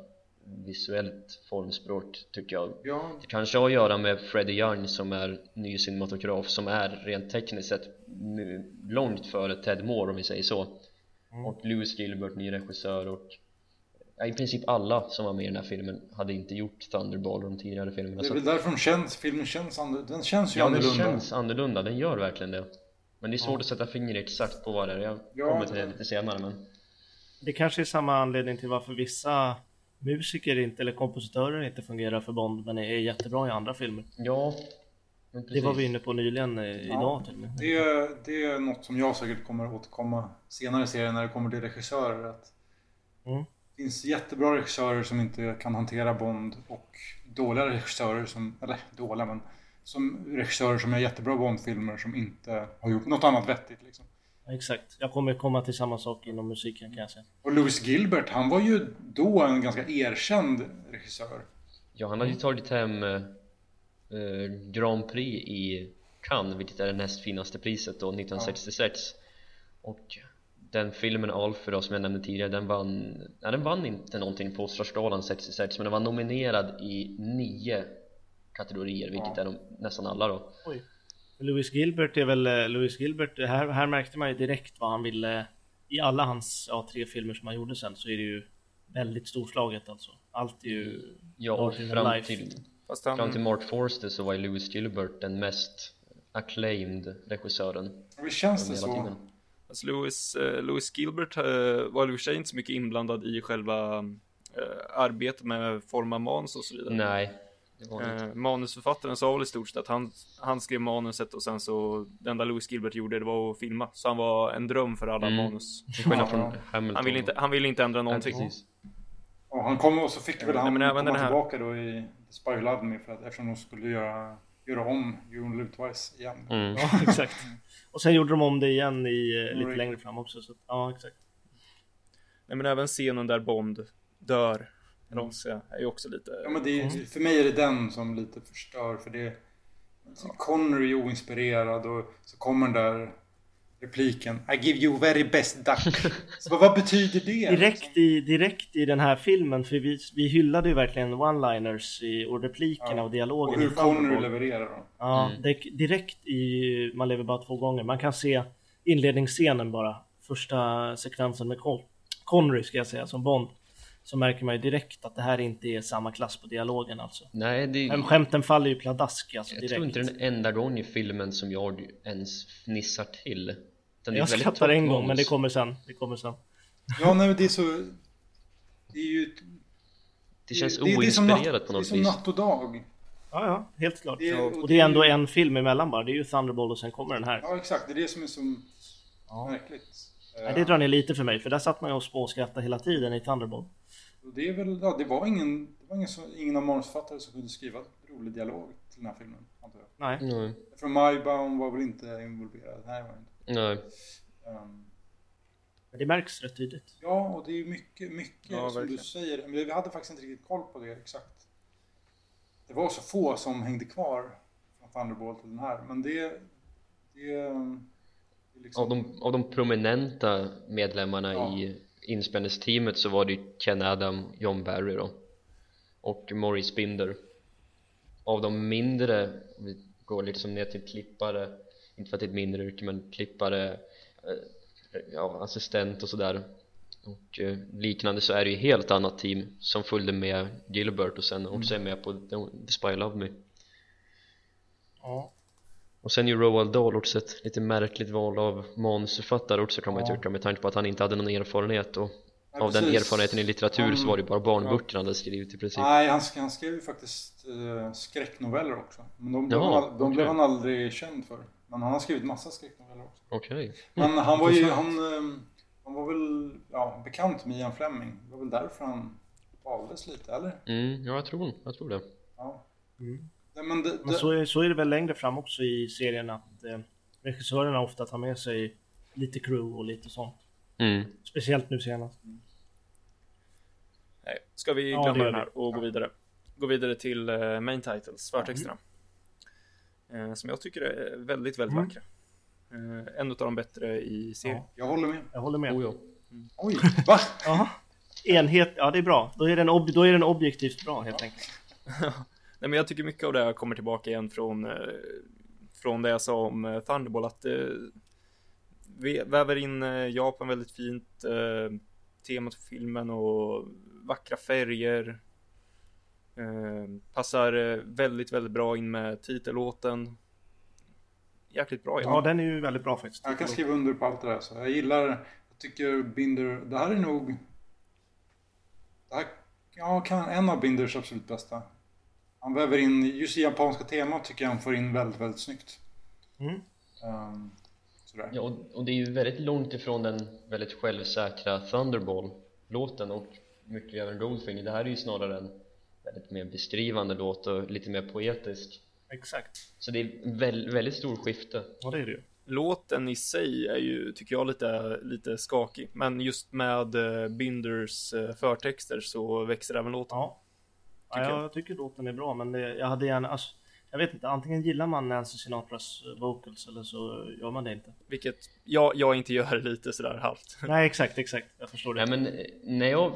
Speaker 4: visuellt formspråk tycker jag.
Speaker 3: Ja,
Speaker 4: Det kanske har att göra med Freddie Young som är ny cinematograf som är rent tekniskt sett långt före Ted Moore om vi säger så. Och Lewis Gilbert, ny regissör och ja, i princip alla som var med i den här filmen hade inte gjort Thunderball och de tidigare filmerna.
Speaker 3: Det är väl därför de känns, filmen känns annorlunda. Den känns ju
Speaker 4: ja, den
Speaker 3: annorlunda.
Speaker 4: känns annorlunda, den gör verkligen det men det är svårt att sätta fingret exakt på vad det är jag
Speaker 3: Ja.
Speaker 4: kommer till det lite senare men
Speaker 2: Det kanske är samma anledning till varför vissa musiker inte, eller kompositörer inte fungerar för Bond men är jättebra i andra filmer.
Speaker 4: ja
Speaker 2: Det var vi inne på nyligen eh,
Speaker 3: Ja.
Speaker 2: idag till och med.
Speaker 3: Det är, det är något som jag säkert kommer att återkomma senare i serien när det kommer till regissörer. Att
Speaker 2: Mm.
Speaker 3: Det finns jättebra regissörer som inte kan hantera Bond och dåliga regissörer som, eller dåliga men som regissörer som gör jättebra Bond-filmer som inte har gjort något annat vettigt liksom.
Speaker 2: Exakt. Jag kommer komma till samma sak inom musiken kan jag säga.
Speaker 3: Och Louis Gilbert, han var ju då en ganska erkänd regissör.
Speaker 4: Ja, han hade ju tagit hem eh, eh, Grand Prix i Cannes, vilket är det näst finaste priset då, 1966 Och den filmen Alfred då, som jag nämnde tidigare, den vann, nej, den vann inte någonting på Oscarsgalan 66 men den var nominerad i nio kategorier, vilket
Speaker 3: Ja.
Speaker 4: är de, nästan alla då
Speaker 2: Oj. Louis Gilbert är väl, eh, Louis Gilbert, här, här märkte man ju direkt vad han ville I alla hans ja, tre filmer som han gjorde sen så är det ju väldigt storslaget alltså Allt är ju
Speaker 4: Ja, och fram
Speaker 2: life.
Speaker 4: till,
Speaker 1: han,
Speaker 4: fram till Mark Forster så var ju Louis Gilbert den mest acclaimed regissören
Speaker 3: Visst känns det så?
Speaker 4: tiden
Speaker 1: Alltså Louis, eh, Louis Gilbert eh, var i och för sig inte så mycket inblandad i själva eh, arbetet med forma manus och så vidare.
Speaker 4: Nej,
Speaker 1: Eh, manusförfattaren sa väl i stort sett att han, han skrev manuset och sen så det enda Louis Gilbert gjorde det var att filma. Så han var en dröm för alla
Speaker 4: Mm.
Speaker 1: manus.
Speaker 3: Ja.
Speaker 4: från
Speaker 1: Han ville inte, han ville inte ändra någonting.
Speaker 4: precis.
Speaker 3: Och han kom och så fick väl han
Speaker 1: men även
Speaker 3: komma
Speaker 1: den här-
Speaker 3: tillbaka då i Spy Who Loved Me för att, eftersom de skulle göra, göra om You Only Live Twice igen.
Speaker 4: Mm.
Speaker 2: Ja exakt Och sen gjorde de om det igen i, eh, lite längre fram också så ja exakt
Speaker 1: Nej men även scenen där Bond dör, säga, är ju också lite...
Speaker 3: Ja, men det är, för mig är det den som lite förstör för det Connery är oinspirerad och så kommer den där repliken I give you very best duck. Så vad, vad betyder det?
Speaker 2: Direkt i, direkt i den här filmen, för vi, vi hyllade ju verkligen one-liners i, och replikerna
Speaker 3: Ja.
Speaker 2: och dialogen
Speaker 3: Och hur. Connery levererar då.
Speaker 2: Ja,
Speaker 3: Mm.
Speaker 2: det, direkt i Man lever bara två gånger. Man kan se inledningsscenen bara. Första sekvensen med Con Connery ska jag säga, som Bond. Så märker man ju direkt att det här inte är samma klass på dialogen alltså.
Speaker 4: Nej, det,
Speaker 2: Men skämten faller ju pladask alltså
Speaker 4: jag
Speaker 2: direkt.
Speaker 4: tror inte det är den enda gången i filmen som jag ens fnissar till Den
Speaker 2: Jag skrattar en gång, men det kommer sen. Det kommer sen.
Speaker 3: Ja, nej, men det är så... Det är ju...
Speaker 4: Det känns
Speaker 3: det, det
Speaker 4: oinspirerat
Speaker 3: natt,
Speaker 4: på
Speaker 3: Det är
Speaker 4: något
Speaker 3: som
Speaker 4: vis
Speaker 3: natt och dag.
Speaker 2: Ja, ja, helt klart.
Speaker 3: Det är- och
Speaker 2: och
Speaker 3: det
Speaker 2: det är ändå
Speaker 3: ju-
Speaker 2: en film emellan bara. Det är ju Thunderball och sen kommer den här.
Speaker 3: Ja, exakt. Det är det som är så
Speaker 2: Ja.
Speaker 3: märkligt.
Speaker 2: Nej, det drar ner lite för mig, för där satt man ju och småskrattade hela tiden i Thunderball.
Speaker 3: Och det är väl, ja, det var ingen, det var ingen, som, ingen av manusförfattare som kunde skriva rolig dialog till den här filmen, antar jag.
Speaker 2: Nej.
Speaker 4: Nej,
Speaker 3: För Mybaum var väl inte involverad. Nej, var inte.
Speaker 4: nej.
Speaker 3: Um,
Speaker 2: Men det märks rätt tydligt.
Speaker 3: ja, och det är mycket, mycket
Speaker 1: Ja,
Speaker 3: som
Speaker 1: verkligen.
Speaker 3: du säger. Men vi hade faktiskt inte riktigt koll på det exakt. Det var så få som hängde kvar från Thunderbolt till den här. Men det, det, det är liksom...
Speaker 4: Av, de, av de prominenta medlemmarna
Speaker 3: Ja.
Speaker 4: i inspelningsteamet så var det ju Ken Adam, John Barry då. Och Maurice Binder. Av de mindre, om vi går liksom ner till klippare inte för att det är ett mindre yrke men klippare eh, ja, assistent och sådär. Och eh, liknande så är det ju helt annat team som följde med Gilbert och sen också är med på The Spy Who Me.
Speaker 2: Ja
Speaker 4: och sen ju Roald Dahl också ett lite märkligt val av manusförfattare också kan man ju
Speaker 3: Ja.
Speaker 4: tycka med tanke på att han inte hade någon erfarenhet och
Speaker 3: Ja,
Speaker 4: av den erfarenheten i litteratur så
Speaker 3: Han-
Speaker 4: var det bara barnböcker han hade skrivit i princip
Speaker 3: Nej, han, han skrev ju faktiskt eh, skräcknoveller också. Men de, blev,
Speaker 4: Jaha,
Speaker 3: han, de
Speaker 4: okej.
Speaker 3: blev han aldrig känd för. Men han har skrivit massa skräcknoveller också.
Speaker 4: Okej
Speaker 3: Men han var ju, han, eh, han var väl ja, bekant med Ian Fleming. Det var väl därför han valdes lite, eller?
Speaker 4: mm, ja jag tror, jag tror det
Speaker 3: Ja.
Speaker 2: Mm.
Speaker 3: Nej, men det,
Speaker 2: Men
Speaker 3: det,
Speaker 2: så är, så är det väl längre fram också i serien att eh, regissörerna ofta tar med sig lite crew och lite sånt.
Speaker 4: mm.
Speaker 2: Speciellt nu senast.
Speaker 1: Nej, ska vi
Speaker 2: Ja,
Speaker 1: glömma
Speaker 2: det gör
Speaker 1: den här och gå vidare? Gå vidare till eh, main titles, förtexterna. Eh, som jag tycker är väldigt, väldigt
Speaker 2: Mm.
Speaker 1: vackra. Eh, en av de bättre i serien.
Speaker 2: Ja.
Speaker 3: jag håller med.
Speaker 2: Jag håller med.
Speaker 4: Oh, ja.
Speaker 3: Oj, va?
Speaker 2: Jaha. Enhet, ja det är bra. Då är den, ob- då är den objektivt bra helt enkelt.
Speaker 1: Nej, men jag tycker mycket av det här kommer tillbaka igen från, eh, från det jag sa om eh, Thunderball. Att eh, vi väver in eh, Japan väldigt fint. Eh, temat för filmen och vackra färger. Eh, passar eh, väldigt, väldigt bra in med titellåten. Jäkligt bra.
Speaker 2: Ja, den är ju väldigt bra faktiskt.
Speaker 3: Jag kan skriva under på allt det där. Så jag gillar, jag tycker Binder, det här är nog... Det här ja, kan en av Binders absolut bästa. Han väver in, just i japanska temat tycker jag han får in väldigt, väldigt snyggt.
Speaker 2: Mm.
Speaker 3: Um, sådär.
Speaker 4: ja och, och det är ju väldigt långt ifrån den väldigt självsäkra Thunderball-låten och mycket även Goldfinger det här är ju snarare en väldigt mer beskrivande låt och lite mer poetisk
Speaker 2: Exakt.
Speaker 4: så det är väl, väldigt stor skifte
Speaker 2: Ja det är det ju.
Speaker 1: Låten i sig är ju, tycker jag, lite, lite skakig. Men just med eh, Binders eh, förtexter så växer även låten.
Speaker 2: Ja. Ja
Speaker 1: Tycker
Speaker 2: jag, tycker låten är bra men det, jag hade gärna... Alltså, jag vet inte, antingen gillar man Nancy Sinatras vocals eller så gör man det inte.
Speaker 1: Vilket jag, jag inte gör lite sådär halvt.
Speaker 2: Nej exakt, exakt. Jag förstår det.
Speaker 4: Nej men eh, när jag,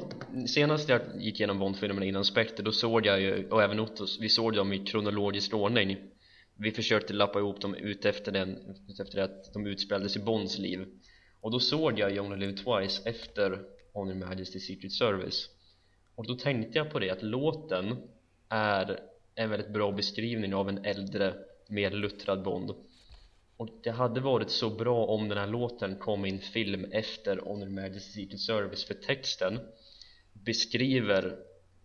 Speaker 4: senast jag gick igenom Bondfilmerna innan Spectre då såg jag ju, och även Ottos, vi såg dem i kronologisk ordning Vi försökte lappa ihop dem ut efter den, ut efter att de utspelades i Bonds liv Och då såg jag You Only Live Twice efter Honor Majesty Secret Service Och då tänkte jag på det att låten är en väldigt bra beskrivning av en äldre, mer luttrad Bond. Och det hade varit så bra om den här låten kom i en film efter Honor Majesty Secret Service för texten beskriver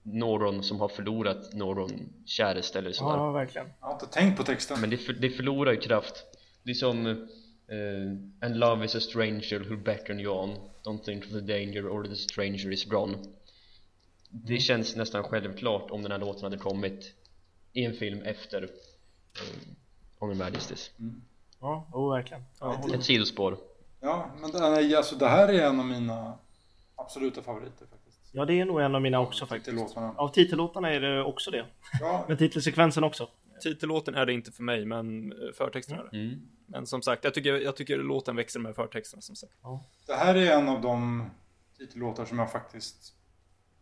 Speaker 4: någon som har förlorat någon käresta eller sådär.
Speaker 2: Ja, verkligen.
Speaker 3: Jag har inte tänkt på texten.
Speaker 4: men det, för, det förlorar ju kraft. Det är som eh, And love is a stranger who beckon you on. Don't think of the danger or the stranger is gone Det känns nästan självklart om den här låten hade kommit i en film efter eh, Honor Majesties
Speaker 2: Ja, jo, verkligen. Ja,
Speaker 4: Ett sidospår
Speaker 3: Ja, men det, alltså, det här är en av mina absoluta favoriter faktiskt.
Speaker 2: ja, det är nog en av mina också faktiskt.
Speaker 3: låtarna.
Speaker 2: Av titellåtarna är det också det.
Speaker 3: Ja,
Speaker 2: Men titelsekvensen också.
Speaker 1: Titellåten är det inte för mig, men eh, förtexten är det.
Speaker 4: mm.
Speaker 1: Men som sagt, jag tycker, jag tycker låten växer med förtexten som sagt.
Speaker 3: det här är en av de titellåtar som jag faktiskt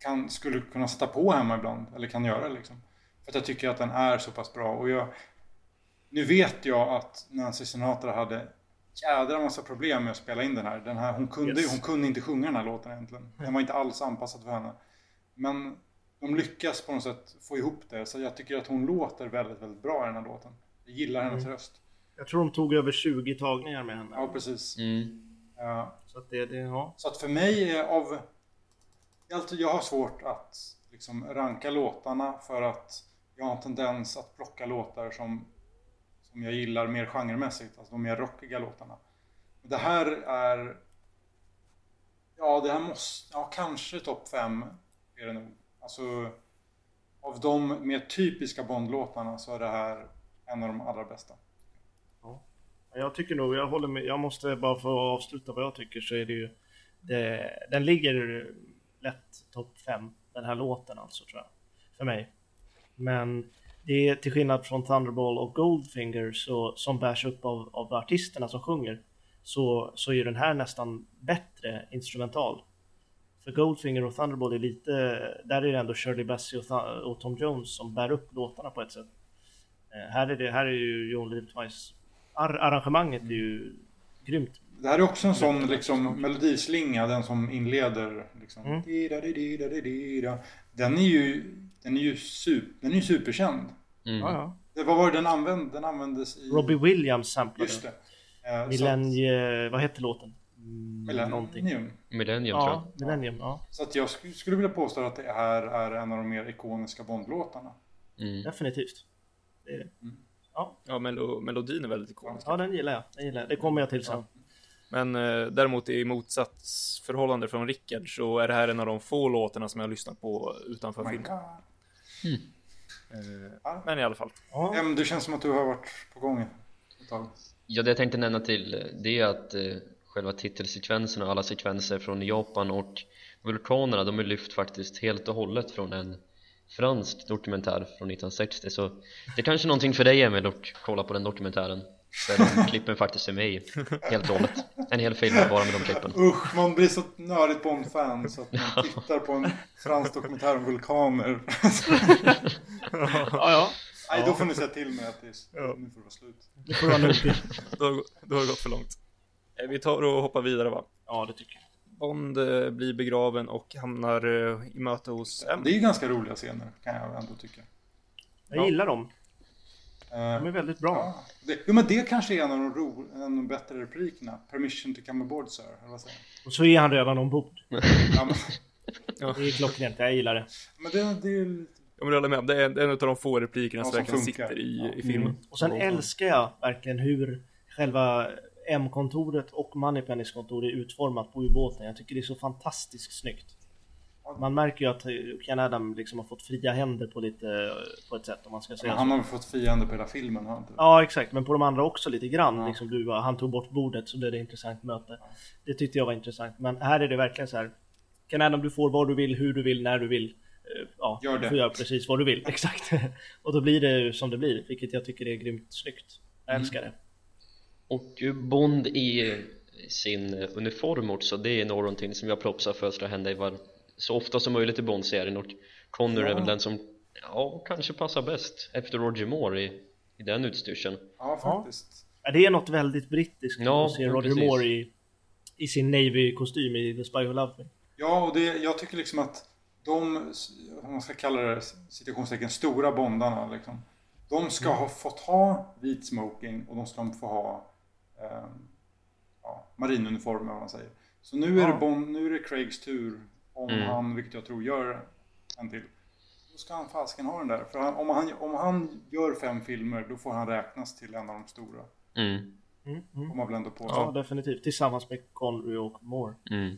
Speaker 3: kan, skulle kunna sätta på hemma ibland. Eller kan göra liksom. För att jag tycker att den är så pass bra. Och jag, nu vet jag att Nancy Sinatra hade jädra massa problem med att spela in den här. Den här hon, kunde,
Speaker 2: Yes.
Speaker 3: hon kunde inte sjunga den här låten egentligen. Den var inte alls anpassad för henne. Men de lyckas på något sätt få ihop det. Så jag tycker att hon låter väldigt, väldigt bra i den här låten. Jag gillar hennes röst.
Speaker 2: Jag tror de tog över 20 tagningar med henne.
Speaker 3: Ja, precis.
Speaker 4: Mm.
Speaker 3: Ja.
Speaker 2: Så att det, det, ja.
Speaker 3: Så att för mig är av... Jag alltid- Jag har svårt att liksom ranka låtarna för att jag har en tendens att plocka låtar som, som jag gillar mer genremässigt, alltså de mer rockiga låtarna. Det här är... Ja, det här måste... Ja, kanske topp fem är det nog. Alltså, av de mer typiska Bond-låtarna så är det här en av de allra bästa.
Speaker 2: Jag tycker nog, jag håller med, jag måste bara få avsluta vad jag tycker så är det ju det, Den ligger lätt topp 5 Den här låten alltså tror jag. För mig. Men det är till skillnad från Thunderball och Goldfinger så, som bärs upp av, av artisterna som sjunger så, så är den här nästan bättre instrumental. För Goldfinger och Thunderball är lite Där är det ändå Shirley Bassey och, och Tom Jones som bär upp låtarna på ett sätt. Eh, Här är det, här är ju John Live Twice Ar- arrangemanget är ju grymt.
Speaker 3: Det här är också en sån liksom, melodislinga, den som inleder. Liksom.
Speaker 2: Mm.
Speaker 3: Den är ju, den är ju, super, den är ju superkänd.
Speaker 4: Mm.
Speaker 2: ja.
Speaker 3: Det, vad var det den använde? Den användes i...
Speaker 2: Robbie Williams samplade.
Speaker 3: Just det. Eh,
Speaker 2: Millennie, vad hette låten? Mm, någonting.
Speaker 3: Millennium.
Speaker 4: Millennium tror
Speaker 2: Ja,
Speaker 4: jag
Speaker 2: Millennium, ja.
Speaker 3: Så att jag sk- skulle vilja påstå att det här är en av de mer ikoniska Bondlåtarna.
Speaker 4: mm.
Speaker 2: Definitivt. Det är det.
Speaker 1: Ja, melo, melodin är väldigt ikonisk.
Speaker 2: Ja, den gillar jag. Den gillar jag. Det kommer jag till sen.
Speaker 1: Men eh, däremot i motsatsförhållande från Rickard så är det här en av de få låtarna som jag har lyssnat på utanför
Speaker 3: Oh
Speaker 1: filmen.
Speaker 3: God.
Speaker 1: Eh, men i alla fall.
Speaker 2: Ja,
Speaker 3: Em, det känns som att du har varit på gång ett tag.
Speaker 4: Ja, det jag tänkte nämna till eh, det är att eh, själva titelsekvensen och alla sekvenser från Japan och vulkanerna de är lyft faktiskt helt och hållet från en fransk dokumentär från 1960 så det är kanske någonting för dig Emil att kolla på den dokumentären där de klippen faktiskt är med i helt och hållet en hel film bara med de klippen
Speaker 3: Usch, man blir så nördigt Bond-fan så att man tittar på en fransk dokumentär om vulkaner.
Speaker 2: ja, ja.
Speaker 3: Nej, då får ni säga till mig att det är,
Speaker 2: Ja.
Speaker 3: nu får det vara slut.
Speaker 2: Det får vara nog till.
Speaker 1: Då, har- då har det gått för långt. Eh, vi tar och hoppar vidare va?
Speaker 2: Ja, det tycker jag.
Speaker 1: Bond eh, blir begraven och hamnar eh, i möte hos M.
Speaker 3: Det är ju ganska roliga scener, kan jag ändå tycka.
Speaker 2: Jag
Speaker 1: Ja.
Speaker 2: gillar dem.
Speaker 3: Eh,
Speaker 2: De är väldigt bra.
Speaker 3: Ja, det, jo, men det kanske är en av de, ro, en av de bättre replikerna. Permission to come aboard sir. Eller vad säger?
Speaker 2: Och så är han redan ombord.
Speaker 3: Ja, men,
Speaker 2: Det är klockrent. Jag gillar det.
Speaker 3: men det, det är ju lite...
Speaker 1: Jag håller med det är en, en av de få replikerna
Speaker 3: Ja,
Speaker 1: som
Speaker 3: som
Speaker 1: verkligen
Speaker 3: funkar.
Speaker 1: sitter i,
Speaker 3: Ja.
Speaker 1: i filmen.
Speaker 2: Och sen älskar jag verkligen hur själva M-kontoret och Moneypennys kontor är utformat på ubåten. Jag tycker det är så fantastiskt snyggt. Man märker ju att Ken Adam liksom har fått fria händer på lite på ett sätt om man ska säga
Speaker 3: Men
Speaker 2: så.
Speaker 3: han har väl fått fiende på hela filmen, har han inte?
Speaker 2: Ja exakt, men på de andra också lite grann.
Speaker 3: Ja.
Speaker 2: Liksom du, han tog bort bordet så blev det ett intressant möte. Det tyckte jag var intressant. Men här är det verkligen så här. Ken Adam, du får vad du vill, hur du vill, när du vill. Eh, ja,
Speaker 3: Gör det.
Speaker 2: du får göra precis vad du vill. Exakt. och då blir det som det blir, vilket jag tycker är grymt snyggt. Jag älskar det.
Speaker 4: Och Bond i sin uniform också, det är någonting som jag propsar för ska hända i var så ofta som möjligt i Bond-serien och Connor är
Speaker 3: Ja.
Speaker 4: väl den som ja, kanske passar bäst efter Roger Moore i, i den utstyrseln
Speaker 3: Ja, faktiskt.
Speaker 2: Ja, det är något väldigt brittiskt
Speaker 4: Ja,
Speaker 2: att se
Speaker 4: ja,
Speaker 2: Roger
Speaker 4: precis.
Speaker 2: Moore i, i sin Navy-kostym i The Spy Who Loved Me.
Speaker 3: Ja, och det, jag tycker liksom att de, om man ska kalla det citationstecken, stora bondarna liksom. De ska ha fått ha vit smoking och de ska få ha eh, ja, marinuniform eller vad man säger. Så nu är,
Speaker 2: Ja.
Speaker 3: det Bond, nu är det Craigs tur om
Speaker 4: Mm.
Speaker 3: han, vilket jag tror gör en till. Då ska han fasken ha den där. För han, om, han, om han gör fem filmer då får han räknas till en av de stora.
Speaker 4: mm,
Speaker 2: Mm, mm.
Speaker 3: Om man väl ändå på
Speaker 2: Ja, definitivt. Tillsammans med Connery och Moore.
Speaker 4: mm.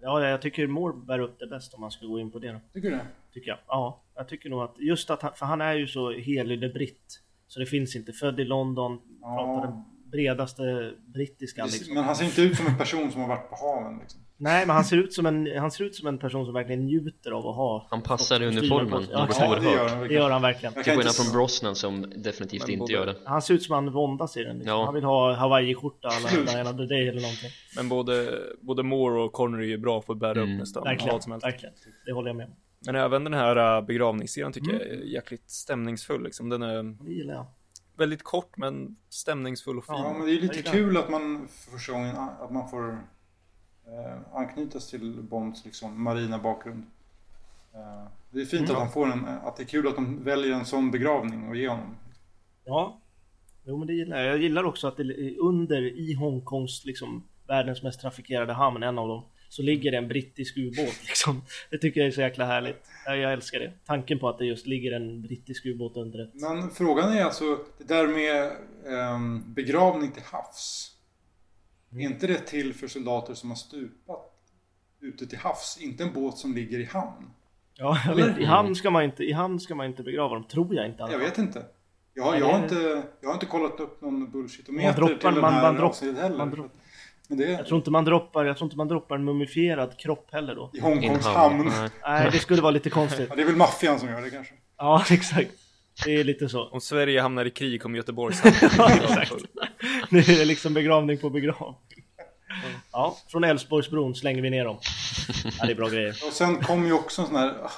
Speaker 2: Ja, jag tycker Moore bär upp det bäst om man ska gå in på det då.
Speaker 3: Tycker du det?
Speaker 2: Tycker jag. Ja, jag tycker nog att just att han, för han är ju så helylle britt. Så det finns inte. Född i London,
Speaker 3: Ja.
Speaker 2: pratar den bredaste brittiska liksom.
Speaker 3: Men han ser inte ut som en person som har varit på haven liksom.
Speaker 2: Nej, men han ser ut som en, han ser ut som en person som verkligen njuter av att ha
Speaker 4: Han passar i
Speaker 2: på
Speaker 4: uniformen något
Speaker 2: exakt.
Speaker 3: Ja, det gör han
Speaker 2: Det gör han verkligen.
Speaker 4: Till skillnad från Brosnan som definitivt
Speaker 1: Men
Speaker 4: inte
Speaker 1: både-
Speaker 4: gör det
Speaker 2: Han ser ut som han våndas i den. Liksom.
Speaker 4: Ja.
Speaker 2: Han vill ha hawaiiskjorta the Day eller någonting.
Speaker 1: Men både, både Moore och Connery är bra för att bära
Speaker 4: Mm.
Speaker 1: upp nästan
Speaker 2: Verkligen,
Speaker 1: vad som helst.
Speaker 2: verkligen. Det håller jag med om.
Speaker 1: Men även den här äh, begravningsscenen tycker
Speaker 2: Mm.
Speaker 1: jag är jäkligt stämningsfull liksom. Den är
Speaker 2: Det gillar jag.
Speaker 1: väldigt kort men stämningsfull och fin.
Speaker 3: Ja, men det är lite kul att man för första gången att man får anknytas till Bonds liksom, marina bakgrund. Eh, det är fint
Speaker 2: Mm.
Speaker 3: att han får en, att det är kul att de väljer en sån begravning och ge honom.
Speaker 2: Ja. Jo men det gillar jag. Jag gillar också att det är under i Hongkongs liksom världens mest trafikerade hamn, en av dem. Så ligger det en brittisk ubåt liksom. Det tycker jag är så jäkla härligt. Jag, jag älskar det. Tanken på att det just ligger en brittisk ubåt under ett...
Speaker 3: Men frågan är alltså, det där med ehm, begravning till havs. Är inte det till för soldater som har stupat ute till havs? Inte en båt som ligger i hamn?
Speaker 2: Ja, jag vet. I hamn ska man inte, i hamn ska man inte begrava dem, tror jag inte. alla
Speaker 3: Jag vet inte. Jag, har-
Speaker 2: Nej,
Speaker 3: jag, har inte jag har inte kollat upp någon
Speaker 2: Man
Speaker 3: bullshitometer
Speaker 2: droppar-
Speaker 3: till den
Speaker 2: man-
Speaker 3: här
Speaker 2: man dropp-
Speaker 3: heller.
Speaker 2: man dropp-
Speaker 3: Men det
Speaker 2: Jag tror inte man droppar, jag tror inte man droppar en mumifierad kropp heller då.
Speaker 3: i Hongkongs hamn.
Speaker 4: Nej.
Speaker 2: Nej, det skulle vara lite konstigt.
Speaker 3: Ja, det är väl maffian som gör det kanske.
Speaker 2: Ja, exakt. Det är lite så.
Speaker 1: Om Sverige hamnar i krig kommer Göteborgs hamn.
Speaker 2: Ja, exakt. Det är liksom begravning på begravning. Ja, från Älvsborgsbron slänger vi ner dem. Ja, det är bra grejer.
Speaker 3: Och sen kom ju också en sån här ah,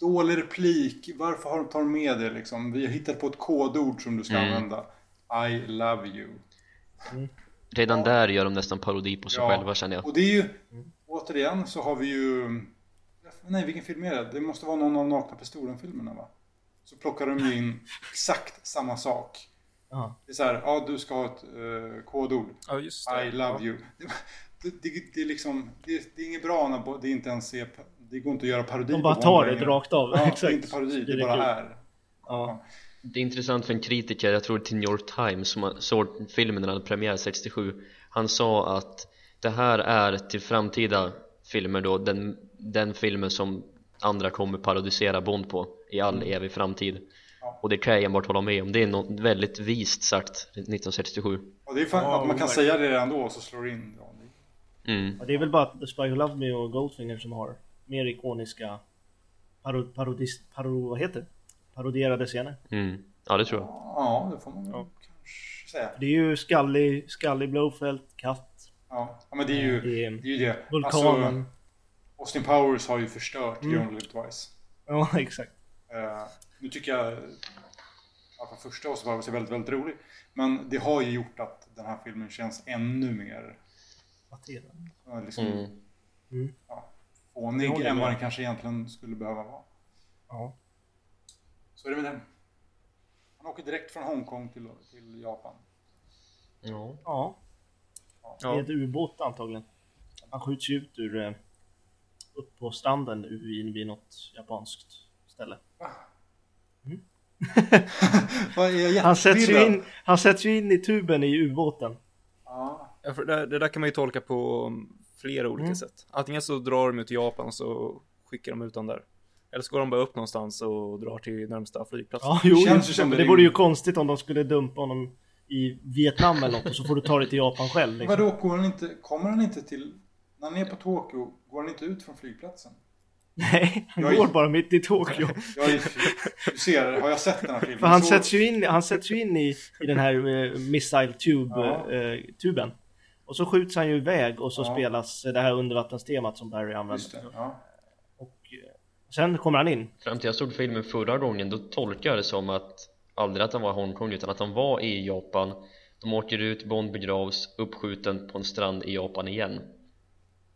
Speaker 3: dålig replik. Varför har de tagit med det liksom? Vi har hittat på ett kodord som du ska
Speaker 4: Mm.
Speaker 3: använda. I love you.
Speaker 4: Redan där gör de nästan parodi på sig
Speaker 3: Ja.
Speaker 4: själva känner jag
Speaker 3: Och det är ju, återigen så har vi ju... Nej, vilken film är det? Det måste vara någon av Nakna Pistolen-filmerna va? Så plockar de ju in exakt samma sak.
Speaker 2: Ja.
Speaker 3: Det är så här, ja du ska ha ett eh, kodord.
Speaker 1: Ja, just det.
Speaker 3: I love you. Det, det, det, är liksom, det, det är inget bra när det inte ens är, det går inte att göra parodi
Speaker 2: De bara tar det
Speaker 3: längre.
Speaker 2: rakt av.
Speaker 3: Ja, det
Speaker 2: Exakt.
Speaker 3: är inte parodi, det,
Speaker 2: Det är
Speaker 3: bara
Speaker 2: kul.
Speaker 3: är.
Speaker 2: Ja.
Speaker 4: Det är intressant för en kritiker, jag tror till New York Times som såg filmen när den hade premiär 67 Han sa att det här är till framtida filmer då den, den filmen som andra kommer parodisera Bond på i all evig framtid
Speaker 3: Ja.
Speaker 4: Och det kan jag enbart hålla med om, det är något väldigt vist sagt 1967
Speaker 3: Och det är fan,
Speaker 2: Ja,
Speaker 3: att man kan säga det redan då och så slår in. Ja, det-
Speaker 4: mm.
Speaker 2: Ja, det är väl bara The Spy Who Loved Me och Goldfinger som har mer ikoniska paro, parodis, paro, vad heter? Parodierade scener.
Speaker 4: Mm. Ja det tror jag
Speaker 3: Ja, det får man väl kanske säga.
Speaker 2: Det är ju Scully, Scully Blowfelt, Katt,
Speaker 3: Ja, ja men det är ju
Speaker 2: det är
Speaker 3: det. Är ju det.
Speaker 2: Vulkanen.
Speaker 3: Alltså, Austin Powers har ju förstört
Speaker 2: Mm.
Speaker 3: You Only Live Twice.
Speaker 2: Ja, exakt.
Speaker 3: Eh, nu tycker jag att första Austin Powers är väldigt, väldigt rolig. Men det har ju gjort att den här filmen känns ännu mer
Speaker 2: Materad.
Speaker 3: eh, liksom,
Speaker 4: mm.
Speaker 2: Mm.
Speaker 3: fånig
Speaker 2: Det håller jag
Speaker 3: än vad den kanske egentligen skulle behöva vara.
Speaker 2: Ja.
Speaker 3: Så är det med den. Han åker direkt från Hongkong till, till Japan.
Speaker 4: Ja.
Speaker 2: Ja.
Speaker 1: Ja.
Speaker 2: Med ubåt antagligen. Han skjuts ju ut ur eh, upp på stranden vid, vid något japanskt ställe.
Speaker 3: Jag
Speaker 2: Han sätts, ju in, han sätts ju in i tuben i ubåten.
Speaker 3: Ja,
Speaker 1: det, det där kan man ju tolka på um, flera olika
Speaker 2: Mm.
Speaker 1: sätt. Antingen så drar de ut till Japan och så skickar de ut dem där. Eller så går de bara upp någonstans och drar till närmsta flygplats.
Speaker 2: Ja, jo,
Speaker 3: känns som
Speaker 2: men
Speaker 3: det
Speaker 2: det vore ju konstigt om de skulle dumpa honom i Vietnam eller något och så får du ta dig till Japan själv. Liksom.
Speaker 3: Vadå, går han inte, kommer han inte till... När han är på Tokyo, går han inte ut från flygplatsen?
Speaker 2: Nej, han
Speaker 3: Jag är-
Speaker 2: går bara mitt i Tokyo.
Speaker 3: Jag är, du ser, har jag sett den här filmen?
Speaker 2: För han
Speaker 3: så,
Speaker 2: sätts ju in, han sätts ju in i, i den här eh, missile tube,
Speaker 3: Ja.
Speaker 2: eh, tuben. Och så skjuts han ju iväg och så
Speaker 3: Ja.
Speaker 2: spelas det här undervattenstemat som Barry använder.
Speaker 3: Just det, ja.
Speaker 2: Och eh, sen kommer han in.
Speaker 4: Fram till jag såg filmen förra gången, då tolkade jag det som att aldrig att han var i Hongkong utan att han var i Japan De åker ut, Bond begravs, uppskjuten på en strand i Japan igen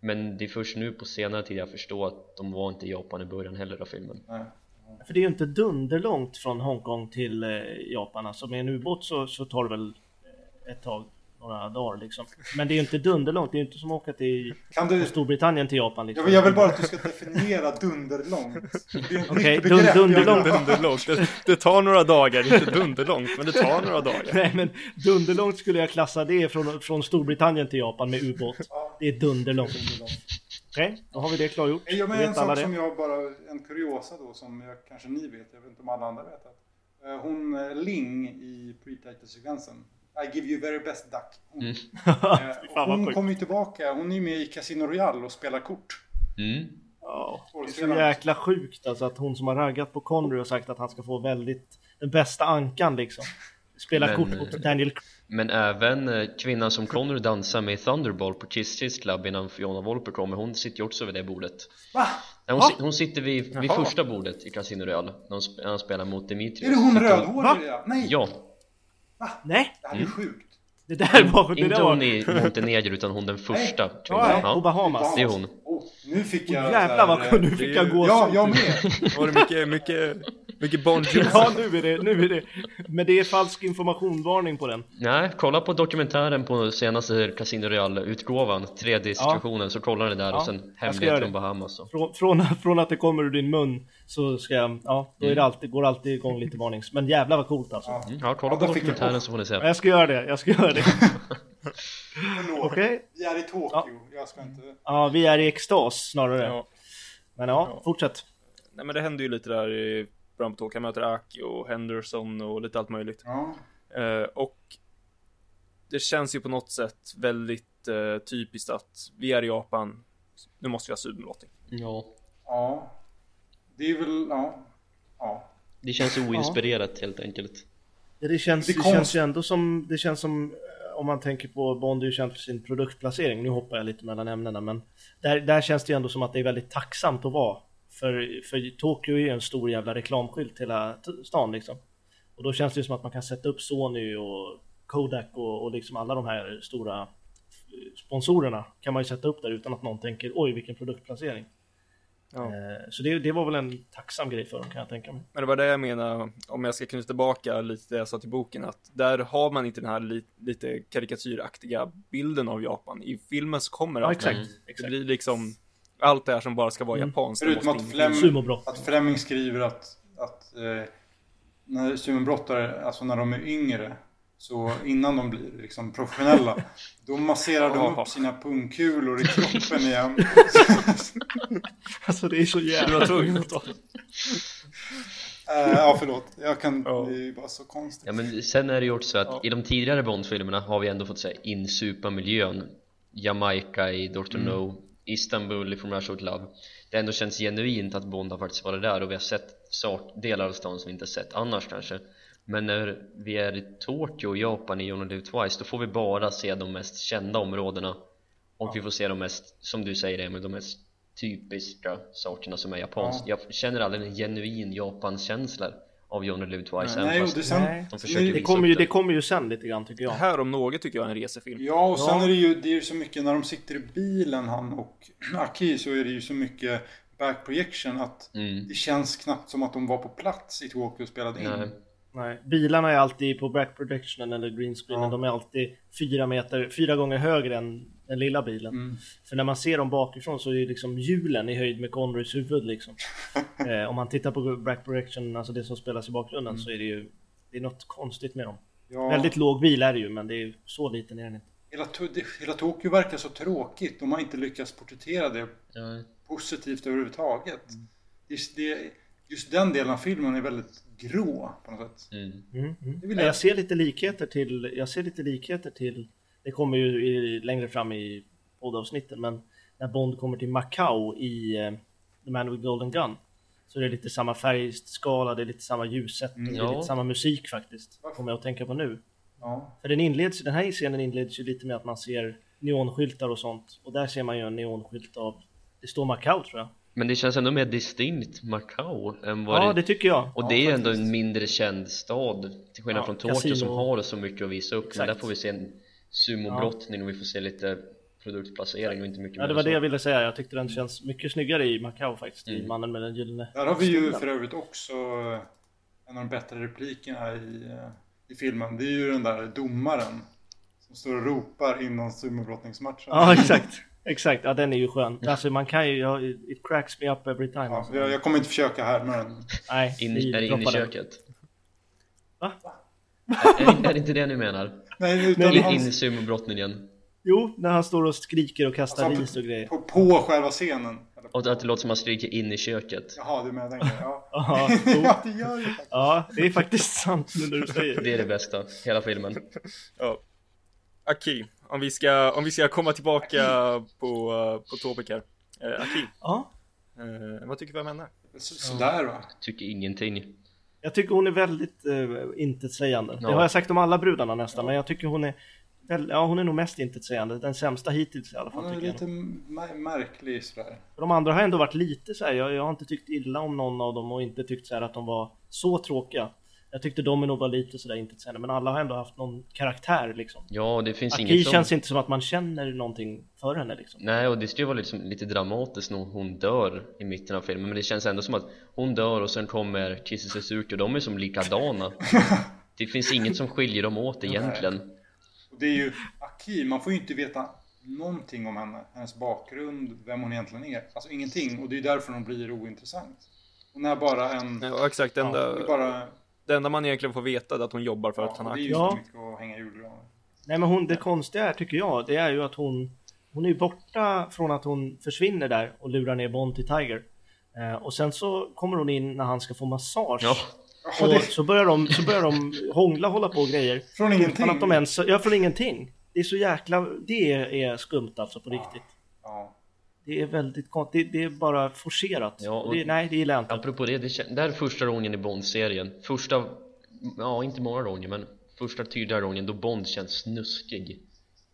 Speaker 4: Men det är först nu på senare tid jag förstår att de var inte i Japan i början heller av filmen
Speaker 3: Nej.
Speaker 2: För det är ju inte dunderlångt från Hongkong till eh, Japan. Alltså med en ubåt så, så tar det väl ett tag, några dagar liksom. Men det är ju inte dunderlångt. Det är ju inte som att åka till
Speaker 3: Kan du,
Speaker 2: Storbritannien till Japan
Speaker 3: jag,
Speaker 2: liksom.
Speaker 3: vill, jag vill bara att du ska definiera dunderlångt.
Speaker 2: Okej,
Speaker 3: nytt
Speaker 2: dun- dunderlångt.
Speaker 1: Dunderlångt. Det, det tar några dagar, inte dunderlångt, men det tar några dagar.
Speaker 2: Nej men dunderlångt skulle jag klassa det från, från Storbritannien till Japan med ubåt. Det är dunderlångt. Okej, då har vi det klargjort.
Speaker 3: Ja, men en sak
Speaker 2: det.
Speaker 3: som jag bara, en kuriosa då som jag, kanske ni vet, jag vet inte om alla andra vet. Eh, Hon eh, Ling i pre-title-sekvensen. I give you very best duck. Hon,
Speaker 4: Mm.
Speaker 2: vad
Speaker 3: hon kommer ju tillbaka, hon är ju med i Casino Royale och spelar kort.
Speaker 4: mm.
Speaker 2: Ja, det är så jäkla sjukt alltså att hon som har raggat på Connery och sagt att han ska få väldigt den bästa ankan liksom. Spela
Speaker 4: Men,
Speaker 2: kort
Speaker 4: eh,
Speaker 2: mot Daniel
Speaker 4: Men även eh, kvinnan som Connor dansar med i Thunderball på Kiss Kiss Club innan Fiona Volper kommer, hon sitter ju också vid det bordet
Speaker 3: Va?
Speaker 4: Nej, hon, hon sitter vid, vid
Speaker 1: Jaha.
Speaker 4: första bordet i Casino Royale när han spelar mot Dimitrios
Speaker 3: Är det hon
Speaker 4: Sitter
Speaker 3: rödhåriga? Nej!
Speaker 4: Ja,
Speaker 2: Nej,
Speaker 3: Det här är ju sjukt.
Speaker 2: det där var... Det
Speaker 4: inte
Speaker 2: där var...
Speaker 4: hon i Montenegro utan hon den första
Speaker 2: Ja,
Speaker 4: kvinnan
Speaker 2: på
Speaker 4: ja.
Speaker 2: Bahamas.
Speaker 4: det är hon.
Speaker 3: Oh, nu fick jag...
Speaker 2: jävlar vad
Speaker 3: här,
Speaker 2: nu fick
Speaker 1: det är
Speaker 2: jag
Speaker 1: ju-
Speaker 2: gå
Speaker 3: Ja, jag med!
Speaker 1: Var det mycket, mycket, mycket Bon Jovi?
Speaker 2: Ja, nu är det, nu är det. Men det är falsk informationvarning på den.
Speaker 4: Nej, kolla på dokumentären på senaste Casino Royale-utgåvan 3D-situationen så kollar ni där
Speaker 2: Ja,
Speaker 4: och sen
Speaker 2: jag ska
Speaker 4: hemlighet
Speaker 2: göra
Speaker 4: från
Speaker 2: det.
Speaker 4: Bahamas så.
Speaker 2: Från, från, från att det kommer ur din mun så ska jag, ja, då är det alltid, går alltid igång lite varnings. Men jävlar vad coolt alltså. Ja.
Speaker 3: Ja,
Speaker 4: Mm, Ja, kolla
Speaker 3: Ja,
Speaker 4: på dokumentären så får ni se
Speaker 2: Jag ska göra det, jag ska göra det.
Speaker 3: förlåt.
Speaker 2: Okej?
Speaker 3: Vi är i Tokyo. Jag ska inte...
Speaker 2: Ja, vi är i extas snarare.
Speaker 1: Ja.
Speaker 2: Men ja,
Speaker 1: Ja.
Speaker 2: fortsätt.
Speaker 1: Nej men det händer ju lite där i början på Tolkien. Han möter Aki och Henderson och lite allt möjligt.
Speaker 3: Ja.
Speaker 1: Eh, och det känns ju på något sätt väldigt eh, typiskt att vi är i Japan. Nu måste vi ha submlotting.
Speaker 4: Ja,
Speaker 3: Ja. Det är väl... Ja. Ja.
Speaker 4: det känns oinspirerat helt enkelt
Speaker 2: Ja, det känns,
Speaker 3: Det
Speaker 2: det känns ju ändå som, det känns som om man tänker på Bond är ju känd för sin produktplacering, nu hoppar jag lite mellan ämnena men där, där känns det ju ändå som att det är väldigt tacksamt att vara. För, för Tokyo är ju en stor jävla reklamskylt hela stan liksom. Och då känns det ju som att man kan sätta upp Sony och Kodak och, och liksom alla de här stora sponsorerna kan man ju sätta upp där utan att någon tänker oj vilken produktplacering.
Speaker 1: Ja.
Speaker 2: Eh, Så det, det var väl en tacksam grej för dem kan jag tänka mig.
Speaker 1: Men det var det jag menar, om jag ska knyta tillbaka lite det jag sa till boken, att där har man inte den här li lite karikatyraktiga bilden av Japan. I filmen så kommer
Speaker 2: Ja
Speaker 1: allt
Speaker 2: exakt.
Speaker 1: det. Det
Speaker 2: exakt.
Speaker 1: blir liksom allt det här som bara ska vara
Speaker 2: Mm.
Speaker 1: japanskt. det
Speaker 3: Förutom att Flem-. Att Fleming skriver att, att eh, när sumenbrottare, alltså när de är yngre, så innan de blir liksom professionella, då masserar de upp sina pungkulor i kroppen igen.
Speaker 2: Alltså det är så jävla
Speaker 1: ta
Speaker 3: Eh, ja, förlåt. Jag kan,
Speaker 1: Ja.
Speaker 3: det är ju bara så konstigt.
Speaker 4: Ja men sen är det ju också så att
Speaker 1: Ja.
Speaker 4: i de tidigare Bond-filmerna har vi ändå fått säga insupa miljön Jamaica i Dr. No Istanbul i From Russia With Love Det ändå känns genuint att Bond har faktiskt varit där och vi har sett delar av stan som vi inte har sett annars kanske Men när vi är i Tokyo och Japan i Live Twice då får vi bara se de mest kända områdena och vi får se de mest, som du säger Emil, de mest typiska sakerna som är japanskt
Speaker 3: Ja.
Speaker 4: Jag känner aldrig en genuin Japanskänsla av Live Twice
Speaker 3: Nej,
Speaker 4: fast
Speaker 3: det sen,
Speaker 2: Nej.
Speaker 4: de försöker
Speaker 2: Det kommer, ju,
Speaker 4: det.
Speaker 2: det kommer ju sen lite grann tycker
Speaker 1: Det
Speaker 2: jag.
Speaker 1: här om något tycker jag är en resefilm.
Speaker 3: Ja, och sen
Speaker 2: Ja.
Speaker 3: är det ju det är ju så mycket när de sitter i bilen, han och Aki, så är det ju så mycket back projection att
Speaker 4: Mm.
Speaker 3: det känns knappt som att de var på plats i Tokyo och spelade in.
Speaker 4: Nej.
Speaker 2: Nej. Bilarna är alltid på back projectionen eller green screenen,
Speaker 3: Ja.
Speaker 2: de är alltid fyra meter, fyra gånger högre än den lilla bilen.
Speaker 3: Mm.
Speaker 2: För när man ser dem bakifrån så är ju liksom hjulen i höjd med Conrys huvud liksom. eh, om man tittar på back projection, alltså det som spelas i bakgrunden, så är det ju det är något konstigt med dem.
Speaker 3: Ja,
Speaker 2: Väldigt låg bil är det ju, men det är så liten är den inte.
Speaker 3: hela, det- hela Tokyo verkar så tråkigt. De har inte lyckats porträttera det
Speaker 4: Ja.
Speaker 3: positivt överhuvudtaget. Just, det, just den delen av filmen är väldigt grå på något sätt.
Speaker 4: Mm.
Speaker 2: Mm, mm. Jag...
Speaker 3: jag-
Speaker 2: ser lite likheter till, jag ser lite likheter till, det kommer ju i, längre fram i poddavsnitten, men när Bond kommer till Macau i, eh, The Man with Golden Gun. Så det är lite samma färgskala, det är lite samma ljussättning,
Speaker 4: Mm,
Speaker 2: det är
Speaker 4: ja.
Speaker 2: lite samma musik faktiskt. Kommer jag att tänka på nu.
Speaker 3: Ja.
Speaker 2: För den, inleds, den här scenen inleds ju lite med att man ser neonskyltar och sånt. Och där ser man ju en neonskylt av, det står Macau tror jag.
Speaker 4: Men det känns ändå mer distinkt Macau än vad
Speaker 2: Ja,
Speaker 4: det...
Speaker 2: det tycker jag.
Speaker 4: Och
Speaker 3: Ja,
Speaker 4: det är ju ändå
Speaker 3: faktiskt.
Speaker 4: en mindre känd stad Till skillnad
Speaker 2: Ja,
Speaker 4: från Tokyo
Speaker 2: kasino.
Speaker 4: som har så mycket att visa upp Men
Speaker 2: Exakt.
Speaker 4: där får vi se en sumobrottning och vi får se lite produktplacering och inte mycket
Speaker 2: Ja, det var det jag ville säga. Jag tyckte den känns mycket snyggare i Macau faktiskt. I
Speaker 4: Mm.
Speaker 2: Mannen med den gyllene
Speaker 3: Där har vi ju för övrigt också eh, en av de bättre replikerna i, eh, i filmen. Det är ju den där domaren som står och ropar innan sumobrottningsmatchen.
Speaker 2: Ja, exakt. Exakt, ja den är ju skön. Alltså man kan ju, ja, it cracks me up every time.
Speaker 3: Ja,
Speaker 2: alltså.
Speaker 3: jag, jag kommer inte försöka härma den.
Speaker 2: Nej,
Speaker 4: In, det i
Speaker 2: droppar den.
Speaker 4: köket?
Speaker 2: Va?
Speaker 4: Är, är, det inte det ni menar?
Speaker 3: Nej, utan
Speaker 2: Nej,
Speaker 4: In,
Speaker 3: han,
Speaker 4: in i sumobrottningen
Speaker 2: Jo, när han står och skriker och kastar
Speaker 3: Alltså,
Speaker 2: ris och grejer.
Speaker 3: på, på själva scenen.
Speaker 4: Och att det låter som att man skriker in i köket
Speaker 3: Jaha, du menar den grejen. Ja.
Speaker 2: Ja,
Speaker 3: det gör faktiskt.
Speaker 2: ja, det är faktiskt sant nu när du säger det.
Speaker 4: Det är det bästa, hela filmen
Speaker 1: Ja. Aki, om vi ska, om vi ska komma tillbaka på, på topic här. Uh, Aki,
Speaker 2: Ja,
Speaker 1: eh, vad tycker vi om henne?
Speaker 3: Så, sådär va.
Speaker 4: Tycker ingenting
Speaker 2: jag tycker hon är väldigt uh, intetsägande.
Speaker 4: Ja.
Speaker 2: Det har jag sagt om alla brudarna nästan, men jag tycker hon är Ja, hon är nog mest intetsägande. Den sämsta hittills i alla fall
Speaker 3: Han är lite mär- märklig sådär.
Speaker 2: De andra har ändå varit lite så här. Jag, jag har inte tyckt illa om någon av dem och inte tyckt så här att de var så tråkiga. Jag tyckte Domino var lite sådär intetsägande, men alla har ändå haft någon karaktär liksom.
Speaker 4: Ja, det finns
Speaker 2: Aki
Speaker 4: inget som...
Speaker 2: känns inte som att man känner någonting för henne liksom.
Speaker 4: Nej, och det skulle ju vara liksom lite dramatiskt när hon dör i mitten av filmen Men det känns ändå som att hon dör och sen kommer Kissy Suzuki och de är som likadana Det finns inget som skiljer dem åt egentligen
Speaker 3: Och det är ju Aki, man får ju inte veta någonting om henne. Hennes bakgrund, vem hon egentligen är. Alltså ingenting. Och det är därför hon blir ointressant. Hon är bara en...
Speaker 1: Ja, exakt. Enda,
Speaker 3: Hon är bara...
Speaker 1: det enda man egentligen får veta är att hon jobbar för att
Speaker 3: Ja,
Speaker 1: han
Speaker 3: och
Speaker 1: har
Speaker 3: det är ju
Speaker 2: Ja.
Speaker 3: att hänga julgranen.
Speaker 2: Nej men hon, det konstiga är tycker jag, det är ju att hon Hon är ju borta från att hon försvinner där och lurar ner Bond till Tiger. Eh, och sen så kommer hon in när han ska få massage.
Speaker 4: Ja,
Speaker 3: Ja,
Speaker 2: Och
Speaker 3: det,
Speaker 2: så börjar de, så börjar de hångla, hålla på och grejer.
Speaker 3: från ingenting.
Speaker 2: Att de ens, ja från ingenting. Det är så jäkla, det är skumt alltså på riktigt.
Speaker 3: Ja.
Speaker 2: Det är väldigt konstigt, det, det är bara forcerat.
Speaker 4: Ja,
Speaker 2: det, nej det gillar jag inte.
Speaker 4: apropå det, det, det här är första gången i Bond-serien Första, ja inte många gånger men Första tydliga gången då Bond känns snuskig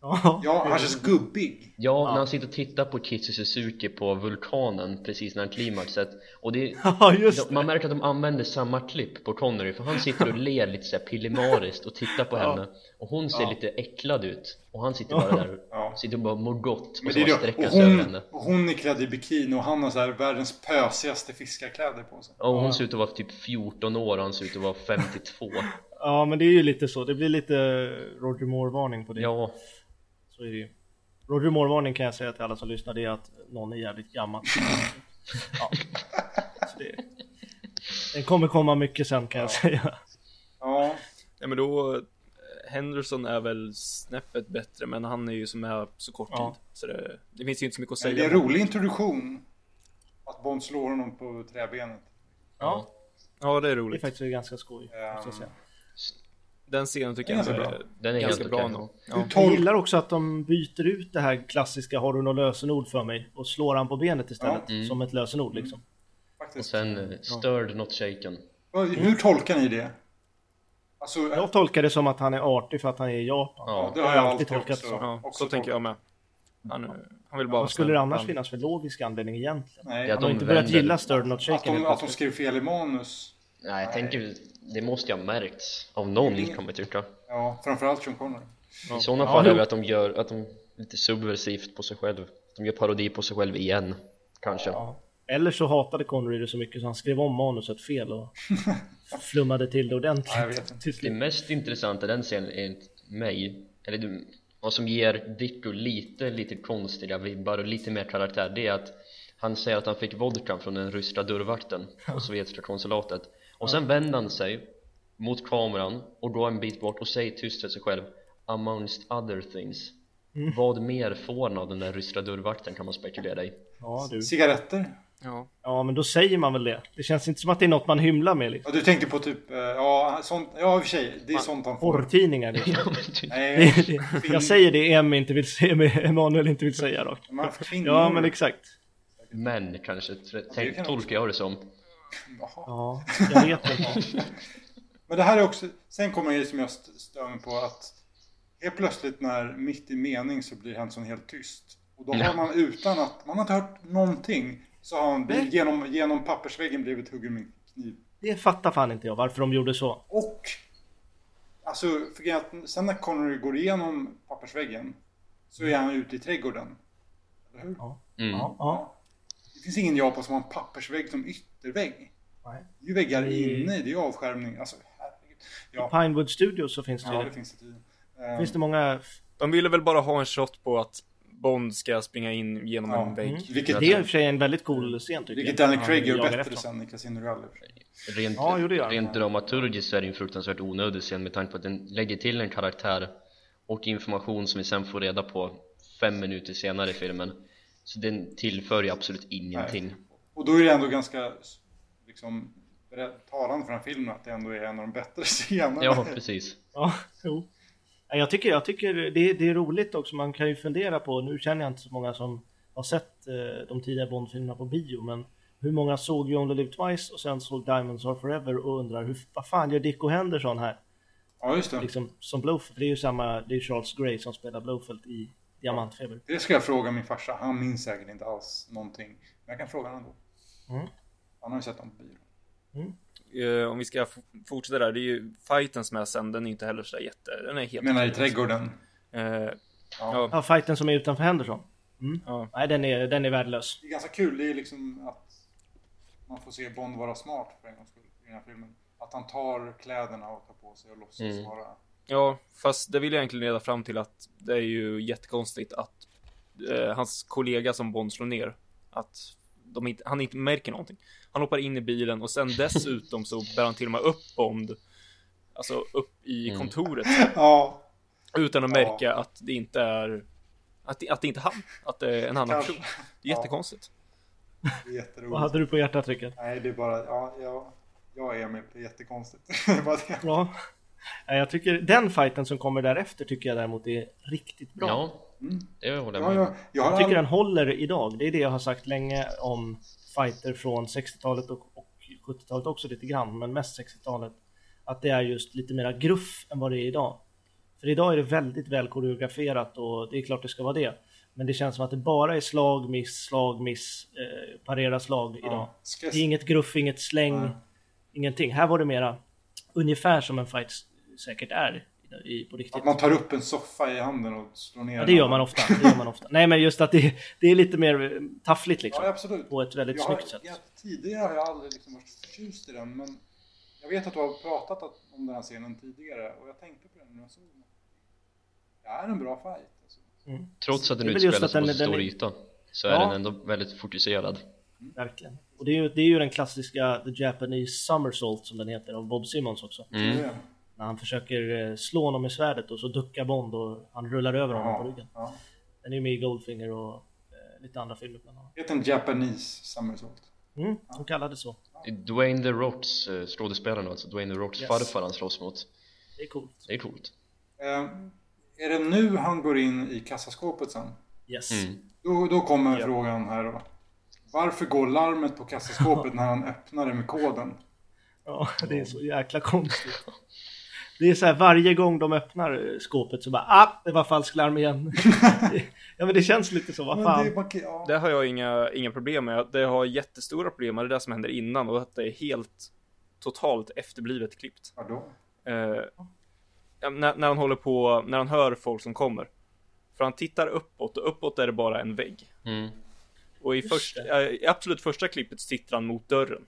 Speaker 2: Ja,
Speaker 3: ja, han känns gubbig.
Speaker 4: Ja, när han sitter och tittar på Kissy Suzuki på vulkanen precis när klimaxet Och det,
Speaker 2: ja just
Speaker 4: de, man märker att de använder samma klipp på Connery för han sitter och ler lite såhär pillemariskt och tittar på
Speaker 2: Ja.
Speaker 4: henne Och hon ser
Speaker 3: Ja.
Speaker 4: lite äcklad ut Och han sitter bara där
Speaker 3: Ja.
Speaker 4: och sitter och bara mår gott och
Speaker 3: Men
Speaker 4: så
Speaker 3: det är
Speaker 4: bara
Speaker 3: det.
Speaker 4: sträcker sig över
Speaker 3: hon,
Speaker 4: henne
Speaker 3: och hon är klädd i bikini och han har så här världens pösigaste fiskarkläder på sig.
Speaker 4: Och hon ser ut att vara typ 14 år och han ser ut att vara 52
Speaker 2: Ja men det är ju lite så, det blir lite Roger Moore-varning på det.
Speaker 4: Ja,
Speaker 2: Så är det ju. Roger Moore-varning kan jag säga till alla som lyssnar, det är att någon är jävligt gammal. ja. Så det, den kommer komma mycket sen kan jag säga.
Speaker 3: Ja,
Speaker 1: Ja men då, eh, Henderson är väl snäppet bättre men han är ju som är så kort
Speaker 2: Ja.
Speaker 1: tid. Så det, det finns ju inte så mycket att
Speaker 3: men
Speaker 1: säga.
Speaker 3: det är en rolig introduktion. Att Bond slår honom på träbenet.
Speaker 2: Ja,
Speaker 1: Ja det är
Speaker 2: det är
Speaker 1: roligt.
Speaker 2: faktiskt ganska skoj. måste jag säga.
Speaker 1: Den scenen tycker jag är,
Speaker 3: bra.
Speaker 4: den är
Speaker 1: ganska bra. Ja.
Speaker 3: Hur
Speaker 2: Jag gillar också att de byter ut det här klassiska har du något lösenord för mig och slår han på benet istället
Speaker 4: Ja. Mm.
Speaker 2: som ett lösenord liksom.
Speaker 4: Och
Speaker 3: faktiskt.
Speaker 4: sen eh, stirred not shaken
Speaker 3: Hur tolkar ni det? Alltså,
Speaker 2: Jag tolkar det som att han är artig för att han är i Japan.
Speaker 3: ja,
Speaker 4: Ja,
Speaker 3: det har jag
Speaker 2: alltid
Speaker 3: alltid
Speaker 2: tolkat
Speaker 3: också.
Speaker 2: så.
Speaker 1: Ja,
Speaker 3: också
Speaker 1: så tänker jag med. Han, eh, han vill bara
Speaker 2: Vad skulle det annars
Speaker 1: Han-
Speaker 2: finnas för logisk anledning egentligen?
Speaker 3: Nej,
Speaker 4: Det är
Speaker 2: Han har
Speaker 4: de
Speaker 2: inte börjat
Speaker 4: vänder-
Speaker 2: gilla Not
Speaker 3: att,
Speaker 2: Shaken
Speaker 3: de,
Speaker 2: helt
Speaker 3: att de skrev fel i manus.
Speaker 4: Nej jag tänker, det måste ju ha märkts av någon
Speaker 3: Det-
Speaker 4: kan man tycka
Speaker 3: Ja, framförallt Sean Connery.
Speaker 4: I sådana
Speaker 2: Ja,
Speaker 4: fall är det att de gör, att de lite subversivt på sig själv. De gör parodi på sig själv igen, kanske.
Speaker 2: Ja. Eller så hatade Connery det så mycket så han skrev om manuset fel och flummade till det ordentligt.
Speaker 3: Ja, jag
Speaker 4: Det mest intressanta den scenen enligt mig, eller du- vad som ger Dicko lite, lite konstiga vibbar och lite mer karaktär Det är att han säger att han fick vodkan från den ryska dörrvakten på sovjetiska konsulatet Och sen vänder han sig mot kameran och går en bit bort och säger tyst till sig själv Amongst other things Vad mer får han av den där ryska dörrvakten kan man spekulera i
Speaker 2: Ja, du.
Speaker 3: Cigaretter?
Speaker 1: Ja.
Speaker 2: ja, men då säger man väl det. Det känns inte som att det är något man hymlar med liksom.
Speaker 3: Ja, du tänkte på typ, eh, ja, sånt, ja i och för sig, det är sånt han får.
Speaker 2: Porrtidningar liksom.
Speaker 4: Ja, typ.
Speaker 3: Nej,
Speaker 2: Det, det, jag säger det Em inte vill säga, Emanuel inte vill säga då.
Speaker 3: man för kvinnor.
Speaker 2: Ja, men exakt.
Speaker 4: män kanske, tänk,
Speaker 3: kan
Speaker 4: tolkar jag det som
Speaker 3: Jaha.
Speaker 2: Ja, jag vet inte.
Speaker 3: Men det här är också, sen kommer grej som jag st- stör mig på att helt plötsligt när mitt i mening så blir Henson helt tyst. Och då har man utan att, man har inte hört någonting, så har han
Speaker 2: Nej.
Speaker 3: genom, genom pappersväggen blivit huggen med kniv.
Speaker 2: Det fattar fan inte jag varför de gjorde så.
Speaker 3: Och, alltså, att sen när Connery går igenom pappersväggen så är han ute i trädgården. Eller hur?
Speaker 2: Ja.
Speaker 4: mm.
Speaker 2: Ja, ja.
Speaker 3: Det finns ingen Japan som har en pappersvägg som yttervägg.
Speaker 2: Nej.
Speaker 3: Det är ju väggar
Speaker 2: Det-
Speaker 3: inne, det är ju avskärmning. Alltså, herregud. Ja,
Speaker 2: Pinewood Studios så finns det,
Speaker 3: ja det finns det. Eh,
Speaker 2: finns det många...
Speaker 1: De ville väl bara ha en shot på att Bond ska springa in genom
Speaker 3: Ja.
Speaker 1: en vägg.
Speaker 2: Mm.
Speaker 3: Vilket,
Speaker 2: Det är i och för sig en väldigt cool scen tycker
Speaker 3: vilket
Speaker 2: jag.
Speaker 3: Danny
Speaker 2: Han
Speaker 3: Craig gör bättre
Speaker 2: efter
Speaker 3: sen i Casino Royale.
Speaker 4: Rent,
Speaker 2: Ja, jo, det gör
Speaker 4: rent dramaturgiskt så är det en fruktansvärt onödig scen med tanke på att den lägger till en karaktär och information som vi sen får reda på fem minuter senare i filmen så den tillför ju absolut ingenting
Speaker 3: Och då är det ändå ganska liksom, talande för den här filmen att det ändå är en av de bättre scenerna.
Speaker 4: Ja, precis
Speaker 2: Ja, jo. Ja, Jag tycker, jag tycker det, det är roligt också, man kan ju fundera på, nu känner jag inte så många som har sett eh, de tidiga Bond-filmerna på bio, men hur många såg You Only Live Twice och sen såg Diamonds Are Forever och undrar hur, vad fan gör Dicko Henderson här?
Speaker 3: ja, just det.
Speaker 2: Liksom som Blowfield, det är ju samma, det är Charles Grey som spelar Blowfield i Diamantfeber.
Speaker 3: Det ska jag fråga min farsa. Han minns säkert inte alls någonting. Men jag kan fråga honom ändå.
Speaker 2: Mm.
Speaker 3: Han har ju sett dem på bio.
Speaker 1: Eh, om vi ska f- fortsätta där, det är ju fighten som är sen, den är inte heller så där jätte, den är helt
Speaker 3: menar i trädgården. Ja.
Speaker 1: ja,
Speaker 2: Ja, fighten som är utanför Henderson. Mm.
Speaker 1: ja.
Speaker 2: Nej, den är, den är värdelös.
Speaker 3: Det är ganska kul. Det är liksom att man får se Bond vara smart för en gångs skull i den här filmen. Att han tar kläderna och tar på sig och låtsas
Speaker 4: Mm.
Speaker 3: vara...
Speaker 1: Ja, fast det vill jag egentligen leda fram till att det är ju jättekonstigt att eh, hans kollega som Bond slår ner, att de inte, han inte märker någonting. Han hoppar in i bilen och sen dessutom så bär han till och med upp Bond, alltså upp i
Speaker 4: Mm.
Speaker 1: kontoret,
Speaker 3: Ja,
Speaker 1: utan att
Speaker 3: Ja.
Speaker 1: märka att det inte är, att det, att det inte är han, att det är en annan
Speaker 3: Kanske.
Speaker 1: person. Det är jättekonstigt.
Speaker 3: det är
Speaker 2: Vad
Speaker 3: jätteroligt.
Speaker 2: hade du på hjärtat Rickard?
Speaker 3: Nej, det är bara... Ja, ja, jag är med. Det är jättekonstigt. det.
Speaker 2: Ja. Nej, Jag tycker den fighten som kommer därefter tycker jag däremot är riktigt bra.
Speaker 4: Ja, det håller jag
Speaker 3: Ja,
Speaker 4: med
Speaker 3: ja, jag
Speaker 2: Jag tycker den håller idag. Det är det jag har sagt länge om fighter från 60-talet och, och 70-talet också lite grann, men mest 60-talet. Att det är just lite mera gruff än vad det är idag. För idag är det väldigt väl koreograferat och det är klart det ska vara det. Men det känns som att det bara är slag, miss, slag, miss, eh, parera slag idag.
Speaker 3: Ja. Ska
Speaker 2: Det är inget gruff, inget släng,
Speaker 3: Nej.
Speaker 2: ingenting. Här var det mera ungefär som en fight säkert är i, på riktigt.
Speaker 3: Att man tar upp en soffa i handen och slår ner
Speaker 2: Ja, det gör man ofta. Det gör man ofta. Nej, men just att det, det är lite mer eh, taffligt liksom.
Speaker 3: Ja, absolut.
Speaker 2: På ett väldigt
Speaker 3: Jag har,
Speaker 2: snyggt sätt.
Speaker 3: jag, tidigare har jag aldrig liksom varit förtjust i den, men jag vet att du har pratat om den här scenen tidigare och jag tänkte på den när jag såg den. Det är en bra fight. Alltså.
Speaker 4: Trots att den
Speaker 2: är
Speaker 4: utspelar sig på
Speaker 2: den-
Speaker 4: stor
Speaker 2: är-
Speaker 4: yta så är
Speaker 2: Ja.
Speaker 4: den ändå väldigt fokuserad
Speaker 2: Verkligen. Och det är, ju, det är ju den klassiska The Japanese Somersault som den heter av Bob Simmons också.
Speaker 4: mm.
Speaker 2: När han försöker eh, slå honom med svärdet och så duckar Bond och han rullar över honom på
Speaker 3: Ja,
Speaker 2: ryggen.
Speaker 3: ja.
Speaker 2: Den är ju med i Goldfinger och eh, lite andra filmer bland annat.
Speaker 3: Det heter en Japanese somersault.
Speaker 2: Mm, de kallar det så.
Speaker 4: Dwayne The Rocks eh, skådespelaren alltså, Dwayne The Rocks
Speaker 2: Yes.
Speaker 4: farfar han slåss mot
Speaker 2: Det är coolt.
Speaker 4: Det är coolt
Speaker 3: Eh, är det nu han går in i kassaskåpet sen?
Speaker 2: Yes.
Speaker 4: mm.
Speaker 3: Då, då kommer
Speaker 2: Ja.
Speaker 3: frågan här då. Varför går larmet på kassaskåpet när han öppnar det med koden?
Speaker 2: Ja, det är så jäkla konstigt. Det är så här varje gång de öppnar eh, skåpet så bara ah, det var falsklarm igen. ja men det känns lite så, vad fan.
Speaker 3: det bara, ja.
Speaker 1: Det har jag inga, inga problem med. Det har jättestora problem med det där som händer innan och att det är helt totalt efterblivet klippt.
Speaker 3: Vadå?
Speaker 1: Eh, ja, när, när han håller på, när han hör folk som kommer. För han tittar uppåt och uppåt är det bara en vägg.
Speaker 4: Mm.
Speaker 1: Och i, först, eh, i absolut första klippet sitter han mot dörren.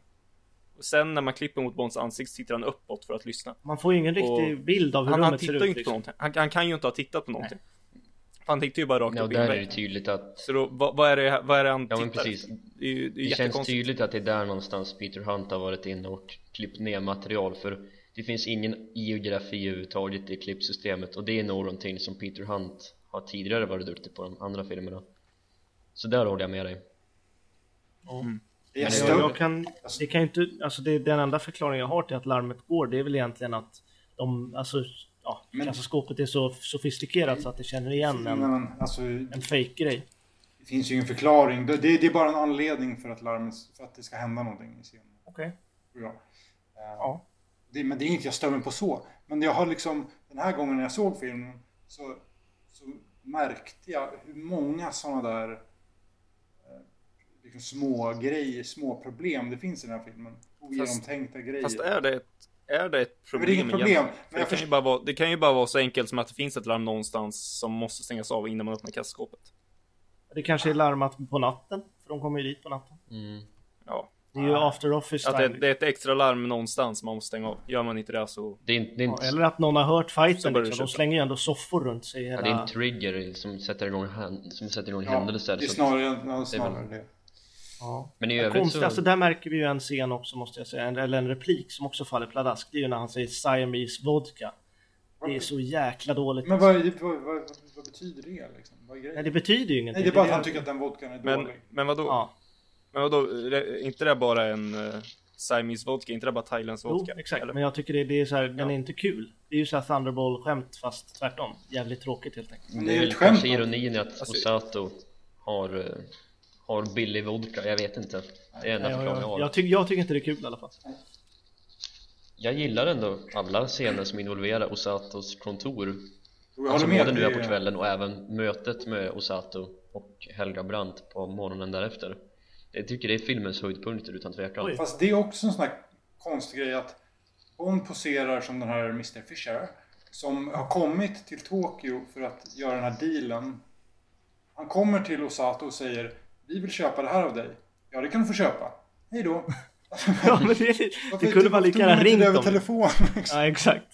Speaker 1: Och sen när man klipper mot Bonds ansikte sitter han uppåt för att lyssna.
Speaker 2: Man får ju ingen riktig
Speaker 1: Och
Speaker 2: bild av hur
Speaker 1: Han, han
Speaker 2: rummet ser
Speaker 1: tittar
Speaker 2: ut.
Speaker 1: inte på
Speaker 2: Liksom.
Speaker 1: någonting. Han, han kan ju inte ha tittat på någonting. För han tittar ju bara rakt
Speaker 4: Ja,
Speaker 1: upp i
Speaker 4: där är det tydligt att
Speaker 1: Så då, vad, vad, är det, vad är det han
Speaker 4: Ja men
Speaker 1: tittar
Speaker 4: precis?
Speaker 1: Det är det är
Speaker 4: Det känns tydligt att det är där någonstans Peter Hunt har varit inne och klippt ner material för det finns ingen geografi överhuvudtaget i klippsystemet och det är någonting som Peter Hunt har tidigare varit duktig på de andra filmerna så där håller jag med dig
Speaker 3: är
Speaker 4: Men.
Speaker 2: Jag, jag kan, det kan inte, alltså det, den enda förklaringen jag har till att larmet går det är väl egentligen att de, alltså, ja,
Speaker 3: Men-
Speaker 2: kassaskåpet är så sofistikerat så att det känner igen en,
Speaker 3: men, alltså,
Speaker 2: en fake-grej.
Speaker 3: det finns ju ingen förklaring. Det, det, det är bara en anledning för att, larmet, för att det ska hända någonting i scenen.
Speaker 2: Okej.
Speaker 3: tror jag. Eh,
Speaker 2: Ja.
Speaker 3: Det, men det är inget jag stör mig på så. Men jag har liksom, den här gången när jag såg filmen så, så märkte jag hur många sådana där liksom små grejer, små problem det finns i den här filmen. Ogenomtänkta grejer.
Speaker 1: Fast är det ett, är det ett
Speaker 3: Men
Speaker 1: problem?
Speaker 3: det är inget problem. Men
Speaker 1: det, kan ju bara vara, det kan ju bara vara så enkelt som att det finns ett larm någonstans som måste stängas av innan man öppnar kassaskåpet.
Speaker 2: Det kanske är larmat på natten, för de kommer ju dit på natten.
Speaker 4: Mm.
Speaker 1: Ja.
Speaker 2: Det är ju after office
Speaker 1: Att det,
Speaker 2: time.
Speaker 1: det är ett extra larm någonstans man måste stänga av. Gör man inte det så...
Speaker 4: Det är, inte- det är
Speaker 2: Ja,
Speaker 4: inte,
Speaker 2: eller att någon har hört fighten liksom.
Speaker 1: det
Speaker 2: De slänger ju ändå soffor runt sig i
Speaker 4: ja,
Speaker 2: hela...
Speaker 4: det är en trigger som sätter igång, hän- som sätter igång
Speaker 3: Ja,
Speaker 4: händelser.
Speaker 3: det är
Speaker 4: så-
Speaker 3: snarare, ja, snarare det.
Speaker 2: Ja.
Speaker 4: Men i övrigt
Speaker 2: Konstigt,
Speaker 4: så...
Speaker 2: alltså där märker vi ju en scen också måste jag säga, en- eller en replik som också faller pladask. Det är ju när han säger Siamese vodka. Det är så jäkla dåligt.
Speaker 3: Men vad, vad, vad, vad, vad betyder det liksom? Vad är grejen?
Speaker 2: Nej, det betyder ju ingenting.
Speaker 3: Nej, det är bara att han tycker att den vodkan är
Speaker 1: Men,
Speaker 3: dålig.
Speaker 1: men vadå?
Speaker 2: Ja,
Speaker 1: Men vadå? Är inte det bara en uh, Siamese vodka? inte det bara thailändsk
Speaker 2: jo,
Speaker 1: vodka?
Speaker 2: exakt.
Speaker 1: Eller?
Speaker 2: Men jag tycker det, det är så här, den är inte kul. Det är ju så här Thunderball-skämt fast tvärtom. Jävligt tråkigt helt enkelt.
Speaker 3: Men
Speaker 4: Det är
Speaker 3: ju ett skämt,
Speaker 4: kanske ironin i att
Speaker 1: Alltså-
Speaker 4: Osato har, eh, har billig vodka, jag vet inte. Det är enda
Speaker 2: Nej, jag,
Speaker 4: förklaringen jag
Speaker 2: jag,
Speaker 4: har.
Speaker 2: jag, tycker, jag tycker inte det är kul i alla fall.
Speaker 4: Jag gillar ändå alla scener som involverar Osatos kontor.
Speaker 3: Jag
Speaker 4: Alltså både nu på kvällen och även mötet med Osato och Helga Brandt på morgonen därefter. Jag tycker det är filmens höjdpunkter utan tvekan.
Speaker 2: Oj.
Speaker 3: Fast det är också en sån här konstig grej att hon poserar som den här Mr Fisher som har kommit till Tokyo för att göra den här dealen. Han kommer till Osato och säger Vi vill köpa det här av dig. Ja, det kan du få köpa. Hej då.
Speaker 2: Ja, men det, det kunde man lika gärna
Speaker 3: ringt över
Speaker 2: dem.
Speaker 3: telefon. liksom.
Speaker 2: Ja, exakt.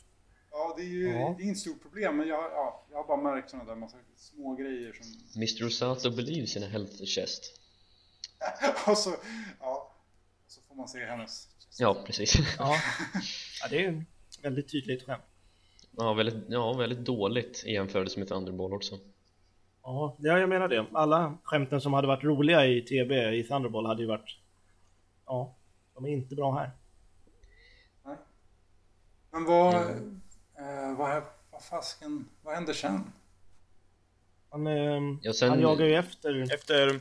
Speaker 3: Ja, det är ju
Speaker 2: Ja.
Speaker 3: det är inget stort problem. Men jag, ja, jag har bara märkt sådana där massa små grejer som...
Speaker 4: Mr Osato believes in a healthy chest.
Speaker 3: och så, ja. Så får man se hennes...
Speaker 4: Ja, precis.
Speaker 2: Ja. ja, det är ju väldigt tydligt skämt.
Speaker 4: Ja, väldigt, ja, väldigt dåligt i jämförelse med Thunderball också.
Speaker 2: Ja, ja, jag menar det. Alla skämten som hade varit roliga i TB i Thunderball hade ju varit... Ja, de är inte bra här.
Speaker 3: Men vad... Eh, vad, vad fasken... Vad händer sen?
Speaker 2: Han, ehm,
Speaker 4: Ja, sen-
Speaker 2: han jagar ju efter...
Speaker 1: Efter...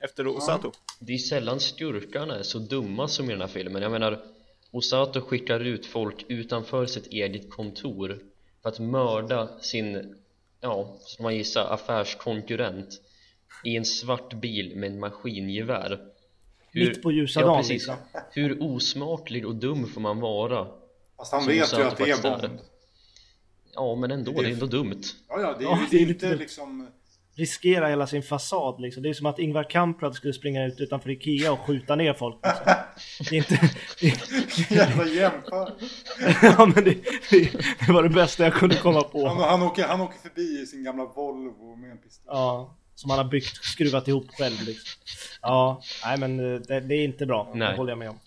Speaker 1: Efter Osato.
Speaker 4: Det är sällan skurkarna är så dumma som i den här filmen. Jag menar, Osato skickar ut folk utanför sitt eget kontor för att mörda sin, ja, som man gissar, affärskonkurrent i en svart bil med en maskingevär.
Speaker 2: Mitt på ljusa
Speaker 4: ja,
Speaker 2: dagen,
Speaker 4: precis.
Speaker 2: liksom.
Speaker 4: Hur osmaklig och dum får man vara?
Speaker 3: Fast han vet ju att det är
Speaker 4: är.
Speaker 3: Bond.
Speaker 4: Ja, men ändå, det är ändå dumt.
Speaker 3: Ja, ja, det är,
Speaker 2: Ja, det är
Speaker 3: det är
Speaker 2: lite
Speaker 3: inte
Speaker 2: dumt.
Speaker 3: liksom...
Speaker 2: Riskera hela sin fasad liksom. Det är som att Ingvar Kamprad skulle springa ut utanför Ikea och skjuta ner folk. Liksom. Det är inte...
Speaker 3: Jävla jämför.
Speaker 2: ja, men det, det, det var det bästa jag kunde komma
Speaker 3: Han,
Speaker 2: på.
Speaker 3: han, åker, han åker förbi i sin gamla Volvo med en pistol.
Speaker 2: Ja, som han har byggt, skruvat ihop själv liksom. Ja, nej men eh, det, det är inte bra.
Speaker 4: Nej.
Speaker 2: Det håller jag med om.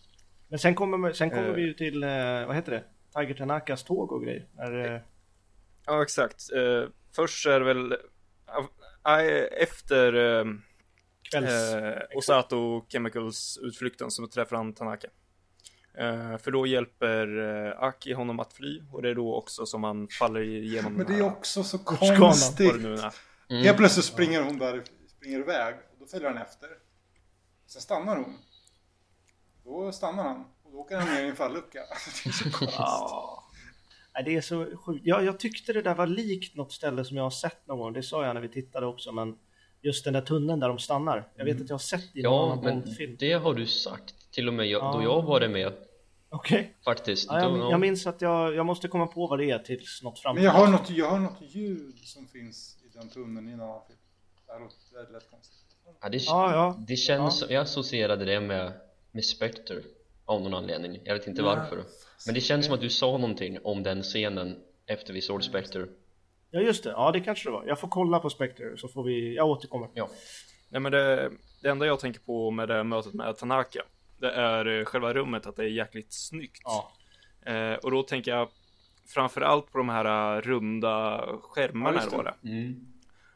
Speaker 2: Men sen kommer, sen kommer
Speaker 1: Eh.
Speaker 2: vi ju till, eh, vad heter det? Tiger Tanakas tåg och grejer. När,
Speaker 1: Ja, exakt. Eh, först är det väl... eh, efter eh,
Speaker 2: kvälls...
Speaker 1: eh, Osato Chemicals utflykten som träffar han Tanaka. Eh, för då hjälper eh, Aki honom att fly och det är då också som han faller igenom
Speaker 3: Men det är också så konstigt.
Speaker 4: Mm.
Speaker 3: Helt plötsligt springer hon där, springer iväg och då följer han efter. Sen stannar hon. Då stannar han och då åker han ner i en fallucka. Det är så konstigt.
Speaker 2: Ja. Nej, det är så sjukt. Jag, jag tyckte det där var likt något ställe som jag har sett någon gång. Det sa jag när vi tittade också, men just den där tunneln där de stannar. Jag vet att jag har sett det i någon
Speaker 4: Ja,
Speaker 2: annan
Speaker 4: men
Speaker 2: Bondfilm.
Speaker 4: det har du sagt. Till och med jag, då
Speaker 2: Ja.
Speaker 4: jag var med
Speaker 2: Okej.
Speaker 4: faktiskt.
Speaker 2: Ja, jag,
Speaker 4: Då-
Speaker 2: jag minns att jag, jag måste komma på vad det är tills något framtid.
Speaker 3: Men jag hör, något, jag hör något ljud som finns i den tunneln i en annan film. Det lätt konstigt.
Speaker 4: Ja, det,
Speaker 2: Ja, ja.
Speaker 4: det känns som, jag associerade det med, med Spectre av någon anledning, jag vet inte varför Men det känns som att du sa någonting om den scenen efter vi såg Spectre
Speaker 2: Ja, just det. Ja, det kanske det var. Jag får kolla på Spectre så får vi... Jag återkommer.
Speaker 4: Ja,
Speaker 1: Nej men det, det enda jag tänker på med det mötet med Tanaka Det är eh, själva rummet, att det är jäkligt snyggt
Speaker 2: Ja.
Speaker 1: eh, Och då tänker jag Framförallt på de här eh, runda skärmarna
Speaker 3: Ja, det.
Speaker 4: mm.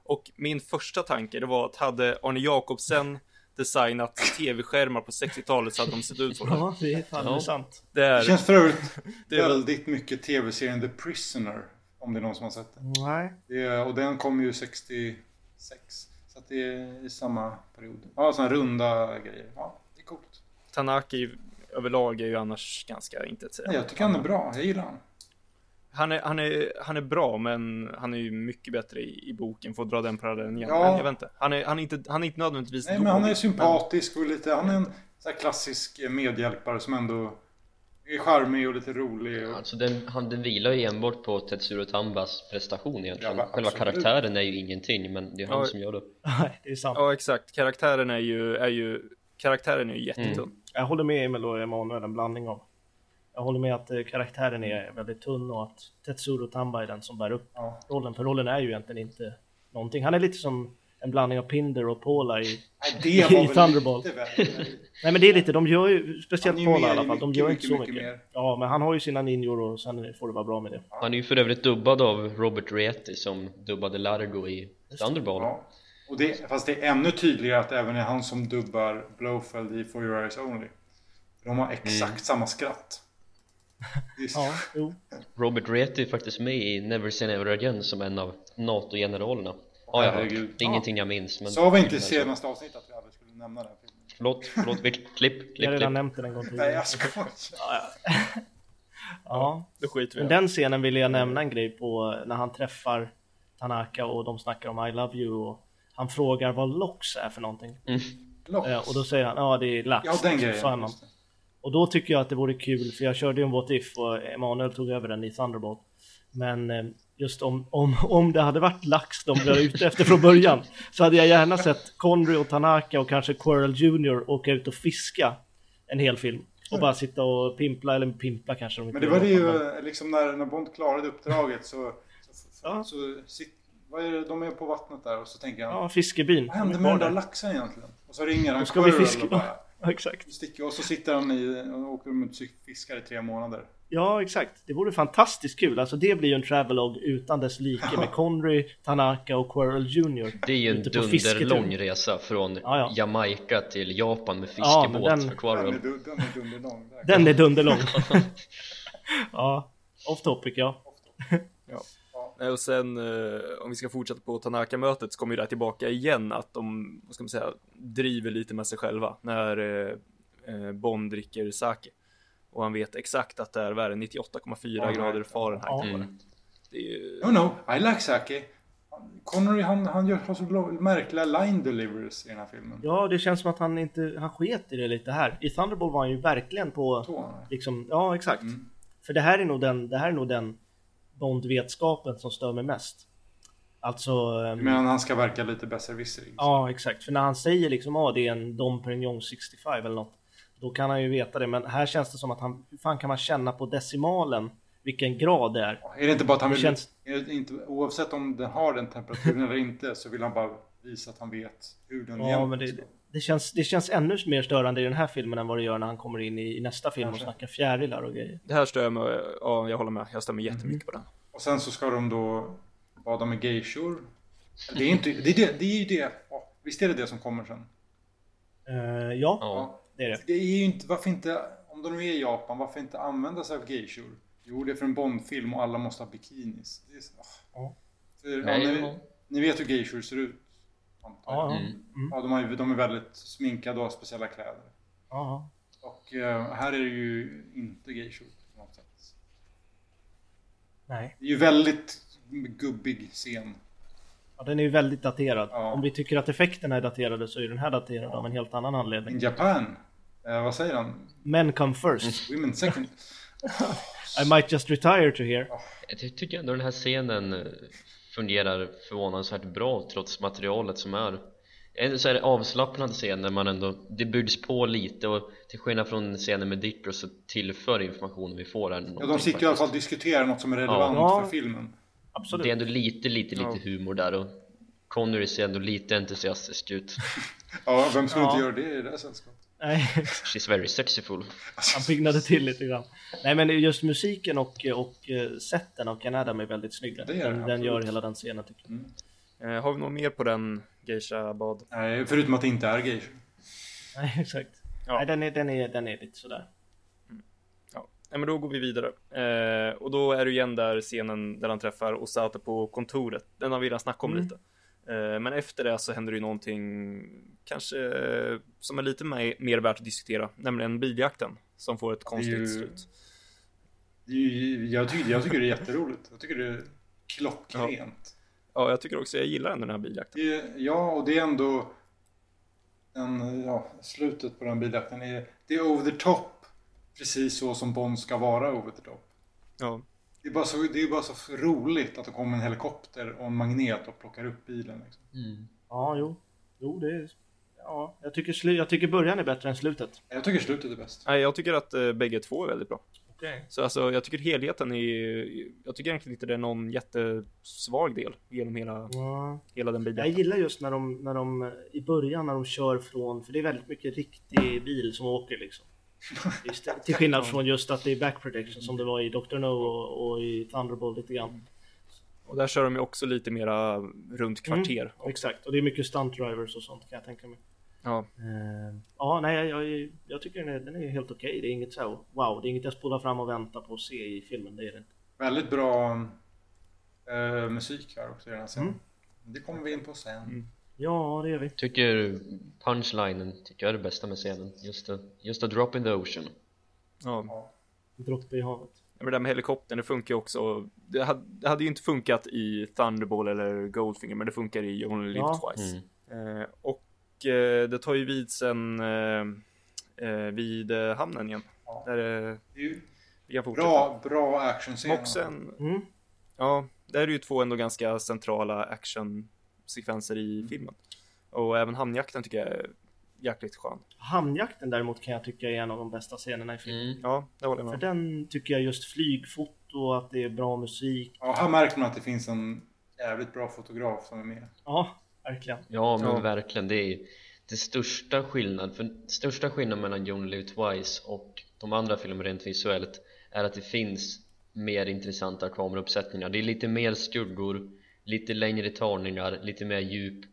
Speaker 1: Och min första tanke det var att hade Arne Jacobsen designat tv-skärmar på 60-talet så hade de sett ut så.
Speaker 2: Ja, det är fan
Speaker 4: Ja.
Speaker 2: sant.
Speaker 1: Det
Speaker 3: Det
Speaker 1: är,
Speaker 3: känns för övrigt
Speaker 1: det är
Speaker 3: väldigt mycket tv-serien The Prisoner. Om det är någon som har sett den.
Speaker 2: Nej.
Speaker 3: Det är, och den kom ju 66. Så att det är i samma period. Ja, sådana runda grejer. Ja, det är coolt.
Speaker 1: Ju, överlag är ju annars ganska.
Speaker 3: Ja, jag tycker han är bra. Jag gillar han.
Speaker 1: Han är, han, är, han är bra, men han är ju mycket bättre i, i boken att dra den parallellen igen.
Speaker 3: Ja.
Speaker 1: Men jag vet inte. Han är, han är inte, han är inte nödvändigtvis
Speaker 3: Nej, men han är sympatisk och lite... Han är en så här klassisk medhjälpare som ändå är charmig och lite rolig. Och,
Speaker 4: Alltså den, han, den vilar ju enbart på Tetsuro Tambas prestation egentligen
Speaker 3: Ja,
Speaker 4: Själva karaktären är ju ingenting men det är han
Speaker 1: Ja.
Speaker 4: som gör det
Speaker 2: Nej, det är sant.
Speaker 1: Ja, exakt. Karaktären är ju, är ju, karaktären är ju jättetunn.
Speaker 4: Mm.
Speaker 2: Jag håller med Emil och Emanuel, en blandning av. Jag håller med att eh, karaktären är väldigt tunn och att Tetsuro Tamba är den som bär upp
Speaker 3: ja.
Speaker 2: rollen. För rollen är ju egentligen inte någonting. Han är lite som en blandning av Pinder och Paula i...
Speaker 3: Nej,
Speaker 2: I Thunderball. Nej men det är lite, de gör ju, speciellt
Speaker 3: ju
Speaker 2: Paula i alla fall, de gör
Speaker 3: mycket,
Speaker 2: inte så
Speaker 3: mycket
Speaker 2: mycket. Ja men han har ju sina ninjor och sen får det vara bra med det.
Speaker 4: Han är ju för övrigt dubbad av Robert Rietti som dubbade Largo i Thunderball
Speaker 3: Ja. Och det, fast det är ännu tydligare att även är han som dubbar Blowfeld i For Your Eyes Only. De har exakt
Speaker 4: Mm.
Speaker 3: samma skratt. Så-
Speaker 2: Ja, jo.
Speaker 4: Robert Rietti är faktiskt med i Never Say Never Again som en av NATO-generalerna Har jag hört, det är ingenting jag minns men
Speaker 3: Sa vi inte i senaste avsnittet att vi aldrig skulle nämna den här filmen?
Speaker 4: Förlåt, förlåt, vi, klipp, klipp,
Speaker 2: Jag har redan
Speaker 4: klipp
Speaker 2: nämnt den en gång
Speaker 3: Nej,
Speaker 2: tidigare.
Speaker 3: jag skojar.
Speaker 2: Ja,
Speaker 1: Då skiter vi
Speaker 2: men
Speaker 1: i det.
Speaker 2: den scenen ville jag nämna en grej på när han träffar Tanaka och de snackar om I love you och han frågar vad LOX är för någonting.
Speaker 3: Lox.
Speaker 2: Eh, Och då säger han, ja det är lax.
Speaker 3: Ja, den grejen.
Speaker 2: sa han.
Speaker 3: just det.
Speaker 2: Och då tycker jag att det vore kul, för jag körde ju en What If och Emanuel tog över den i Thunderbolt. Men eh, just om, om, om det hade varit lax de var ute efter från början så hade jag gärna sett Conry och Tanaka och kanske Quirrell Jr åka ut och fiska en hel film. Och bara sitta och pimpla, eller pimpla kanske de inte
Speaker 3: Men det var det ju liksom när, när Bond klarade uppdraget så... så,
Speaker 2: Ja.
Speaker 3: så vad är det, de är på vattnet där och så tänker han
Speaker 2: Ja, fiskebyn.
Speaker 3: Vad hände med den där laxen egentligen? Och så ringer han
Speaker 2: ska vi
Speaker 3: Quirrell
Speaker 2: fiska.
Speaker 3: och bara
Speaker 2: exakt.
Speaker 3: sticker, och så sitter han i och åker runt och fiskar i tre månader.
Speaker 2: Ja, exakt. Det vore fantastiskt kul. Alltså det blir ju en travelog utan dess like med Conry, Tanaka och Quirrell Jr.
Speaker 4: Det är ju en dunderlång resa från
Speaker 2: Ja, ja.
Speaker 4: Jamaica till Japan med
Speaker 2: Ja,
Speaker 4: fiskebåt
Speaker 2: den-
Speaker 4: för Quarrel
Speaker 3: Den är, den är dunderlång.
Speaker 2: Den är dunderlång. ja, off topic ja.
Speaker 1: Nej, Och sen eh, om vi ska fortsätta på Tanaka-mötet så kommer ju det här tillbaka igen att de, vad ska man säga, driver lite med sig själva när eh, eh, Bond dricker sake. Och han vet exakt att det är värre 98,4
Speaker 3: Ja,
Speaker 1: grader. Fahrenheit.
Speaker 2: Ja.
Speaker 1: är.
Speaker 4: mm.
Speaker 1: Det är ju...
Speaker 3: No, no, I like sake. Connery han, han gör, har så märkliga line deliveries i den här filmen.
Speaker 2: Ja, det känns som att han inte, han sket i det lite här. I Thunderbolt var han ju verkligen på,
Speaker 3: Tårna.
Speaker 2: liksom, ja exakt.
Speaker 3: Mm.
Speaker 2: För det här är nog den, det här är nog den Bond-vetskapen som stör mig mest. Alltså... ehm,
Speaker 3: Men han ska verka lite besserwisserig.
Speaker 2: Ja, exakt. För när han säger liksom att det är en Dom Perignon 65 eller något. Då kan han ju veta det. Men här känns det som att han, hur fan kan man känna på decimalen vilken grad det är?
Speaker 3: Är det inte bara att han vill,
Speaker 2: känns-
Speaker 3: är det inte, oavsett om den har den temperaturen eller inte så vill han bara visa att han vet hur den
Speaker 2: Ja,
Speaker 3: egentligen
Speaker 2: men det. Det, känns, det känns ännu mer störande i den här filmen än vad det gör när han kommer in i, i nästa film och
Speaker 3: Kanske.
Speaker 2: snackar fjärilar och grejer.
Speaker 1: Det här stör jag mig, ja jag håller med, jag stör mig jättemycket på den.
Speaker 3: Och sen så ska de då bada med geishor. Det är, inte, det, är det, det är ju det. Visst är det det som kommer sen?
Speaker 2: Eh, ja,
Speaker 4: Ja,
Speaker 2: det är det.
Speaker 3: Det är ju inte, varför inte, om de nu är i Japan, varför inte använda sig av geishor? Jo, det är för en Bondfilm och alla måste ha bikinis. Det är så, ah.
Speaker 2: Ja.
Speaker 3: för, ja,
Speaker 4: Nej,
Speaker 3: ni,
Speaker 4: ja.
Speaker 3: ni vet hur geishor ser ut? Antar jag.
Speaker 2: Ja, ja.
Speaker 4: Mm.
Speaker 2: Mm.
Speaker 3: ja de, har, ju- de är väldigt sminkade och har speciella kläder.
Speaker 2: ja.
Speaker 3: Och eh, här är det ju inte geishor på något sätt.
Speaker 2: Nej.
Speaker 3: Det är ju väldigt gubbig scen.
Speaker 2: Ja, den är ju väldigt daterad.
Speaker 3: Ja.
Speaker 2: Om vi tycker att effekterna är daterade så är den här daterad av en helt annan anledning.
Speaker 3: In Japan, eh, vad säger han?
Speaker 2: Men come first.
Speaker 3: Women second.
Speaker 2: I might just retire to here.
Speaker 4: Jag ty- tycker ändå den här scenen eh, fungerar förvånansvärt bra trots materialet som är en så är det avslappnad scen när man ändå, det byggs på lite och till skillnad från scenen med Ditro så tillför informationen vi får här
Speaker 3: Ja, de sitter i alla fall och
Speaker 4: faktiskt.
Speaker 3: diskuterar något som är relevant
Speaker 2: Ja.
Speaker 3: för filmen.
Speaker 2: Absolut.
Speaker 4: Det är ändå lite, lite, lite
Speaker 1: Ja.
Speaker 4: humor där och Connery ser ändå lite entusiastisk ut
Speaker 3: Ja, vem skulle
Speaker 2: Ja.
Speaker 3: inte göra det i det här sällskapet?
Speaker 2: Nej,
Speaker 4: She's very sexyful
Speaker 2: han byggnade till lite grann. Nej men just musiken och, och eh, sätten av Ken Adam är väldigt snygga.
Speaker 3: Det är
Speaker 2: den, den gör hela den scenen tycker jag.
Speaker 1: Eh, har vi något mer på den geisha-bad?
Speaker 3: Nej, förutom att det inte är geishor.
Speaker 2: Nej exakt.
Speaker 1: Ja.
Speaker 2: Nej den är, den, är, den är lite sådär.
Speaker 1: Ja, Nej, men då går vi vidare. Eh, och då är det igen där scenen där han träffar Osato på kontoret. Den har vi redan snackat om
Speaker 2: Mm.
Speaker 1: lite. Eh, Men efter det så händer det ju någonting kanske eh, som är lite mer, värt att diskutera, nämligen biljakten som får ett konstigt
Speaker 3: ju-
Speaker 1: slut.
Speaker 3: Ju- Jag tycker, jag tycker det är jätteroligt. Jag tycker det är klockrent.
Speaker 1: Ja, jag tycker också jag gillar ändå den här biljakten.
Speaker 3: Ja, och det är ändå... En, ja, slutet på den biljakten är... Det är over the top. Precis så som Bond ska vara over the top.
Speaker 1: Ja,
Speaker 3: Det är bara så, det är bara så roligt att det kommer en helikopter och en magnet och plockar upp bilen. Liksom.
Speaker 2: Ja, jo. Jo, det är... Ja, jag tycker, slu... jag tycker början är bättre än slutet.
Speaker 3: Jag tycker slutet är bäst.
Speaker 1: nej, jag tycker att eh, bägge två är väldigt bra.
Speaker 2: Okej.
Speaker 1: Så alltså, jag tycker helheten är, jag tycker egentligen inte det är någon jättesvag del genom hela,
Speaker 2: Ja.
Speaker 1: hela den
Speaker 2: Jag
Speaker 1: biljakten.
Speaker 2: gillar just när de, när de i början när de kör från, för det är väldigt mycket riktig bil som åker liksom. Just det, till skillnad från just att det är back protection som det var i Dr. No och, och i Thunderbolt lite grann.
Speaker 1: Och där kör de ju också lite mera runt kvarter.
Speaker 2: Exakt, och det är mycket stunt drivers och sånt kan jag tänka mig.
Speaker 1: Ja,
Speaker 2: Eh, ja, nej, jag, jag, tycker den är, den är helt okej. Det är inget så, wow, det är inget jag spolar fram och väntar på att se i filmen. Det är det inte.
Speaker 3: Väldigt bra eh, musik här också i den här scenen.
Speaker 2: Mm.
Speaker 3: Det kommer vi in på sen.
Speaker 1: Mm.
Speaker 2: Ja, det gör vi.
Speaker 4: Tycker punchlinen tycker jag är det bästa med scenen Just a, just a drop in the ocean
Speaker 1: ja.
Speaker 3: Ja.
Speaker 2: Droppe i havet.
Speaker 1: Men det där med helikoptern, det funkar ju också. Det hade, det hade ju inte funkat i Thunderball eller Goldfinger, men det funkar i You Only Live
Speaker 2: Ja.
Speaker 1: Twice.
Speaker 4: mm.
Speaker 1: Eh, och eh, det tar ju vid sen eh, eh, vid eh, hamnen igen.
Speaker 3: Ja.
Speaker 1: Där eh,
Speaker 3: Det är ju
Speaker 1: vi kan fortsätta.
Speaker 3: bra, bra actionscener.
Speaker 1: Och sen,
Speaker 2: Mm.
Speaker 1: ja, där är ju två ändå ganska centrala actionsekvenser i
Speaker 2: Mm.
Speaker 1: filmen. Och även hamnjakten tycker jag är jäkligt skön.
Speaker 2: Hamnjakten däremot kan jag tycka är en av de bästa scenerna i filmen.
Speaker 4: Mm.
Speaker 1: Ja, det håller jag
Speaker 2: För
Speaker 1: med om.
Speaker 2: den tycker jag just flygfoto, att det är bra musik.
Speaker 3: Ja, här märker man att det finns en jävligt bra fotograf som är med.
Speaker 2: Ja, verkligen.
Speaker 4: Ja men
Speaker 1: Ja.
Speaker 4: verkligen, det är det största skillnad, för största skillnaden mellan Live Twice och de andra filmerna rent visuellt är att det finns mer intressanta kamerauppsättningar Det är lite mer skuggor, lite längre tagningar, lite mer djup.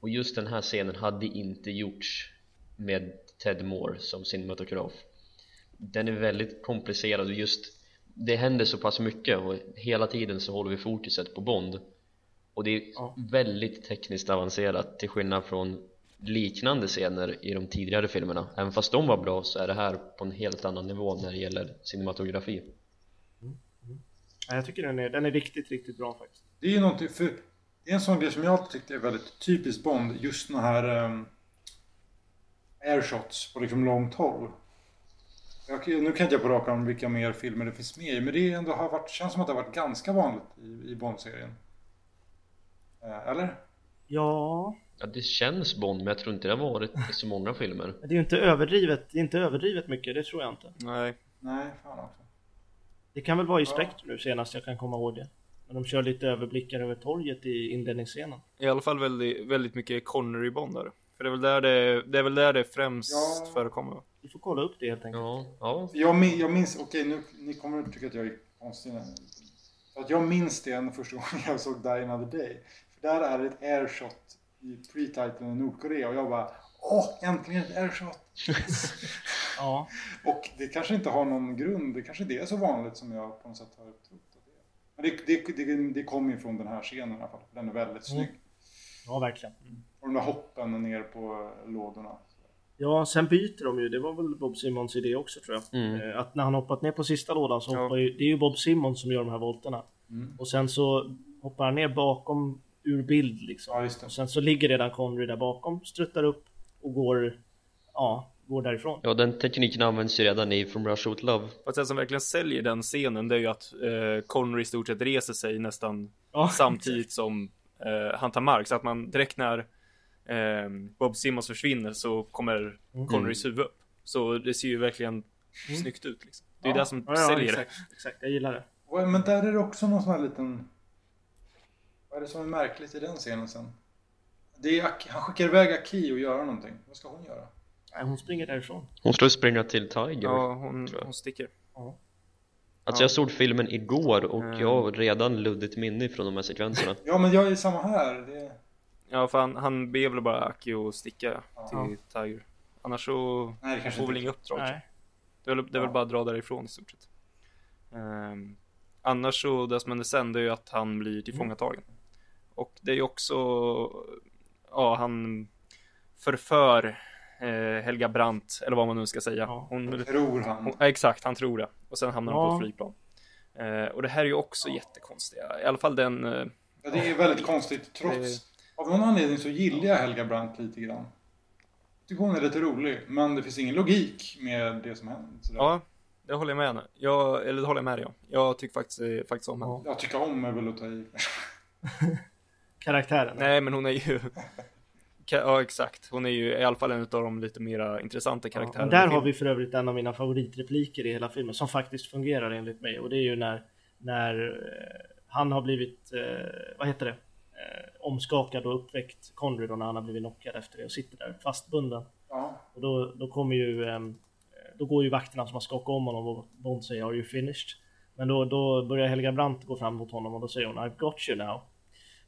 Speaker 4: Och just den här scenen hade inte gjorts med Ted Moore som cinematograf. Den är väldigt komplicerad och just det händer så pass mycket och hela tiden så håller vi fokuset på Bond. Och det är
Speaker 2: Ja.
Speaker 4: väldigt tekniskt avancerat till skillnad från liknande scener i de tidigare filmerna. Även fast de var bra så är det här på en helt annan nivå när det gäller cinematografi.
Speaker 2: Ja, jag tycker den är, den är riktigt, riktigt bra faktiskt.
Speaker 3: Det är ju någonting, för det är en sån grej som jag alltid tyckte är väldigt typiskt Bond. Just den här um, airshots på liksom långt håll. Jag, nu kan inte jag på rak arm vilka mer filmer det finns med i, men det är ändå har varit, känns som att det har varit ganska vanligt i, i Bond-serien. Eh, eller?
Speaker 2: Ja,
Speaker 4: Ja det känns Bond men jag tror inte det har varit i så många filmer
Speaker 2: men det är ju inte överdrivet, det är inte överdrivet mycket, det tror jag inte.
Speaker 1: Nej,
Speaker 3: Nej, fan också.
Speaker 2: Det kan väl vara i
Speaker 3: Ja.
Speaker 2: Spectre nu senast jag kan komma ihåg det. När de kör lite överblickar över torget i inledningsscenen.
Speaker 1: i alla fall väldigt, väldigt mycket Connery Bond där. För det är väl där det, det, är väl där det främst
Speaker 3: Ja.
Speaker 1: förekommer.
Speaker 2: Vi får kolla upp det helt enkelt.
Speaker 4: Ja, ja
Speaker 3: Jag, min, jag minns, okej nu, ni kommer att tycka att jag är konstig nu. Att jag minns det en första gången jag såg Die Another Day. För där är det ett airshot i pre-titeln i Nordkorea och jag bara Åh, äntligen ett airshot!
Speaker 2: Ja,
Speaker 3: Och det kanske inte har någon grund, det kanske inte är så vanligt som jag på något sätt har trott det det, det, det, kommer ju från den här scenen i alla fall, den är väldigt snygg.
Speaker 2: ja verkligen.
Speaker 3: Och de där hoppen ner på lådorna.
Speaker 2: Ja, sen byter de ju. Det var väl Bob Simmons idé också tror jag.
Speaker 4: Mm.
Speaker 2: Eh, Att när han hoppat ner på sista lådan så
Speaker 1: Ja.
Speaker 2: hoppar ju, det är ju Bob Simmons som gör de här volterna.
Speaker 3: Mm.
Speaker 2: Och sen så hoppar han ner bakom ur bild liksom.
Speaker 3: Ja, just det.
Speaker 2: Och sen så ligger redan Connery där bakom, struttar upp och går, ja, går därifrån.
Speaker 4: Ja den tekniken används ju redan i From Russia With Love
Speaker 1: Fast det som verkligen säljer den scenen det är ju att eh, Connery i stort sett reser sig nästan
Speaker 2: Ja,
Speaker 1: samtidigt som eh, han tar mark. Så att man direkt när eh, Bob Simmons försvinner så kommer
Speaker 2: Mm.
Speaker 1: Connerys huvud upp. Så det ser ju verkligen snyggt ut liksom. Det är
Speaker 3: Ja.
Speaker 1: det som
Speaker 2: Ja, ja,
Speaker 1: säljer
Speaker 2: exakt, exakt, jag gillar det.
Speaker 3: Och, Men där är det också någon sån här liten... Vad är det som är märkligt i den scenen sen? Det är, Aki- han skickar iväg Aki och göra någonting. Vad ska hon göra?
Speaker 2: Nej, hon springer därifrån.
Speaker 4: Hon ska springa till Tiger.
Speaker 1: Ja, hon, hon sticker.
Speaker 4: Alltså jag såg filmen igår och
Speaker 1: Mm.
Speaker 4: jag har redan luddigt minne från de här sekvenserna
Speaker 3: Ja, men jag är samma här. Det...
Speaker 1: Ja, för han, han ber väl bara Aki att sticka
Speaker 3: Ja.
Speaker 1: till Tiger. Annars så
Speaker 3: Nej, det
Speaker 1: får väl inga uppdrag.
Speaker 2: Nej.
Speaker 1: Det är väl, det är väl
Speaker 3: Ja.
Speaker 1: bara att dra därifrån i stort sett. Ehm, annars så, det som händer sen det är ju att han blir tillfångatagen. Och det är ju också, ja han förför Helga Brandt, eller vad man nu ska säga.
Speaker 2: Ja.
Speaker 1: Hon,
Speaker 3: Tror han.
Speaker 1: hon, ja, exakt, han tror det. Och sen hamnar hon på
Speaker 2: Ja.
Speaker 1: ett flygplan. Eh, och det här är ju också jättekonstiga, i alla fall den, eh,
Speaker 3: Ja, det är väldigt konstigt. Trots,
Speaker 1: Det-
Speaker 3: av någon anledning så gillar jag Helga Brandt lite grann. Jag tycker hon är lite rolig, men det finns ingen logik med det som händer. Sådär.
Speaker 1: ja, det håller jag med henne. Jag, eller det håller jag med dig om. Jag tycker faktiskt, eh, faktiskt om henne.
Speaker 2: Ja.
Speaker 3: Jag tycker om är väl att ta i.
Speaker 2: Karaktären.
Speaker 1: Nej, men hon är ju... Ja, exakt. Hon är ju i alla fall en av de lite mera intressanta
Speaker 2: Ja,
Speaker 1: karaktärerna.
Speaker 2: men
Speaker 1: i
Speaker 2: där har vi för övrigt en av mina favoritrepliker i hela filmen som faktiskt fungerar enligt mig och det är ju när, när eh, han har blivit, eh, vad heter det, eh, omskakad och uppväckt Conry då när han har blivit knockad efter det och sitter där fastbunden.
Speaker 3: Ja.
Speaker 2: Och då, då kommer ju, ehm, då går ju vakterna som har skakat om honom och Bond säger Are you finished? Men då, då börjar Helga Brandt gå fram mot honom och då säger hon I've got you now.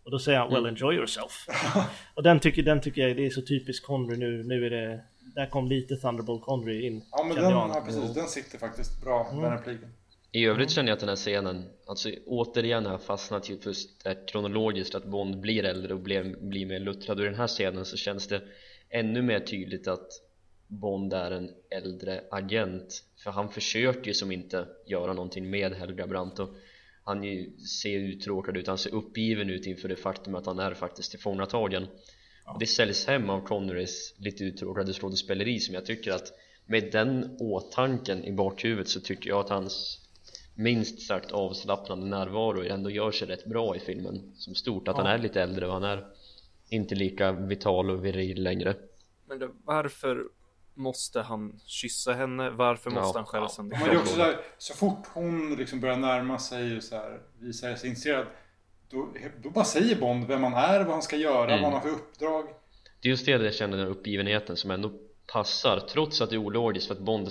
Speaker 2: Och då säger han Well enjoy yourself. och den tycker, den tycker jag det är så typiskt Conry nu. Nu är det, där kom lite Thunderbolt Conry in.
Speaker 3: Ja, men den, ja, precis, den sitter faktiskt bra,
Speaker 2: Mm.
Speaker 3: den repliken.
Speaker 4: I övrigt känner jag att den här scenen, alltså återigen har jag fastnat ju just där kronologiskt att Bond blir äldre och blir, blir mer luttrad och i den här scenen så känns det ännu mer tydligt att Bond är en äldre agent för han försöker ju som inte göra någonting med Helga Brandt och han ju ser uttråkad ut, han ser uppgiven ut inför det faktum att han är faktiskt tillfångatagen och det säljs hem av Connerys lite uttråkade skådespeleri som jag tycker att med den åtanken i bakhuvudet så tycker jag att hans minst sagt avslappnande närvaro ändå gör sig rätt bra i filmen. Som stort, att
Speaker 2: Ja.
Speaker 4: han är lite äldre och han är inte lika vital och viril längre.
Speaker 1: Men det, varför måste han kyssa henne? Varför
Speaker 4: Ja,
Speaker 1: måste han skära
Speaker 4: ja.
Speaker 1: sönder
Speaker 3: Men det är också så, här, så fort hon liksom börjar närma sig och så här, visar sig intresserad, då, då bara säger Bond vem han är, vad han ska göra,
Speaker 4: Mm.
Speaker 3: vad han har för uppdrag.
Speaker 4: Det är just det jag känner den här uppgivenheten som ändå passar trots att det är ologiskt för att Bond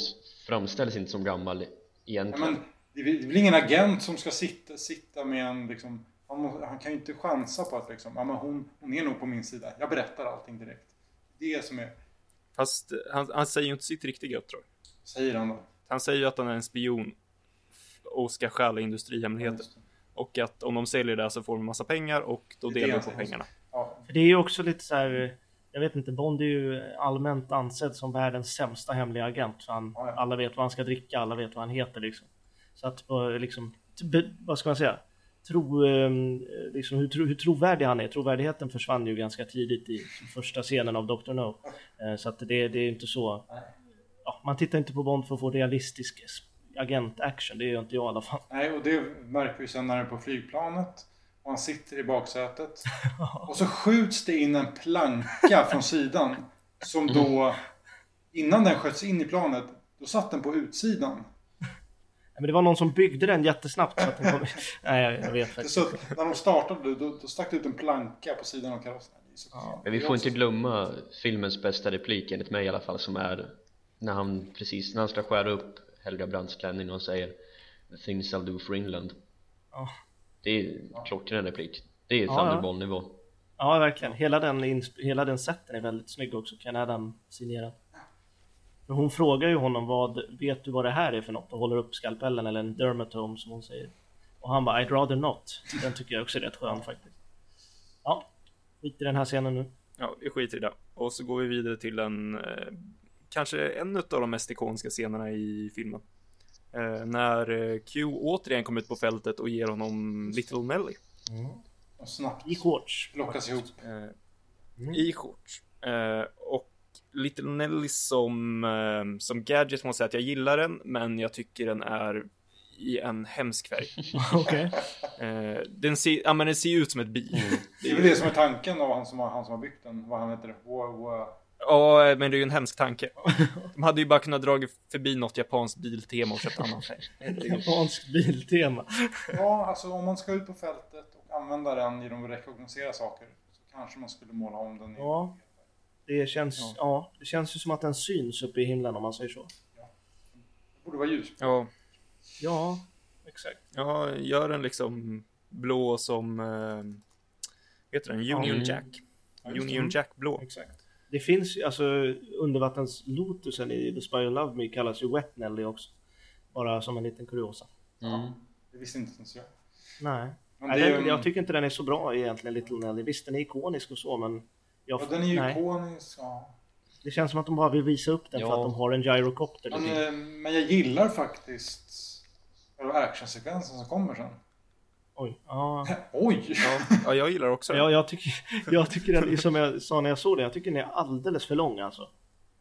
Speaker 4: framställs inte som gammal
Speaker 3: Ja,
Speaker 4: egentligen
Speaker 3: men, det är väl ingen agent som ska sitta, sitta med en liksom, han, må, han kan ju inte chansa på att liksom, ja, men hon, hon är nog på min sida. Jag berättar allting direkt. Det är det som är,
Speaker 1: Fast han, han säger ju inte sitt riktiga uppdrag.
Speaker 3: säger han då.
Speaker 1: Han säger ju att han är en spion och ska stjäla industrihemligheter.
Speaker 3: Det.
Speaker 1: Och att om de säljer det så får de massa pengar och då delar de på pengarna.
Speaker 3: Ja,
Speaker 2: För det är ju också lite så här. Jag vet inte, Bond är ju allmänt ansedd som världens sämsta hemliga agent. För han,
Speaker 3: Ja, ja.
Speaker 2: Alla vet vad han ska dricka, alla vet vad han heter liksom. Så att eh, liksom, vad ska man säga? Tro, eh, liksom, hur, hur trovärdig han är. Trovärdigheten försvann ju ganska tidigt i första scenen av Dr. No. Eh, Så att det, det är inte så. Ja, man tittar inte på Bond för att få realistisk agent-action. Det gör inte jag i alla fall.
Speaker 3: nej, och det märker vi sen när han är på flygplanet. Och han sitter i baksätet. Och så skjuts det in en planka från sidan. Som då, innan den sköts in i planet, då satt den på utsidan.
Speaker 2: Men det var någon som byggde den jättesnabbt så att den kom... Nej, jag- jag vet faktiskt
Speaker 3: Så när de startade, då, då stack det ut en planka på sidan av karossen.
Speaker 2: Ja.
Speaker 4: Men vi får inte glömma filmens bästa replik enligt mig i alla fall som är när han precis när han ska skära upp Helga Brandts klänning och han säger The things I'll do for England
Speaker 2: Ja.
Speaker 4: Det är klockren replik Det är. Thunderball-nivå
Speaker 2: Ja, verkligen. Hela den, hela den sätten är väldigt snygg också. Ken Adam signerad. Men hon frågar ju honom vad, vet du vad det här är för något? Och håller upp skalpellen eller en dermatome som hon säger. Och han bara I'd rather not. Den tycker jag också är rätt skön faktiskt. Ja, skit i den här scenen nu.
Speaker 1: Ja, vi skiter i det. Och så går vi vidare till en, eh, kanske en av de mest ikoniska scenerna i filmen. Eh, när eh, Q återigen kommer ut på fältet och ger honom Little Nelly.
Speaker 3: Och snabbt
Speaker 2: I shorts.
Speaker 3: plockas ihop.
Speaker 1: Eh, I shorts. Och Little Nelly som, eh, som gadget måste jag säga att jag gillar den, men jag tycker den är i en hemsk färg.
Speaker 2: Okej.
Speaker 1: Eh, den, ser, ja, men den ser ut som ett bi.
Speaker 3: Det är väl det som är tanken av han som har, han som har byggt den. Vad han heter. Wow, wow.
Speaker 1: Ja, men det är ju en hemsk tanke. De hade ju bara kunnat dra förbi något japanskt biltema och köpt annan färg.
Speaker 2: Japanskt biltema.
Speaker 3: Ja, alltså om man ska ut på fältet och använda den genom att rekognosera saker så kanske man skulle måla om den i
Speaker 2: Ja. Det känns,
Speaker 1: Ja.
Speaker 2: ja. det känns ju som att den syns uppe i himlen om man säger så.
Speaker 3: Det borde vara ljus.
Speaker 1: Ja,
Speaker 2: Ja, exakt.
Speaker 1: ja gör den liksom blå som, eh, heter den, Union
Speaker 2: Mm.
Speaker 1: Jack.
Speaker 3: Ja.
Speaker 1: Union Jack blå.
Speaker 3: Exakt.
Speaker 2: Det finns ju, alltså undervattenslotusen i The Spy Who Loved Me kallas ju Wet Nelly också. Bara som en liten kuriosa.
Speaker 4: mm.
Speaker 3: Det visste inte ens jag.
Speaker 2: Nej.
Speaker 3: Men
Speaker 2: Nej,
Speaker 3: det är
Speaker 2: jag tycker inte den är så bra egentligen, Little Nelly. Visst, den är ikonisk och så, men... Jag,
Speaker 3: ja, den är ju
Speaker 2: nej.
Speaker 3: ikonisk. Ja.
Speaker 2: Det känns som att de bara vill visa upp den för
Speaker 4: Ja.
Speaker 2: att de har en gyrocopter.
Speaker 3: Men,
Speaker 2: typ.
Speaker 3: eh, men jag gillar faktiskt actionsekvensen som kommer sen.
Speaker 2: Oj. Ja.
Speaker 3: Oj!
Speaker 1: Ja, ja jag gillar också den.
Speaker 2: Ja, jag tycker, jag tycker den, som jag sa när jag såg den, jag tycker den är alldeles för lång alltså.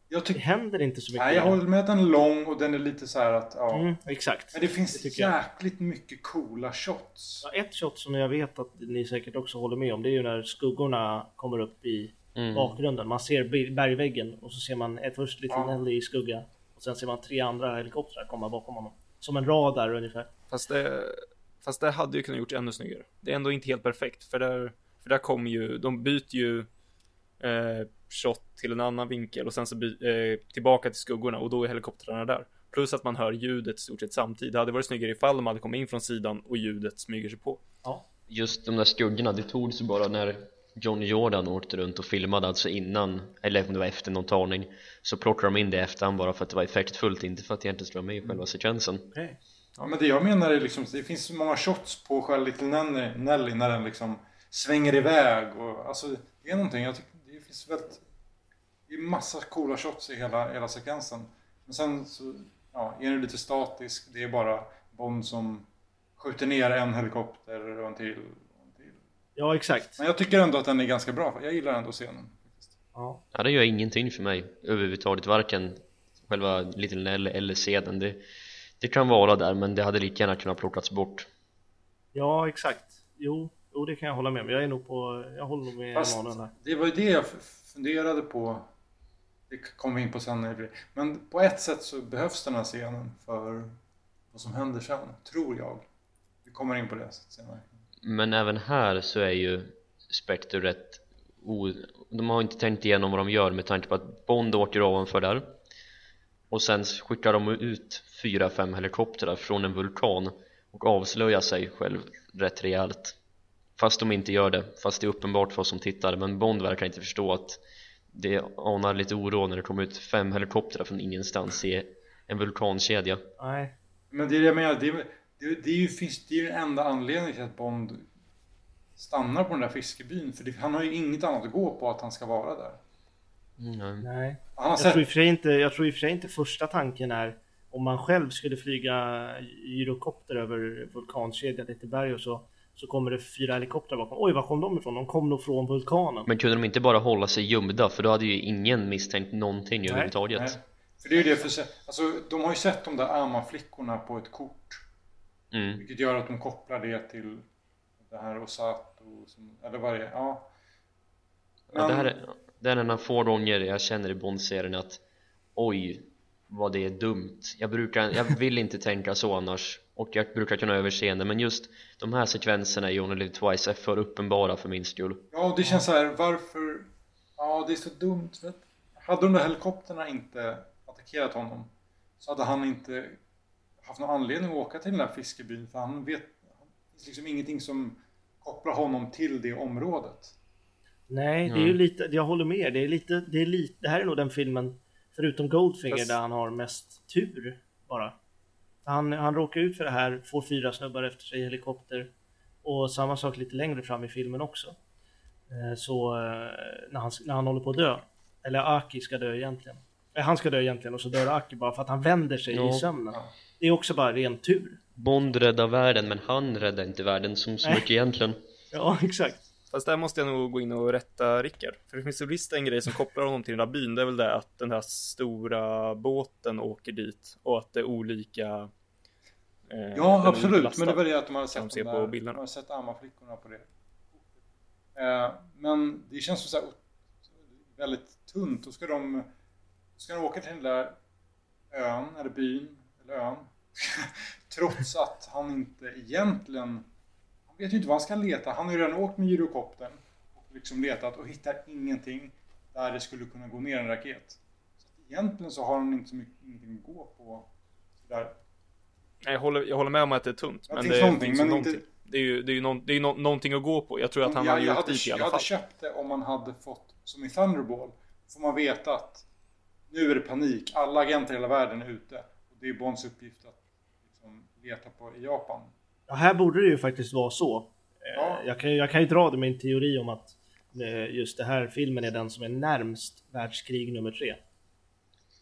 Speaker 3: Jag
Speaker 2: Det
Speaker 3: tycker...
Speaker 2: händer inte så mycket.
Speaker 3: Nej, jag håller med att den är lång och den är lite så här att... Ja.
Speaker 2: Mm, exakt.
Speaker 3: Men det finns
Speaker 2: Det tycker jag.
Speaker 3: jäkligt mycket coola shots.
Speaker 2: Ja, Ett shot som jag vet att ni säkert också håller med om, det är ju när skuggorna kommer upp i
Speaker 4: Mm.
Speaker 2: bakgrunden. Man ser bergväggen och så ser man ett först Little
Speaker 3: Ja.
Speaker 2: Nelly i skugga. Och sen ser man tre andra helikoptrar komma bakom honom. Som en radar ungefär.
Speaker 1: Fast det, fast det hade ju kunnat gjort ännu snyggare. Det är ändå inte helt perfekt, för där, för där kommer ju, de byter ju eh, shot till en annan vinkel och sen så eh, tillbaka till skuggorna och då är helikoptrarna där. Plus att man hör ljudet stort sett samtidigt. Det hade varit snyggare ifall de hade kommit in från sidan och ljudet smyger sig på.
Speaker 2: Ja.
Speaker 4: Just de där skuggorna, det togs ju bara när Johnny Jordan åkte runt och filmade alltså innan, eller om det var efter någon tagning Så plockade de in det i efterhand bara för att det var effektfullt, inte för att det egentligen skulle vara med i själva sekvensen
Speaker 2: Okej.
Speaker 3: Ja, men det jag menar är liksom, det finns så många shots på själva Little Nelly, Nelly när den liksom svänger iväg och alltså det är någonting, jag tycker finns väldigt det är massa coola shots i hela, hela sekvensen. Men sen så ja, är det lite statisk, det är bara Bond som skjuter ner en helikopter och en till. Och en till.
Speaker 2: Ja, exakt.
Speaker 3: Men jag tycker ändå att den är ganska bra, jag gillar ändå scenen.
Speaker 2: Ja.
Speaker 4: Ja, det gör ingenting för mig överhuvudtaget, varken själva Little Nell eller scenen det, det kan vara där, men det hade lika gärna kunnat plockats bort
Speaker 2: ja, exakt. Jo, jo, det kan jag hålla med om. Jag är nog på, jag håller nog med
Speaker 3: Fast
Speaker 2: Emanuel där.
Speaker 3: det var ju det jag funderade på. Det kommer vi in på sen. Men på ett sätt så behövs den här scenen för vad som händer sen, tror jag. Vi kommer in på det senare.
Speaker 4: Men även här så är ju Spectre rätt o... De har inte tänkt igenom vad de gör med tanke på att Bond åker ovanför där och sen skickar de ut fyra, fem helikoptrar från en vulkan och avslöjar sig själv rätt rejält fast de inte gör det, fast det är uppenbart för oss som tittar men Bond verkar inte förstå att det anar lite oro när det kommer ut fem helikoptrar från ingenstans i en vulkankedja
Speaker 2: Nej.
Speaker 3: Men det är det jag menar, det, är- det, det, är ju, finns, det är ju den enda anledningen till att Bond stannar på den där fiskebyn. För det, han har ju inget annat att gå på att han ska vara där.
Speaker 4: mm.
Speaker 2: Nej. Jag
Speaker 3: sett
Speaker 2: tror, i för inte, jag tror i och för sig inte första tanken är om man själv skulle flyga gyrokopter över vulkankedjan lite berg och så så kommer det fyra helikoptrar bakom. Oj, var kom de ifrån? De kom nog från vulkanen.
Speaker 4: Men kunde de inte bara hålla sig gömda för då hade ju ingen misstänkt någonting överhuvudtaget
Speaker 3: Nej. För det är ju det för se- alltså, de har ju sett de där Ama-flickorna på ett kort.
Speaker 4: mm.
Speaker 3: Vilket gör att de kopplar det till det här Osato, som, eller vad det är. Ja.
Speaker 4: Ja, det, här är, det är en av få gånger jag känner i Bond-serien att oj, vad det är dumt jag, brukar, jag vill inte tänka så annars och jag brukar kunna överse det men just de här sekvenserna i Only Live Twice är för uppenbara för min skull
Speaker 3: Ja, och det känns så här, varför... Ja, det är så dumt. För att hade de där helikopterna inte attackerat honom så hade han inte haft någon anledning att åka till den där fiskebyn. För han vet... Det finns liksom ingenting som kopplar honom till det området.
Speaker 2: Nej, det är ju lite, jag håller med. Det är lite, det är lite, det här är nog den filmen, förutom Goldfinger,
Speaker 1: Fast-
Speaker 2: där han har mest tur bara. Han, han råkar ut för det här, får fyra snubbar efter sig i helikopter. Och samma sak lite längre fram i filmen också. Eh, Så eh, när han, när han håller på att dö, eller Aki ska dö egentligen. Eh, Han ska dö egentligen och så dör Aki bara för att han vänder sig
Speaker 4: Ja.
Speaker 2: i sömnen. Det är också bara ren tur.
Speaker 4: Bond räddar världen men han räddar inte världen som så mycket egentligen
Speaker 2: Ja, exakt.
Speaker 1: Fast där måste jag nog gå in och rätta Rickard. För det finns visst en grej som kopplar honom till den där byn. Det är väl det att den här stora båten åker dit och att det är olika. eh,
Speaker 3: Ja, absolut. Men det var det att hade
Speaker 1: Kan
Speaker 3: sett,
Speaker 1: de
Speaker 3: de
Speaker 1: på
Speaker 3: där,
Speaker 1: bilderna.
Speaker 3: de hade sett Ama-flickorna på det. Eh, men det känns som så här väldigt tunt. Då ska de, ska de åka till den där ön, eller byn, eller ön. Trots att han inte egentligen... Han vet ju inte vad han ska leta. Han har ju redan åkt med gyrokoptern och liksom letat och hittar ingenting där det skulle kunna gå ner en raket. Så egentligen så har han inte så mycket ingenting att gå på.
Speaker 1: Nej, Jag håller, jag håller med om att det är tunt.
Speaker 3: Det
Speaker 1: Men det
Speaker 3: någonting,
Speaker 1: finns
Speaker 3: men
Speaker 1: ju
Speaker 3: inte-
Speaker 1: någonting. Det är ju, det är ju någon, det är ju nå- någonting att gå på. Jag tror att han
Speaker 3: jag,
Speaker 1: hade
Speaker 3: jag hade,
Speaker 1: dit i
Speaker 3: jag
Speaker 1: alla
Speaker 3: hade
Speaker 1: fall.
Speaker 3: köpt det om man hade fått, som i Thunderball, får man veta att nu är det panik, alla agenter i hela världen är ute. Och det är Bonds uppgift att liksom, leta på i Japan.
Speaker 2: Ja, här borde det ju faktiskt vara så.
Speaker 3: Ja.
Speaker 2: Jag, kan, jag kan ju dra det med en teori om att eh, just det här filmen är den som är närmst världskrig nummer tre.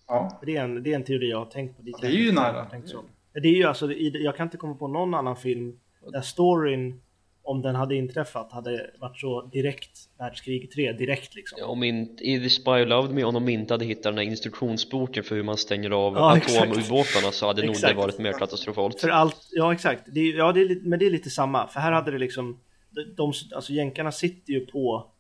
Speaker 3: Ja.
Speaker 2: Det är en, det är en teori jag har tänkt på.
Speaker 3: Ja, det är ju nära.
Speaker 2: tänkt så. Det är ju alltså, jag kan inte komma på någon annan film där storyn, om den hade inträffat, hade varit så direkt världskrig 3, direkt liksom.
Speaker 4: Ja, om inte i The Spy Loved Me, om de inte hade hittat den här instruktionsboken för hur man stänger av
Speaker 2: Ja,
Speaker 4: atomubåtarna så hade nog det varit mer katastrofalt.
Speaker 2: För allt, ja exakt, det, ja, det är, men det är lite samma. För här hade det liksom, de, de alltså jänkarna sitter ju på,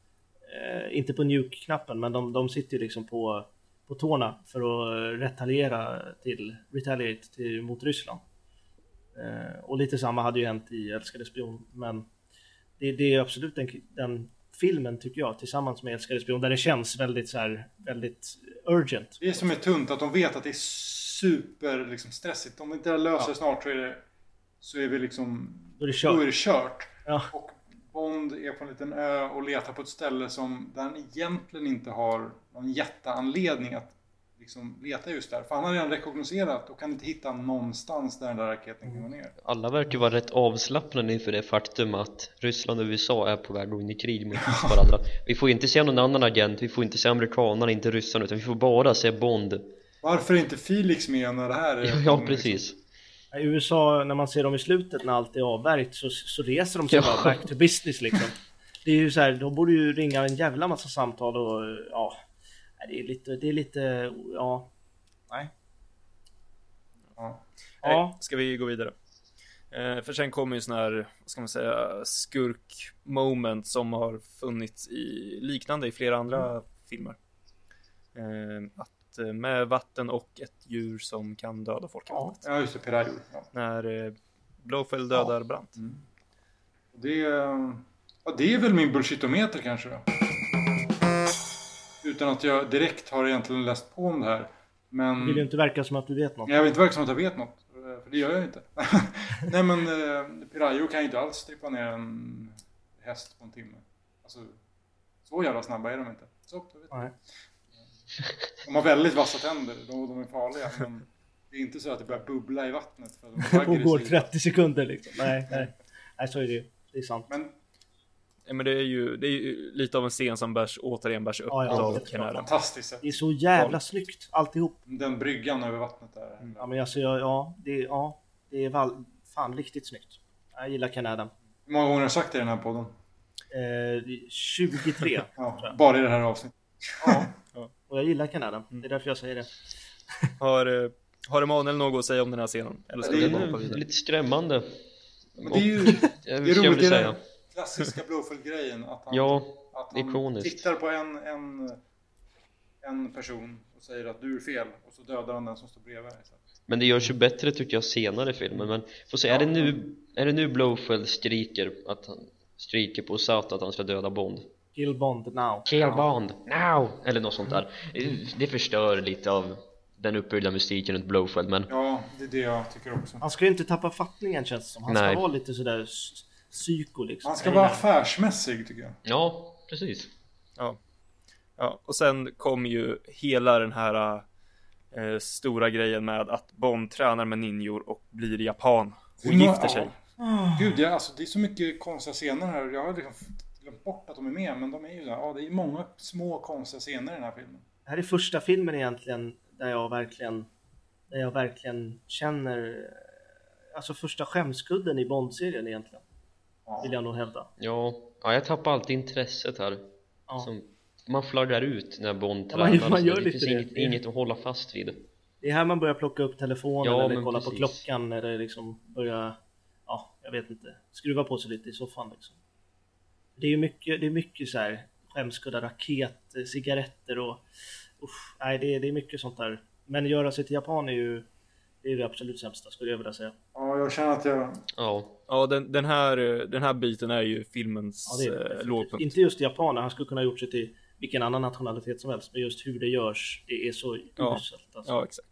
Speaker 2: eh, inte på nuke-knappen, men de, de sitter ju liksom på, på tårna för att eh, retaliera till, retaliate till, mot Ryssland. Eh, och lite samma hade ju hänt i Älskade spion, men det, det är absolut den, den filmen tycker jag, tillsammans med Älskade spion, där det känns väldigt så här, väldigt urgent.
Speaker 3: Det som är tunt att de vet att det är super liksom, stressigt. Om vi inte löser det snart så är det så är vi liksom
Speaker 2: Då är det kört.
Speaker 3: är det kört.
Speaker 2: Ja.
Speaker 3: Och Bond är på en liten ö och letar på ett ställe som där han egentligen inte har någon jätteanledning att liksom leta just där. För han har redan rekognoserat och kan inte hitta någonstans där den där raketen kan gå ner.
Speaker 4: Alla verkar vara rätt avslappnade inför det faktum att Ryssland och USA är på väg att gå in i krig mot varandra. Vi får inte se någon annan agent, vi får inte se amerikanerna, inte ryssarna, utan vi får bara se Bond.
Speaker 3: Varför är inte Felix med när det här är
Speaker 4: Ja,
Speaker 3: igång,
Speaker 4: ja
Speaker 3: liksom?
Speaker 4: precis.
Speaker 2: I USA, när man ser dem i slutet när allt är avvärjt så, så reser de sig
Speaker 4: Ja.
Speaker 2: bara back to business liksom. Det är ju så här, de borde ju ringa en jävla massa samtal och ja. Nej, Det är lite, det är lite, ja. Nej.
Speaker 3: Ja.
Speaker 1: Nej,
Speaker 2: Ja.
Speaker 1: ska vi gå vidare? Eh, för sen kommer ju sån här, vad ska man säga, skurk-moment som har funnits i liknande i flera andra filmer. Eh, att eh, med vatten och ett djur som kan döda folk
Speaker 2: Ja.
Speaker 3: Ja, just det. Pirayo. Ja.
Speaker 1: När eh, Blowfell dödar Brandt.
Speaker 3: Det, är- ja, det är väl min bullshitometer kanske då. Utan att jag direkt har egentligen läst på om det här. Men...
Speaker 2: Det vill ju inte verka som att du vet något.
Speaker 3: Jag vill inte verka som att jag vet något. eh, För det gör jag inte. Nej men eh, Pirayo kan ju inte alls strippa ner en häst på en timme. Alltså, så jävla snabba är de inte. Så, då vet.
Speaker 2: Nej.
Speaker 3: De har väldigt vassa tänder och de är farliga. Men det är inte så att det börjar bubbla i vattnet. För de
Speaker 2: Och går
Speaker 3: aggressiva.
Speaker 2: 30 sekunder liksom. Nej, nej. Nej, så är det ju. Det är sant.
Speaker 3: Men
Speaker 1: Ja, men det är ju, det är ju lite av en scen som bärs, återigen bärs upp
Speaker 2: Ja, ja,
Speaker 1: av. Canada.
Speaker 3: fantastiskt.
Speaker 2: Det är så jävla snyggt alltihop.
Speaker 3: Den bryggan över vattnet där.
Speaker 2: Ja men alltså, ja, ja, det, ja, det är val, fan riktigt snyggt. Jag gillar Canada.
Speaker 3: Hur många gånger har du sagt det i den här podden?
Speaker 2: Eh, 23.
Speaker 3: Ja, bara i det här avsnittet.
Speaker 2: Ja.
Speaker 1: Ja.
Speaker 2: Och jag gillar Canada. Det är därför jag säger det.
Speaker 1: Har, eh, har Emanuel något att säga om den här scenen? Eller ska
Speaker 3: Det
Speaker 1: vi
Speaker 3: är
Speaker 1: bara
Speaker 4: Det
Speaker 1: hoppa
Speaker 4: är
Speaker 1: vidare?
Speaker 4: lite skrämmande.
Speaker 3: Men det är ju det är roligt
Speaker 4: säga.
Speaker 3: Klassiska Blowfield-grejen. Att han,
Speaker 4: Ja,
Speaker 3: att han
Speaker 4: ikoniskt.
Speaker 3: tittar på en, en, en person och säger att du är fel. Och så dödar han den som står bredvid.
Speaker 4: men det görs ju bättre tycker jag senare i filmen. Men får se, är det nu, är det nu Blowfell skriker att han skriker på Sat att han ska döda Bond?
Speaker 2: Kill Bond now.
Speaker 4: Kill Bond, now! Eller något sånt där. Det förstör lite av den uppbyggda mystiken runt Blowfell men
Speaker 3: Ja, det är det jag tycker också.
Speaker 2: Han ska ju inte tappa fattningen känns det som. Han
Speaker 4: Nej.
Speaker 2: ska vara lite sådär psyko liksom.
Speaker 3: Han ska vara affärsmässig tycker jag.
Speaker 4: ja, precis.
Speaker 1: Ja. ja, och sen kom ju hela den här eh, stora grejen med att Bond tränar med ninjor och blir japan och
Speaker 3: Hur må-
Speaker 1: gifter sig.
Speaker 3: Ja. Gud, ja, alltså, det är så mycket konstiga scener här. Jag har liksom glömt bort att de är med, men de är ju där. Ja, det är många små konstiga scener i den här filmen.
Speaker 2: Det här är första filmen egentligen där jag verkligen, där jag verkligen känner, alltså första skämskudden i Bond-serien egentligen.
Speaker 3: Ja.
Speaker 2: Vill jag nog hävda.
Speaker 4: Ja, ja jag tappar alltid intresset här.
Speaker 2: Ja.
Speaker 4: Som, man flaggar ut när Bond
Speaker 2: Ja, man-
Speaker 4: tränar.
Speaker 2: man gör
Speaker 4: det
Speaker 2: lite
Speaker 4: finns
Speaker 2: det.
Speaker 4: inget, inget att hålla fast vid.
Speaker 2: Det är här man börjar plocka upp telefonen
Speaker 4: Ja,
Speaker 2: eller kolla på
Speaker 4: precis.
Speaker 2: klockan eller liksom börja, ja, jag vet inte, skruva på sig lite i soffan liksom. Det är ju mycket, det är mycket så här skämskudda raket, eh, cigaretter och usch, nej det är, det är mycket sånt där. Men göra sig till japan är ju det, är det absolut sämsta skulle jag vilja säga.
Speaker 3: Ja, jag känner att jag...
Speaker 4: Ja,
Speaker 1: Ja, den, den, här, eh, den här biten är ju filmens
Speaker 2: Ja, det är det
Speaker 1: eh, lågpunkt.
Speaker 2: Inte just japaner, han skulle kunna ha gjort sig till vilken annan nationalitet som helst. Men just hur det görs, det är så
Speaker 1: Ja.
Speaker 2: uselt. Alltså.
Speaker 1: Ja, exakt.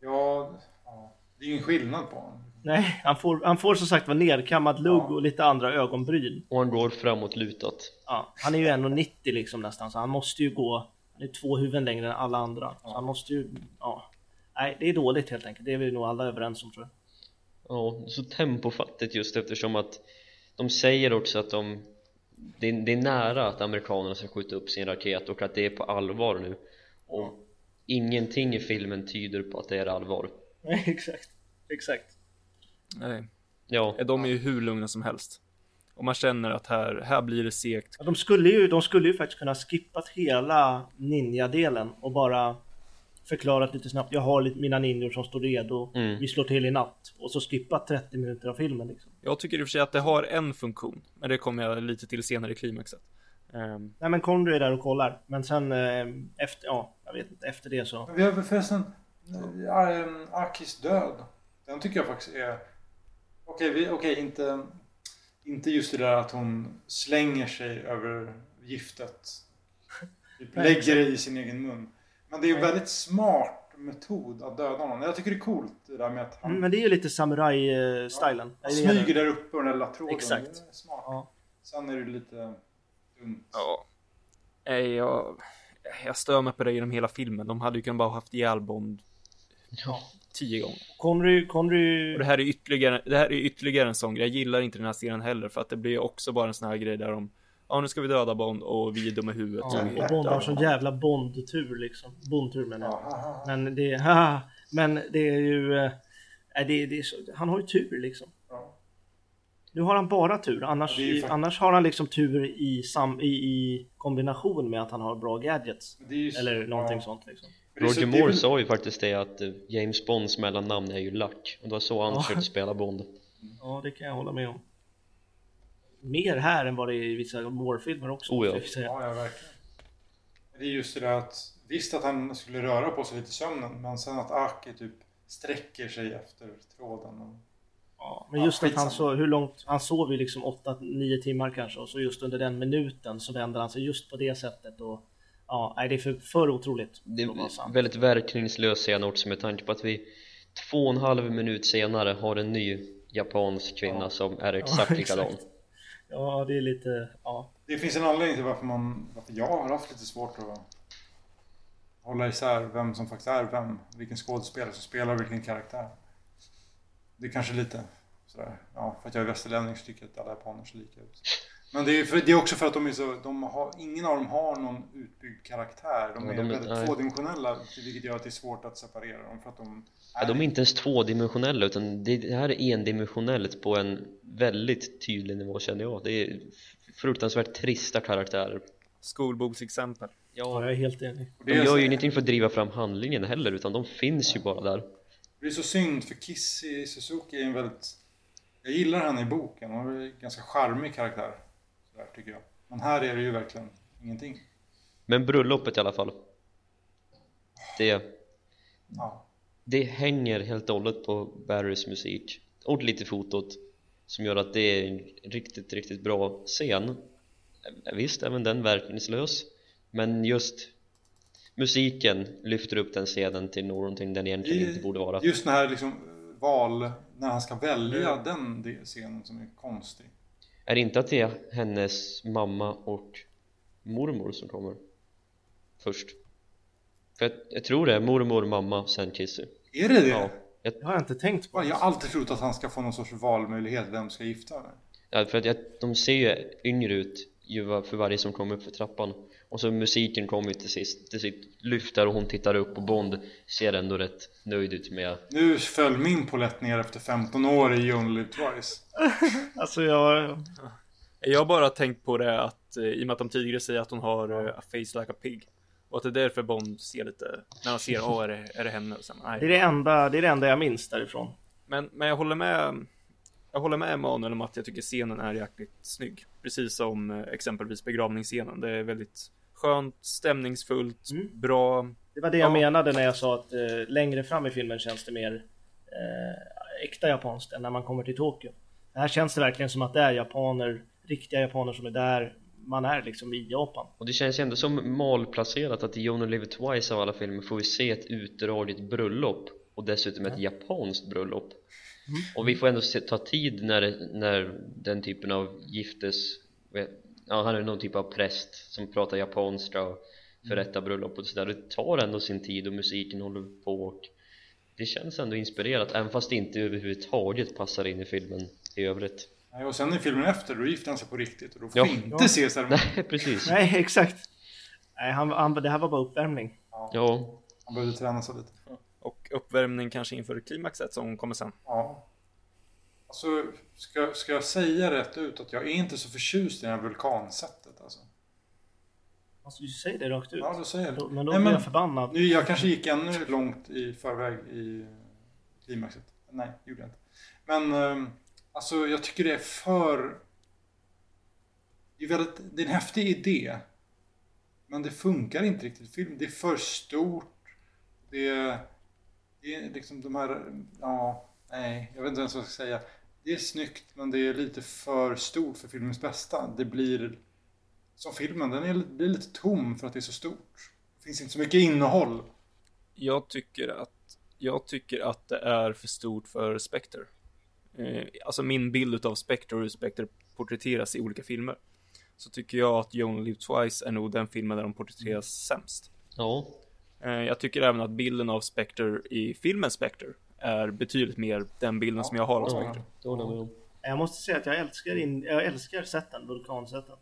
Speaker 3: Ja, ja, det är ingen skillnad på honom.
Speaker 2: Nej, han får, han får som sagt vara nerkammad lugg
Speaker 3: Ja.
Speaker 2: och lite andra ögonbryn.
Speaker 4: och han går framåtlutat.
Speaker 2: Ja, han är ju 1,90 liksom nästan, så han måste ju gå... Han är två huvuden längre än alla andra. Så han måste ju... Ja. Nej, det är dåligt helt enkelt. Det är vi nog alla överens om tror jag.
Speaker 4: Ja, så tempofattigt just eftersom att de säger också att de det, det är nära att amerikanerna ska skjuta upp sin raket och att det är på allvar nu och ingenting i filmen tyder på att det är allvar
Speaker 2: Nej, exakt. Exakt.
Speaker 1: Nej,
Speaker 4: ja,
Speaker 1: de är ju hur lugna som helst. Och man känner att här, här blir det segt.
Speaker 2: Ja, de, skulle ju, de skulle ju faktiskt kunna skippat hela ninja-delen och bara förklarat lite snabbt. Jag har lite, mina ninjor som står redo.
Speaker 4: Mm.
Speaker 2: Vi slår till i natt. Och så skippat 30 minuter av filmen liksom.
Speaker 1: Jag tycker i och för sig att det har en funktion, men det kommer jag lite till senare i klimaxet. Ehm,
Speaker 2: Nej men Conry är där och kollar. Men sen eh, efter, ja, jag vet inte, efter det så.
Speaker 3: Vi har förresten äh, Akis död. Den tycker jag faktiskt är... Okej, vi- okej, inte, inte just det där att hon slänger sig över giftet. Typ lägger det i sin egen mun. Men det är ju en
Speaker 2: Nej.
Speaker 3: väldigt smart metod att döda honom. Jag tycker det är coolt det där med att han
Speaker 2: Mm, Men det är ju lite samuraj-stilen.
Speaker 3: han smyger där uppe och den där lilla tråden.
Speaker 2: Exakt.
Speaker 3: Det är smart.
Speaker 2: Ja.
Speaker 3: Sen är det lite dumt.
Speaker 1: ja. Nej, jag, jag stör mig på det genom hela filmen. De hade ju kunnat bara haft ihjäl Bond
Speaker 2: Ja.
Speaker 1: tio gånger.
Speaker 2: Conry, Conry...
Speaker 1: Och det här är ytterligare, det här är ytterligare en sån grej. Jag gillar inte den här scenen heller för att det blir också bara en sån här grej där de Ja nu ska vi döda Bond och vi är dumma i huvudet.
Speaker 2: Ja,
Speaker 1: så
Speaker 2: och Bond har sån jävla Bond-tur liksom. Bond-tur menar jag. Men det, haha, men det är ju... Nej, det, det är så, han har ju tur liksom. Nu har han bara tur, annars,
Speaker 3: Ja, är
Speaker 2: annars har han liksom tur i, sam, i, i kombination med att han har bra gadgets.
Speaker 3: Är ju-
Speaker 2: Eller någonting
Speaker 3: ja.
Speaker 2: sånt liksom.
Speaker 3: Är så-
Speaker 4: Roger
Speaker 3: är
Speaker 4: Moore sa ju faktiskt det att eh, James Bonds mellannamn är ju Luck och det var så han försökte spela Bond
Speaker 2: Ja, det kan jag hålla med om. Mer här än vad det är i vissa Moore-filmer också.
Speaker 4: Oh ja.
Speaker 3: Ja, ja, verkligen. Det är just det där att visst att han skulle röra på sig lite i sömnen, men sen att Aki typ sträcker sig efter tråden. Och...
Speaker 2: Ja, men
Speaker 3: Ja,
Speaker 2: just att han så, hur långt, han sov ju liksom 8-9 timmar kanske och så just under den minuten så vänder han sig just på det sättet och ja, nej det är för, för otroligt.
Speaker 4: Det är väldigt verkningslös scen också med tanke på att vi två och en halv minut senare har en ny japansk kvinna
Speaker 3: Ja.
Speaker 4: som är exakt
Speaker 2: Ja,
Speaker 4: likadan
Speaker 2: exakt. Ja, det är lite, ja.
Speaker 3: Det finns en anledning till varför, man, varför jag har haft lite svårt att hålla isär vem som faktiskt är vem. Vilken skådespelare som spelar vilken karaktär. Det är kanske lite sådär, ja, för att jag är västerlänning så tycker jag att alla japaner ser lika ut. Men det är, för, det är också för att de är så, de har, ingen av dem har någon utbyggd karaktär. De
Speaker 4: Ja,
Speaker 3: är
Speaker 4: de är-
Speaker 3: väldigt
Speaker 4: nej.
Speaker 3: tvådimensionella, vilket gör att det är svårt att separera dem. För att de
Speaker 4: ja, de är inte ens tvådimensionella utan det det här är endimensionellt på en väldigt tydlig nivå känner jag det är fruktansvärt trista karaktärer
Speaker 1: Skolboksexempel.
Speaker 2: ja,
Speaker 4: ja,
Speaker 2: jag är helt enig.
Speaker 4: de gör ju ingenting för att driva fram handlingen heller utan de finns ju bara där
Speaker 3: det är så synd för Kissy Suzuki är en väldigt... Jag gillar henne i boken. Hon är en ganska charmig karaktär. Sådär, tycker jag. Men här är det ju verkligen ingenting.
Speaker 4: men bröllopet i alla fall det
Speaker 3: Ja.
Speaker 4: det hänger helt och hållet på Barrys musik och lite fotot som gör att det är en riktigt, riktigt bra scen Eh, visst, även den verkningslös men just musiken lyfter upp den scenen till någonting den egentligen inte borde vara
Speaker 3: Just den här liksom val, när han ska välja den de- scenen som är konstig.
Speaker 4: är det inte att det är hennes mamma och mormor som kommer först? för jag, jag tror det är mormor, mamma, sen Kissy
Speaker 3: Är det det?
Speaker 4: ja, jag,
Speaker 2: Det har jag inte tänkt på.
Speaker 3: Jag har alltid trott att han ska få någon sorts valmöjlighet, vem ska gifta sig?
Speaker 4: Ja, för att jag, de ser ju yngre ut ju för varje som kommer upp för trappan och så musiken kommer ju till sist till sitt lyfter och hon tittar upp och Bond ser ändå rätt nöjd ut med
Speaker 3: Nu föll min polett ner efter 15 år i You Only Live Twice.
Speaker 2: Alltså jag...
Speaker 1: Jag har bara tänkt på det att eh, i och med att de tidigare säger att hon har eh, a face like a pig. Och att det är därför Bond ser lite, när han ser, åh är det, är det henne? Och sen,
Speaker 2: Det är det enda, det är det enda jag minns därifrån.
Speaker 1: Men, men jag håller med, jag håller med Emanuel om att jag tycker scenen är jäkligt snygg. Precis som eh, exempelvis begravningsscenen. Det är väldigt skönt, stämningsfullt,
Speaker 2: Mm.
Speaker 1: bra.
Speaker 2: Det var det jag
Speaker 1: Ja.
Speaker 2: menade när jag sa att eh, längre fram i filmen känns det mer eh, äkta japanskt än när man kommer till Tokyo. Det här känns det verkligen som att det är japaner, riktiga japaner som är där. Man är liksom i Japan.
Speaker 4: och det känns ju ändå som malplacerat att i You Only Live Twice av alla filmer får vi se ett utdraget bröllop och dessutom ett japanskt bröllop. Och vi får ändå se, ta tid när, när den typen av giftes ja han är någon typ av präst som pratar japanska och förrättar bröllopet och sådär. Det tar ändå sin tid och musiken håller på och det känns ändå inspirerat även fast det inte överhuvudtaget passar in i filmen i övrigt
Speaker 3: Nej, och sen i filmen efter, då gifte han sig på riktigt och då får
Speaker 4: Ja.
Speaker 3: vi inte
Speaker 2: Ja.
Speaker 3: se ceremonin.
Speaker 4: Nej, precis.
Speaker 2: Nej, exakt. Nej, han, han, det här var bara uppvärmning.
Speaker 4: Ja,
Speaker 3: Han behövde träna sig lite.
Speaker 1: Och uppvärmning kanske inför klimaxet som kommer sen.
Speaker 3: Ja. Alltså, ska, ska jag säga rätt ut att jag är inte så förtjust i det här vulkansättet alltså.
Speaker 2: Alltså, du säger det rakt ut.
Speaker 3: Ja, då säger det.
Speaker 2: Men då
Speaker 3: Nej,
Speaker 2: blir
Speaker 3: men-
Speaker 2: jag förbannad.
Speaker 3: Nu, jag kanske gick ännu långt i förväg i klimaxet. Nej, gjorde jag inte. Men ehm, alltså jag tycker det är för... Det är, väldigt, det är en häftig idé. Men det funkar inte riktigt i film. Det är för stort. Det är, det är liksom de här... Ja, nej, jag vet inte ens vad jag ska säga. Det är snyggt men det är lite för stort för filmens bästa. Det blir... Som filmen, den är, blir lite tom för att det är så stort. Det finns inte så mycket innehåll.
Speaker 1: Jag tycker att, jag tycker att det är för stort för Spectre. Eh, alltså min bild av Spectre och hur Spectre porträtteras i olika filmer. Så tycker jag att You Only Live Twice är nog den filmen där de porträtteras sämst.
Speaker 4: ja,
Speaker 1: Eh, jag tycker även att bilden av Spectre i filmen Spectre är betydligt mer den bilden som jag har av Spectre.
Speaker 4: ja. Jag
Speaker 2: måste säga att jag älskar, in, jag älskar sätten, vulkansätten.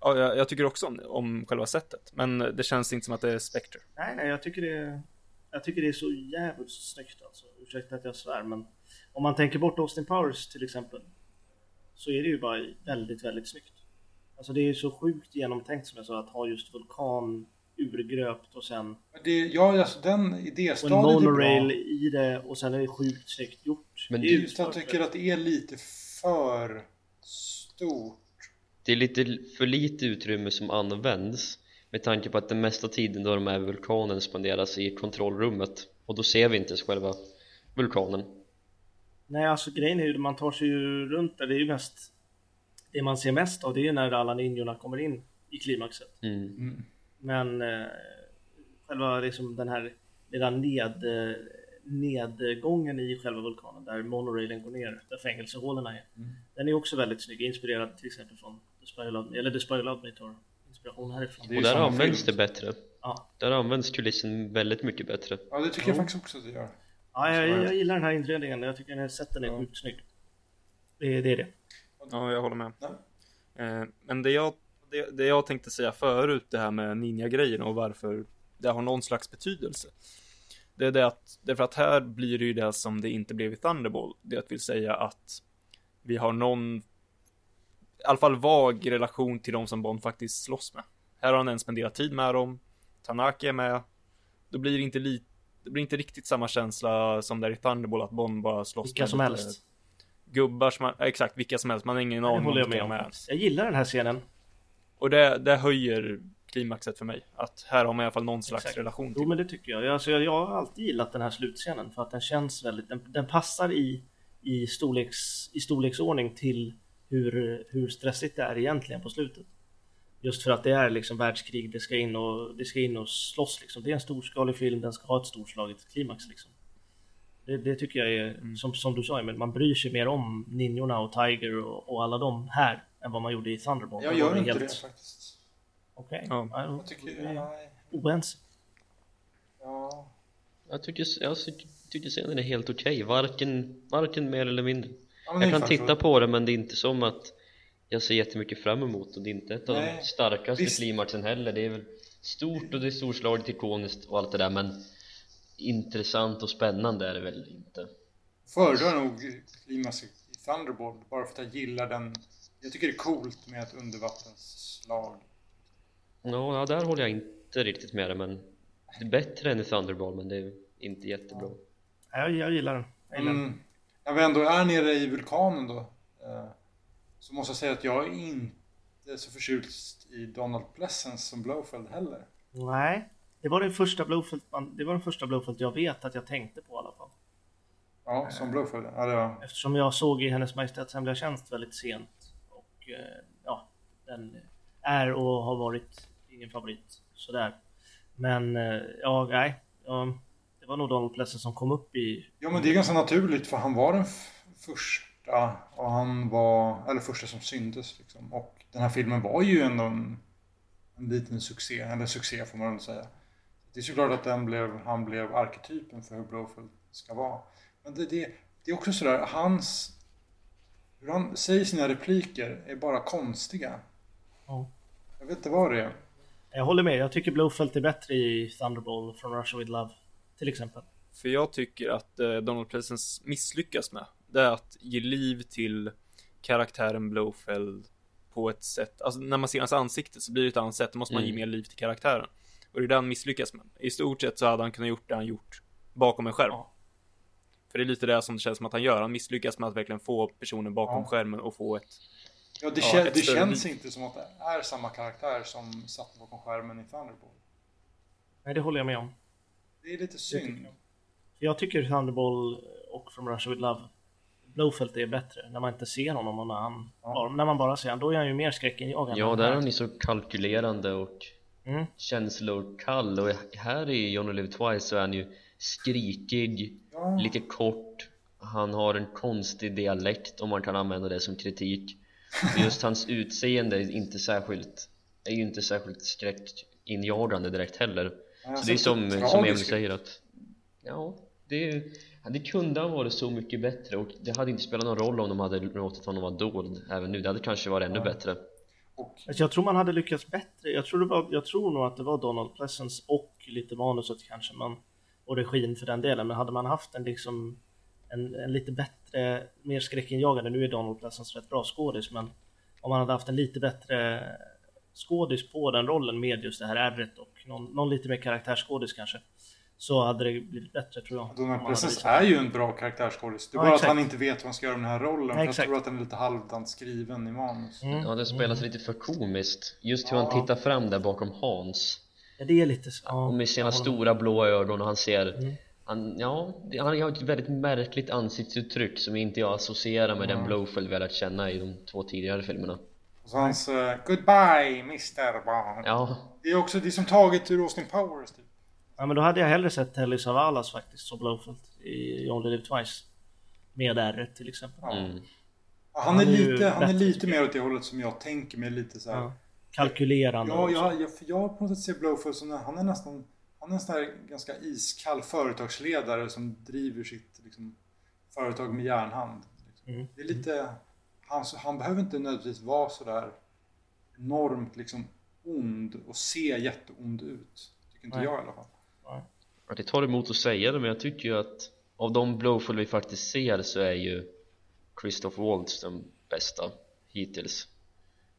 Speaker 1: Ja, jag, jag tycker också om, om själva sättet, men det känns inte som att det är Spectre.
Speaker 2: Nej, nej, jag tycker det Jag tycker det är så jävligt snyggt alltså. Ursäkta att jag svär, men om man tänker bort Austin Powers till exempel så är det ju bara väldigt, väldigt snyggt. Alltså det är ju så sjukt genomtänkt som jag sa att ha just vulkan urgröpt och sen
Speaker 3: Men Det, ja, alltså den
Speaker 2: och en
Speaker 3: idéstadiet är
Speaker 2: monorail
Speaker 3: bra.
Speaker 2: i det och sen är det sjukt snyggt gjort.
Speaker 4: Men
Speaker 2: det är
Speaker 4: du-
Speaker 3: Just jag tycker att det är lite för stort.
Speaker 4: Det är lite för lite utrymme som används med tanke på att den mesta tiden då de är vid vulkanen spenderas i kontrollrummet och då ser vi inte ens själva vulkanen
Speaker 2: Nej, alltså grejen är ju man tar sig ju runt där. Det är ju mest det man ser mest av. Det är ju när alla ninjorna kommer in i klimaxet.
Speaker 4: mm.
Speaker 2: Men eh, själva liksom den här lilla ned, eh, nedgången i själva vulkanen där monorailen går ner, där fängelsehålorna är. Den är också väldigt snygg, inspirerad till exempel från The Spy Me, eller The Spy Who Loved Me tar inspiration härifrån.
Speaker 4: Och där används
Speaker 3: film.
Speaker 4: det bättre
Speaker 2: Ja,
Speaker 4: Där används kulissen väldigt mycket bättre
Speaker 3: Ja, det tycker jag faktiskt också att det gör.
Speaker 2: Ja jag, jag gillar den här inredningen, jag tycker den här sätten är
Speaker 1: Ja.
Speaker 2: sjukt snygg. Det, det är det.
Speaker 1: Ja, jag håller med.
Speaker 3: Ja.
Speaker 1: Eh, men det jag, det, det jag tänkte säga förut, det här med ninja-grejen och varför det har någon slags betydelse. Det är det att, därför att här blir det ju det som det inte blev i Thunderball. Det vill säga att vi har någon, i alla fall vag relation till de som Bond faktiskt slåss med. Här har han ens spenderat tid med dem. Tanaka är med. Då blir det inte lite det blir inte riktigt samma känsla som där i Thunderball att Bond bara slåss
Speaker 2: Vilka som
Speaker 1: lite
Speaker 2: helst.
Speaker 1: Gubbar som man, exakt vilka som helst, man har ingen aning om vilka
Speaker 2: med
Speaker 1: de är.
Speaker 2: Jag gillar den här scenen.
Speaker 1: Och det, det höjer klimaxet för mig. Att här har man i alla fall någon slags
Speaker 2: Exakt.
Speaker 1: relation
Speaker 2: Jo
Speaker 1: till.
Speaker 2: men det tycker jag. Alltså, jag. Jag har alltid gillat den här slutscenen för att den känns väldigt, den, den passar i, i, storleks, i storleksordning till hur, hur stressigt det är egentligen på slutet. Just för att det är liksom världskrig, det ska in och, det ska in och slåss liksom. Det är en storskalig film, den ska ha ett storslaget klimax liksom. Det, det tycker jag är, som, som du sa Emil, man bryr sig mer om ninjorna och Tiger och, och alla de här än vad man gjorde i Thunderball.
Speaker 3: Jag gör inte
Speaker 2: helt-
Speaker 3: det faktiskt.
Speaker 2: Okej,
Speaker 1: Ja.
Speaker 2: ja.
Speaker 3: Jag tycker... Nej.
Speaker 2: oense.
Speaker 3: Ja.
Speaker 4: Jag tycker, jag tycker scenen är helt okej, varken, varken mer eller mindre
Speaker 3: Ja,
Speaker 4: Jag kan titta
Speaker 3: så.
Speaker 4: på det men det är inte som att jag ser jättemycket fram emot och det är inte ett av
Speaker 3: Nej,
Speaker 4: de starkaste
Speaker 3: visst.
Speaker 4: klimaxen heller Det är väl stort och det är storslaget, ikoniskt och allt det där men intressant och spännande är det väl inte
Speaker 3: Föredrar nog klimax i Thunderball bara för att jag gillar den. Jag tycker det är coolt med ett undervattensslag.
Speaker 4: Ja, ja, där håller jag inte riktigt med dig men det är bättre än i Thunderball men det är inte jättebra
Speaker 2: Ja, Jag, jag gillar den. Jag gillar den.
Speaker 3: Mm. När vi ändå är nere i vulkanen då. eh, Så måste jag säga att jag är inte så förtjust i Donald Pleasence som Blowfield heller.
Speaker 2: Nej, det var den första Blowfield, man- det var den första Blowfield jag vet att jag tänkte på i alla fall.
Speaker 3: Ja, som Blowfield. Ja, det var...
Speaker 2: Eftersom jag såg i Hennes Majestäts Hemliga Tjänst väldigt sent. Och eh, ja, den är och har varit ingen favorit. Sådär. Men eh, ja, nej. Ja, det var nog Donald Pleasence som kom upp i...
Speaker 3: Ja, men det är ganska naturligt för han var den f- första och han var, eller första som syntes liksom. Och den här filmen var ju ändå en, en liten succé, eller succé får man väl säga. Det är såklart att den blev, han blev arketypen för hur Blowfield ska vara. Men det, det, det är också sådär, hans, Hur han säger sina repliker är bara konstiga.
Speaker 2: Ja.
Speaker 3: Jag vet inte vad det är.
Speaker 2: Jag håller med, jag tycker Blowfelt är bättre i Thunderball från Russia With Love. Till exempel.
Speaker 1: För jag tycker att eh, Donald Pleasence misslyckas med det är att ge liv till karaktären Blowfeld på ett sätt, alltså när man ser hans ansikte så blir det ett annat sätt, då måste man
Speaker 4: Mm.
Speaker 1: ge mer liv till karaktären. Och det är det han misslyckas med. I stort sett så hade han kunnat gjort det han gjort bakom en skärm.
Speaker 2: Ja.
Speaker 1: För det är lite det som det känns som att han gör, han misslyckas med att verkligen få personen bakom
Speaker 3: Ja.
Speaker 1: skärmen och få ett
Speaker 3: Ja, det,
Speaker 1: Ja,
Speaker 3: det känns
Speaker 1: liv.
Speaker 3: inte som att det är samma karaktär som satt bakom skärmen i Thunderball.
Speaker 2: Nej, det håller jag med om.
Speaker 3: Det är lite synd.
Speaker 2: jag tycker Thunderball och From Russia With Love Blowfelt är bättre när man inte ser honom och när, han,
Speaker 3: Ja.
Speaker 2: när man bara ser honom. Då är han ju mer skräckinjagande.
Speaker 4: Ja, där är han ju så kalkylerande och
Speaker 2: Mm.
Speaker 4: känslokall och här i John Live Twice så är han ju skrikig,
Speaker 3: Ja.
Speaker 4: lite kort Han har en konstig dialekt om man kan använda det som kritik Just hans utseende är inte särskilt är ju inte särskilt skräckinjagande direkt heller
Speaker 3: Han
Speaker 4: Så det är som, som Emil säger att Ja, det, ja, det kunde ha varit så mycket bättre och det hade inte spelat någon roll om de hade låtit honom vara dold även nu Det hade kanske varit ännu bättre
Speaker 3: Och
Speaker 2: Alltså jag tror man hade lyckats bättre. Jag tror, det var, jag tror nog att det var Donald Pleasence och lite manuset kanske, men, och regin för den delen. Men hade man haft en liksom en, en lite bättre, mer skräckinjagande, nu är Donald Pleasence rätt bra skådis, men om man hade haft en lite bättre skådis på den rollen med just det här ärret och någon, någon lite mer karaktärsskådis kanske, så hade det blivit bättre tror jag.
Speaker 3: Donald Pleasence är ju en bra karaktärsskådis. Det är
Speaker 2: Ja,
Speaker 3: bara
Speaker 2: exakt.
Speaker 3: att han inte vet vad han ska göra med den här rollen.
Speaker 2: Ja,
Speaker 3: för jag tror att den är lite halvdant skriven i manus.
Speaker 2: Mm.
Speaker 4: Ja, det spelas lite för komiskt Just hur
Speaker 3: Ja.
Speaker 4: han tittar fram där bakom Hans
Speaker 2: Ja, det är lite så. Ja,
Speaker 4: Och med sina stora blå ögon och han ser
Speaker 2: Mm.
Speaker 4: han, Ja, det- han har ett väldigt märkligt ansiktsuttryck som inte jag associerar med den Blowfield vi har lärt känna i de två tidigare filmerna
Speaker 3: Och så hans uh, Goodbye Mr. Bond.
Speaker 4: Ja,
Speaker 3: Det är också det är som taget ur Austin Powers. Typ.
Speaker 2: Ja men då hade jag hellre sett Telly Savalas faktiskt som Blowfelt i Only Live Twice. Med r till exempel.
Speaker 4: Mm.
Speaker 3: Han är lite, han är lite mer åt det hållet som jag tänker mig lite så här.
Speaker 2: Ja. Kalkylerande
Speaker 3: Ja, jag, jag, för jag på något sätt ser Blowfield som han är nästan han är en sån här ganska iskall företagsledare som driver sitt liksom, företag med järnhand. Liksom.
Speaker 2: Mm.
Speaker 3: Det är lite, han, han behöver inte nödvändigtvis vara så där enormt liksom ond och se jätteond ut. Tycker inte
Speaker 2: Nej.
Speaker 3: jag i alla fall.
Speaker 4: Ja, det tar emot att säga det men jag tycker ju att av de Blowfield vi faktiskt ser så är ju Christoph Waltz den bästa hittills.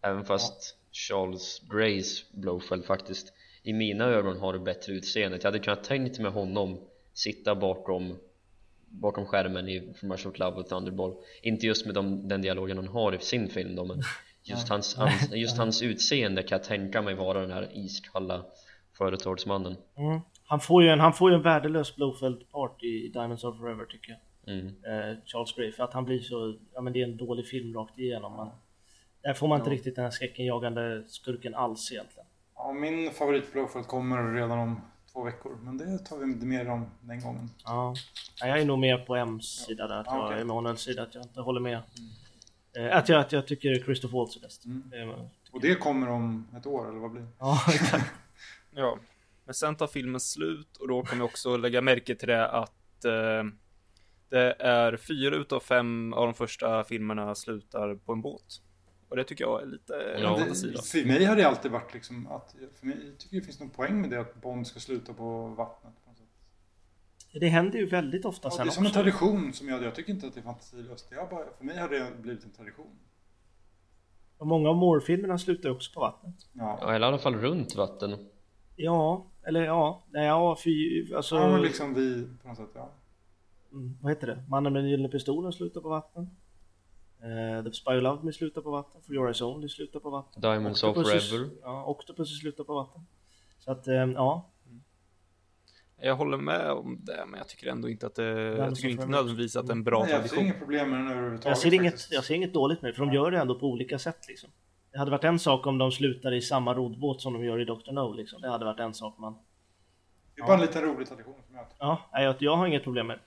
Speaker 4: Även fast Charles Grays Blowfield faktiskt i mina ögon har det bättre utseendet. Jag hade kunnat tänkt med honom sitta bakom bakom skärmen i Commercial Club och Thunderball. Inte just med de, den dialogen han har i sin film då men just, hans, ans, just hans utseende kan jag tänka mig vara den här iskalla företagsmannen.
Speaker 2: Mm. Han, får ju en, han får ju en värdelös Blowfelt-part i Diamonds of Forever tycker jag.
Speaker 4: mm.
Speaker 2: Eh, Charles Gray. För att han blir så, ja men det är en dålig film rakt igenom. Men där får man inte riktigt den här skräckinjagande skurken alls egentligen.
Speaker 3: Ja, min favorit Blowfield kommer redan om två veckor. Men det tar vi mer om den gången.
Speaker 2: Ja. Ja, jag är nog mer på M's sida där. Att
Speaker 3: Ja,
Speaker 2: jag
Speaker 3: okej.
Speaker 2: är Emanuels sida. Att jag inte håller med. Eh, att, jag, att jag tycker Christoph Waltz är bäst.
Speaker 3: Mm.
Speaker 2: Det är-
Speaker 3: Och det kommer om ett år, eller vad blir det?
Speaker 2: Ja, exakt.
Speaker 1: Ja, men sen tar filmen slut och då kan vi också lägga märke till det att eh, det är fyra utav fem av de första filmerna slutar på en båt. Och det tycker jag är lite
Speaker 4: Ja.
Speaker 3: det, för mig har det alltid varit liksom att, för mig jag tycker det finns någon poäng med det att Bond ska sluta på vattnet. På något sätt.
Speaker 2: Det händer ju väldigt ofta
Speaker 3: Ja, det
Speaker 2: sen
Speaker 3: är som en
Speaker 2: också.
Speaker 3: tradition som jag, jag tycker inte att det är fantasilöst. Det bara, för mig har det blivit en tradition.
Speaker 2: Och många av Moore-filmerna slutar också på vattnet.
Speaker 3: Ja,
Speaker 4: Ja, eller i alla fall runt vatten
Speaker 2: Ja, eller ja, nej, ja, fy, alltså,
Speaker 3: ja men liksom vi på något sätt, ja.
Speaker 2: mm, vad heter det? Mannen med den gyllene pistolen slutar på vatten. Uh, The Spy Who Loved Me slutar på vatten. For Your Eyes Only slutar på vatten.
Speaker 4: Diamonds of Forever
Speaker 2: Ja, Octopus slutar på vatten. Så att, eh, ja.
Speaker 1: Jag håller med om det, men jag tycker ändå inte att det, jag tycker inte
Speaker 2: Forever.
Speaker 1: nödvändigvis att det är en bra
Speaker 3: Nej, jag ser
Speaker 1: tradition.
Speaker 3: inget problem med den överhuvudtaget.
Speaker 2: Jag ser, inget,
Speaker 3: faktiskt.
Speaker 2: jag ser inget dåligt med det, för de gör det ändå på olika sätt liksom. Det hade varit en sak om de slutar i samma rodbåt som de gör i Dr. No liksom. Det hade varit en sak man...
Speaker 3: Det är bara en liten rolig tradition som jag
Speaker 2: Ja, jag, jag har inget problem med.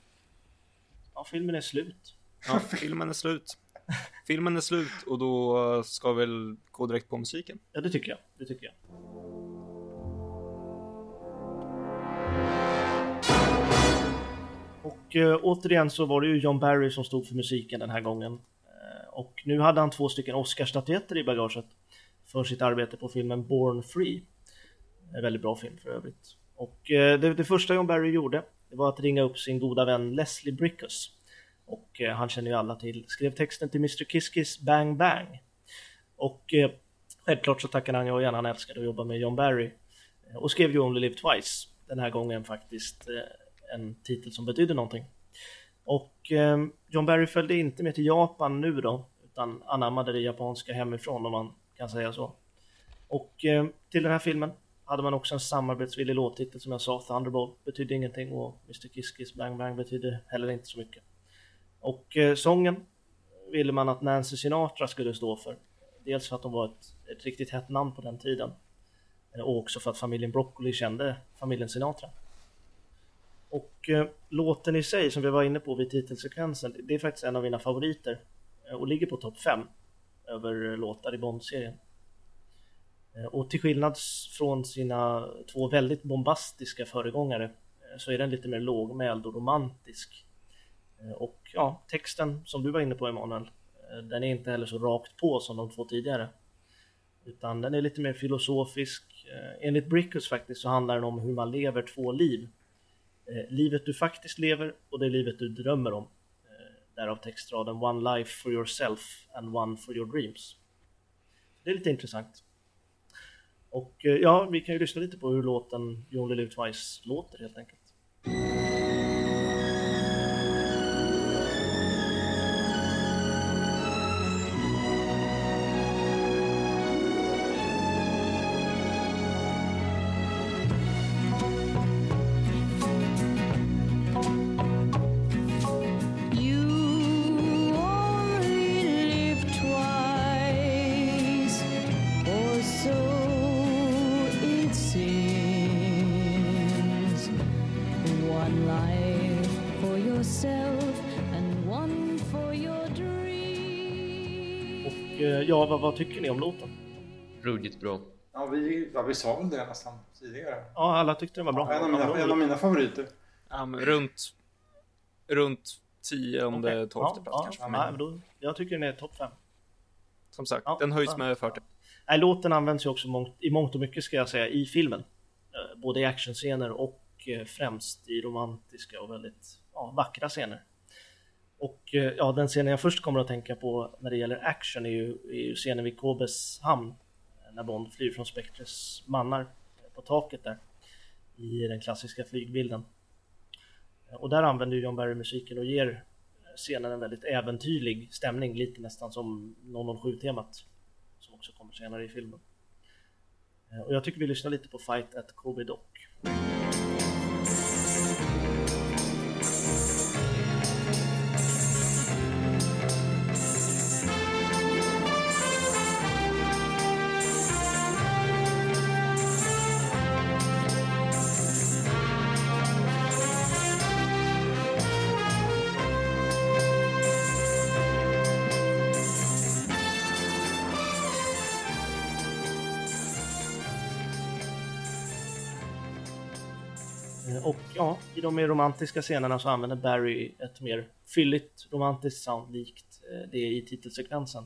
Speaker 2: Ja, filmen är slut.
Speaker 1: Ja, filmen är slut. Filmen är slut och då ska vi väl gå direkt på musiken.
Speaker 2: Ja, det tycker jag. Det tycker jag. Och eh, återigen så var det ju John Barry som stod för musiken den här gången. Och nu hade han två stycken Oscarsstatyetter i bagaget för sitt arbete på filmen Born Free. En väldigt bra film för övrigt. Och eh, det, det första John Barry gjorde det var att ringa upp sin goda vän Leslie Brickus. Och eh, han känner ju alla till, skrev texten till Mr Kiskis Bang Bang. Och eh, självklart så tackade han ja gärna, han älskade att jobba med John Barry. Och skrev You Only Live Twice. Den här gången faktiskt en titel som betydde någonting. Och eh, John Barry följde inte med till Japan nu då, utan anammade det japanska hemifrån om man kan säga så. Och eh, till den här filmen hade man också en samarbetsvillig låttitel som jag sa, Thunderbolt betydde ingenting och Mr Kiss Kiss Bang Bang betydde heller inte så mycket. Och eh, sången ville man att Nancy Sinatra skulle stå för. Dels för att hon var ett, ett riktigt hett namn på den tiden och också för att familjen Broccoli kände familjen Sinatra. Och eh, låten i sig som vi var inne på vid titelsekvensen, det är faktiskt en av mina favoriter eh, och ligger på topp 5 över eh, låtar i Bond-serien. Eh, och till skillnad från sina två väldigt bombastiska föregångare så är den lite mer lågmäld och romantisk. Och ja, texten som du var inne på Emanuel, den är inte heller så rakt på som de två tidigare. Utan den är lite mer filosofisk. Enligt Brickus faktiskt så handlar den om hur man lever två liv. Eh, livet du faktiskt lever och det livet du drömmer om. Eh, därav textraden One life for yourself and one for your dreams. Det är lite intressant. Och eh, ja, vi kan ju lyssna lite på hur låten You Only Live Twice låter helt enkelt. Vad, vad, tycker ni om låten?
Speaker 4: Ruggigt bra.
Speaker 3: Ja vi, ja, vi sa väl det nästan tidigare.
Speaker 2: Ja, alla tyckte den var bra.
Speaker 3: Ja, en, av mina, en av mina favoriter.
Speaker 1: Ja, men runt, runt tionde, okay. tolfte
Speaker 2: ja, plats ja, kanske. Ja, då, jag tycker den är topp fem.
Speaker 1: Som sagt, ja, den höjs med 40.
Speaker 2: Nej, låten används ju också mångt, i mångt och mycket ska jag säga i filmen. Eh, både i actionscener och eh, främst i romantiska och väldigt ja, vackra scener. Och eh, ja, den scenen jag först kommer att tänka på när det gäller action är ju, är ju scenen vid Kobes hamn. Eh, när Bond flyr från Spectres mannar på taket där. I den klassiska flygbilden. Eh, och där använder John Barry musiken och ger scenen en väldigt äventyrlig stämning, lite nästan som 007-temat. Som också kommer senare i filmen. Och jag tycker vi lyssnar lite på Fight at Kobe Dock. I de mer romantiska scenerna så använder Barry ett mer fylligt romantiskt sound likt eh, det i titelsekvensen.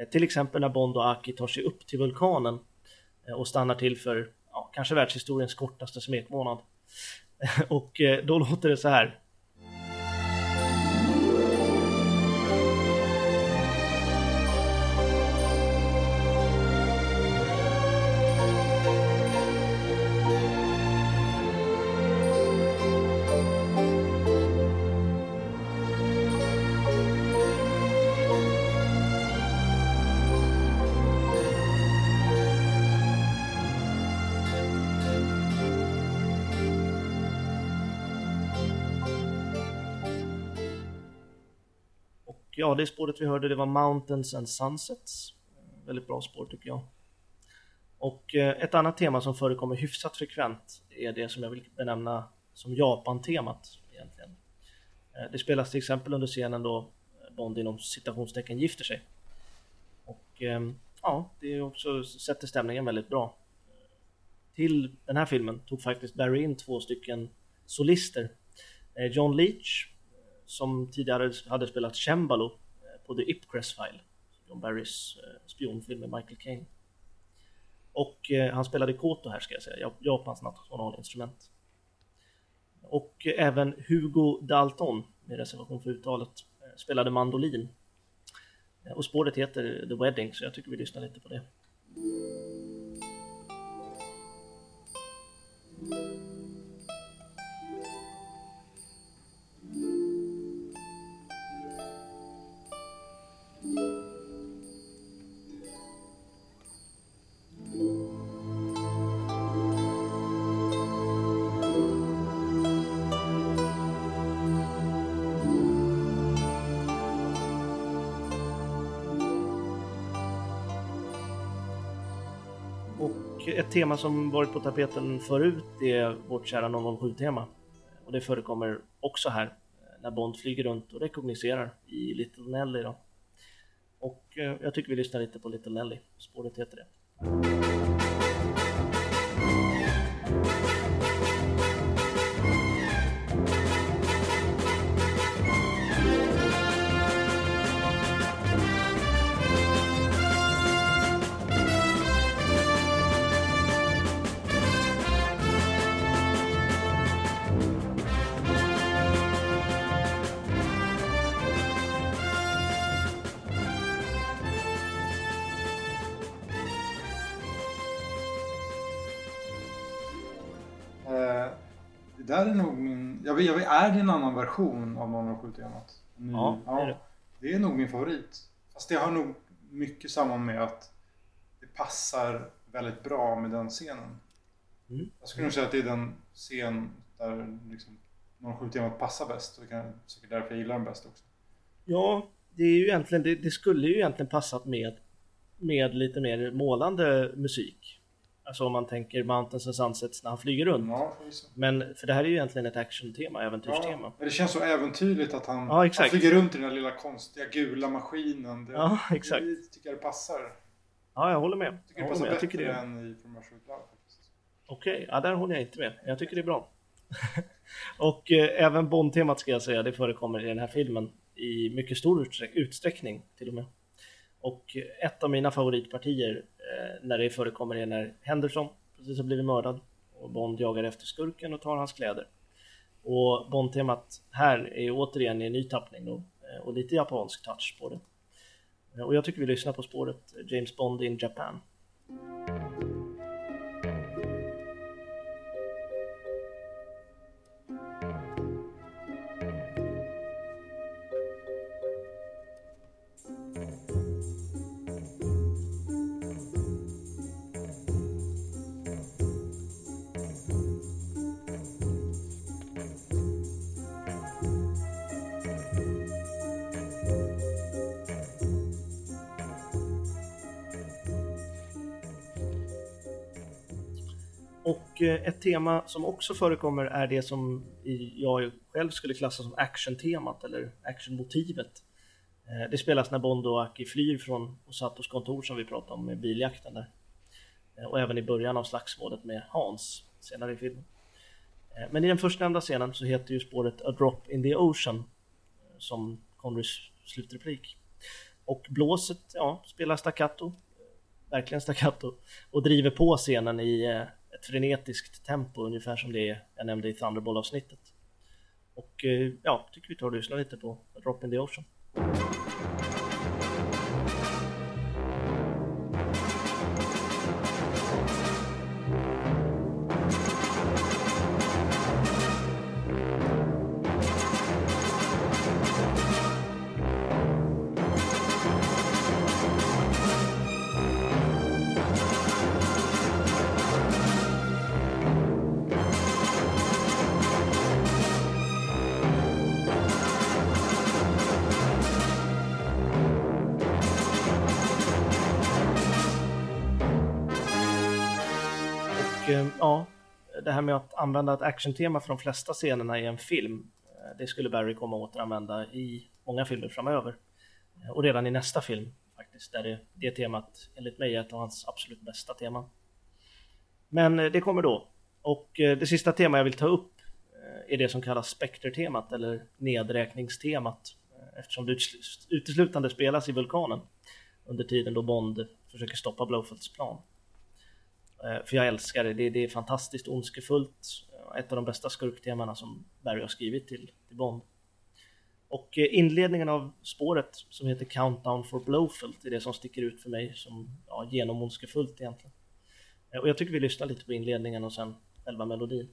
Speaker 2: Eh, till exempel när Bond och Aki tar sig upp till vulkanen eh, och stannar till för ja, kanske världshistoriens kortaste smekmånad. Och då låter det så här. Det spåret vi hörde det var Mountains and Sunsets. Väldigt bra spår tycker jag. Och eh, ett annat tema som förekommer hyfsat frekvent är det som jag vill benämna som Japan-temat egentligen. Eh, det spelas till exempel under scenen då eh, Bond inom citationstecken gifter sig. Och ja, det också sätter stämningen väldigt bra. Till den här filmen tog faktiskt Barry in två stycken solister. John Leach som tidigare hade spelat cembalo på The Ipcress File, John Barrys eh, spionfilm med Michael Caine. Och eh, han spelade koto här ska jag säga, Japans nationalinstrument. Och eh, även Hugo Dalton, med reservation för uttalet, spelade mandolin. Och spåret heter The Wedding, så jag tycker vi lyssnar lite på det. Ett tema som varit på tapeten förut är vårt kära 007-tema. Och det förekommer också här när Bond flyger runt och rekogniserar i Little Nelly. Då. Och eh, jag tycker vi lyssnar lite på Little Nelly, spåret heter det.
Speaker 3: Är det en annan version av 007-temat?
Speaker 2: Ja, ja, det är det.
Speaker 3: Det är nog min favorit. Fast det har nog mycket samman med att det passar väldigt bra med den scenen. Mm. Jag skulle nog säga att det är den scen där liksom 07-temat passar bäst. Och det är säkert därför jag gillar den bäst också.
Speaker 2: Ja, det, är ju egentligen, det, det skulle ju egentligen passat med, med lite mer målande musik. Alltså om man tänker Mountains and Sunsets när han flyger runt.
Speaker 3: Ja,
Speaker 2: men för det här är ju egentligen ett actiontema, äventyrstema.
Speaker 3: Ja, men det känns så äventyrligt att han,
Speaker 2: ja,
Speaker 3: han flyger runt i den där lilla konstiga gula maskinen. Det,
Speaker 2: ja, exakt.
Speaker 3: Det, tycker jag det passar.
Speaker 2: Ja, jag håller med.
Speaker 3: Jag tycker det passar bättre tycker det... än i From Russia.
Speaker 2: Okej, okay. ja där håller jag inte med. Jag tycker det är bra. och eh, även Bond-temat ska jag säga, det förekommer i den här filmen i mycket stor utsträckning till och med. Och ett av mina favoritpartier eh, när det förekommer är när Henderson precis har blivit mördad och Bond jagar efter skurken och tar hans kläder. Och Bond-temat här är återigen i en ny tappning då, eh, och lite japansk touch på det. Eh, och jag tycker vi lyssnar på spåret James Bond in Japan. Och eh, ett tema som också förekommer är det som jag själv skulle klassa som actiontemat eller actionmotivet. Eh, det spelas när Bond och Aki flyr från Osatos kontor som vi pratade om med biljakten där. Eh, och även i början av slagsmålet med Hans senare i filmen. Eh, men i den förstnämnda scenen så heter ju spåret A Drop in the Ocean som Conrys slutreplik. Och blåset, ja, spelar staccato, verkligen staccato, och driver på scenen i ett frenetiskt tempo ungefär som det jag nämnde i Thunderball-avsnittet. Och eh, ja, tycker vi tar och lyssnar lite på Drop in the Ocean. Det här med att använda ett actiontema för de flesta scenerna i en film, eh, det skulle Barry komma att återanvända i många filmer framöver. Eh, och redan i nästa film faktiskt, där det, det temat enligt mig är ett av hans absolut bästa teman. Men eh, det kommer då. Och det sista tema jag vill ta upp är det som kallas Spectre-temat eller nedräkningstemat. eftersom det uteslutande spelas i vulkanen under tiden då Bond försöker stoppa Blofelds plan. Eh, för jag älskar det, det, det är fantastiskt ondskefullt. Eh, ett av de bästa skurktemana som Barry har skrivit till, till Bond. Och eh, inledningen av spåret som heter Countdown for Blowfield är det som sticker ut för mig som ja, genomondskefullt egentligen. Och jag tycker vi lyssnar lite på inledningen och sen själva melodin.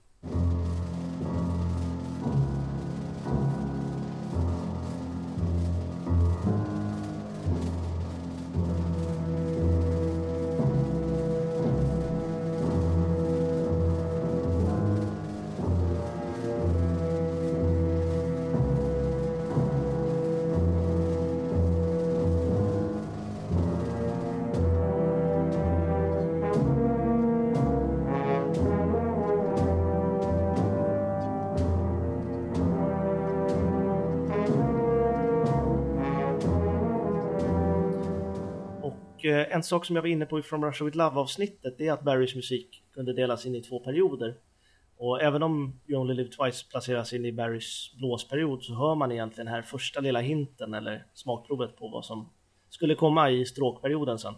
Speaker 2: En sak som jag var inne på i From Russia With Love avsnittet det är att Barrys musik kunde delas in i två perioder. Och även om You Only Live Twice placeras in i Barrys blåsperiod så hör man egentligen här första lilla hinten eller smakprovet på vad som skulle komma i stråkperioden sen.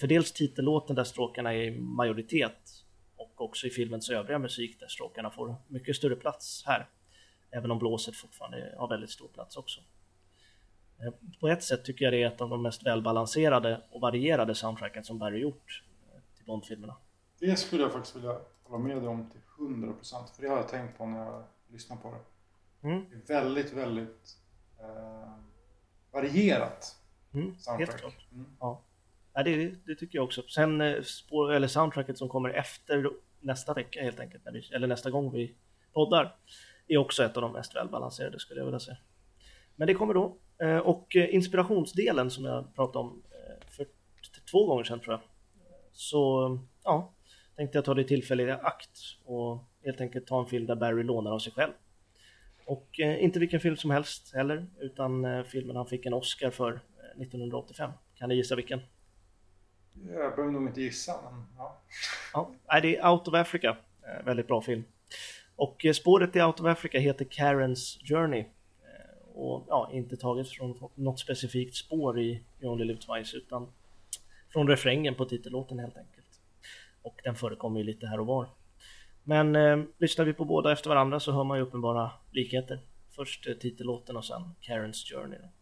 Speaker 2: För dels titellåten där stråkarna är i majoritet och också i filmens övriga musik där stråkarna får mycket större plats här. Även om blåset fortfarande har väldigt stor plats också. På ett sätt tycker jag det är ett av de mest välbalanserade och varierade soundtracken som Barry gjort eh, till Bond-filmerna.
Speaker 3: Det skulle jag faktiskt vilja hålla med dig om till 100% för det har jag tänkt på när jag lyssnar på det. Mm. Det är väldigt, väldigt eh, varierat
Speaker 2: mm, soundtrack. Helt klart. Mm. Ja. ja det, det, tycker jag också. Sen eh, spår, eller soundtracket som kommer efter nästa vecka helt enkelt, vi, eller nästa gång vi poddar, är också ett av de mest välbalanserade skulle jag vilja säga. Men det kommer då. Eh, och eh, inspirationsdelen som jag pratade om eh, för två gånger sedan tror jag. Så ja, tänkte jag ta det tillfälle i akt och helt enkelt ta en film där Barry lånar av sig själv. Och inte vilken film som helst heller, utan filmen han fick en Oscar för 1985. Kan ni gissa vilken?
Speaker 3: Jag behöver nog inte gissa, men ja.
Speaker 2: ja. Det är Out of Africa. Väldigt bra film. Och spåret i Out of Africa heter Karens Journey och ja, inte taget från något specifikt spår i You Only Live Twice utan från refrängen på titellåten helt enkelt. Och den förekommer ju lite här och var. Men eh, lyssnar vi på båda efter varandra så hör man ju uppenbara likheter. Först eh, titellåten och sen Karens Journey. You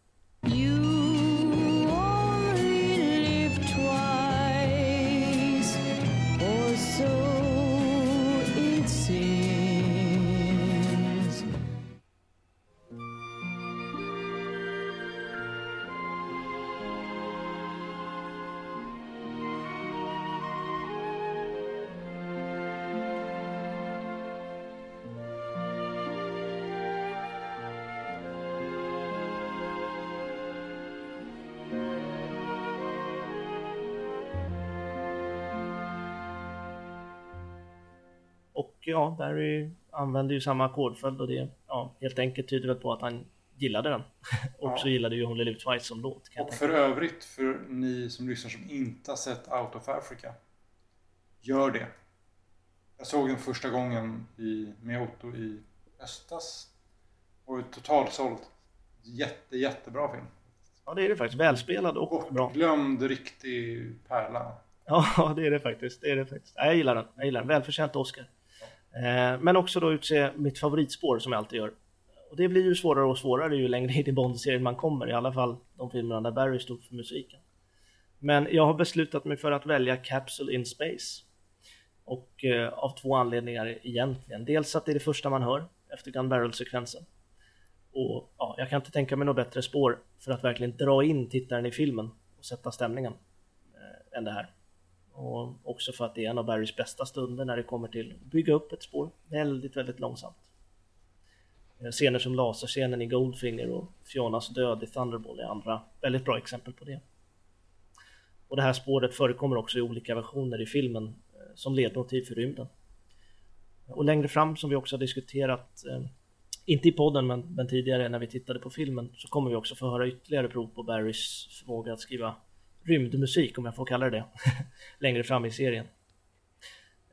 Speaker 2: ja, Barry använder ju samma ackordföljd och det ja, helt enkelt tyder väl på att han gillade den. och ja. så gillade ju Only Live Twice som låt.
Speaker 3: och för övrigt, för ni som lyssnar som inte har sett Out of Africa. Gör det. Jag såg den första gången i, med Otto i höstas. Och är totalt såld. Jätte, jättebra film.
Speaker 2: Ja, det är det faktiskt. Välspelad och,
Speaker 3: och
Speaker 2: bra.
Speaker 3: glömd riktig pärla.
Speaker 2: Ja, det är det faktiskt. Det är det faktiskt. Jag gillar den. Jag gillar den. Välförtjänt Oscar. Eh, men också då utse mitt favoritspår som jag alltid gör. Och det blir ju svårare och svårare ju längre in i Bond-serien man kommer, i alla fall de filmerna där Barry stod för musiken. Men jag har beslutat mig för att välja Capsule in Space. Och eh, av två anledningar egentligen. Dels att det är det första man hör efter Gun Barrel-sekvensen. Och ja, jag kan inte tänka mig något bättre spår för att verkligen dra in tittaren i filmen och sätta stämningen eh, än det här. Och också för att det är en av Barrys bästa stunder när det kommer till att bygga upp ett spår väldigt, väldigt långsamt. Eh, scener som laserscenen i Goldfinger och Fionas död i Thunderball är andra väldigt bra exempel på det. Och det här spåret förekommer också i olika versioner i filmen eh, som ledmotiv för rymden. Och längre fram som vi också har diskuterat, eh, inte i podden men, men tidigare när vi tittade på filmen, så kommer vi också få höra ytterligare prov på Barrys förmåga att skriva rymdmusik, om jag får kalla det det, längre fram i serien.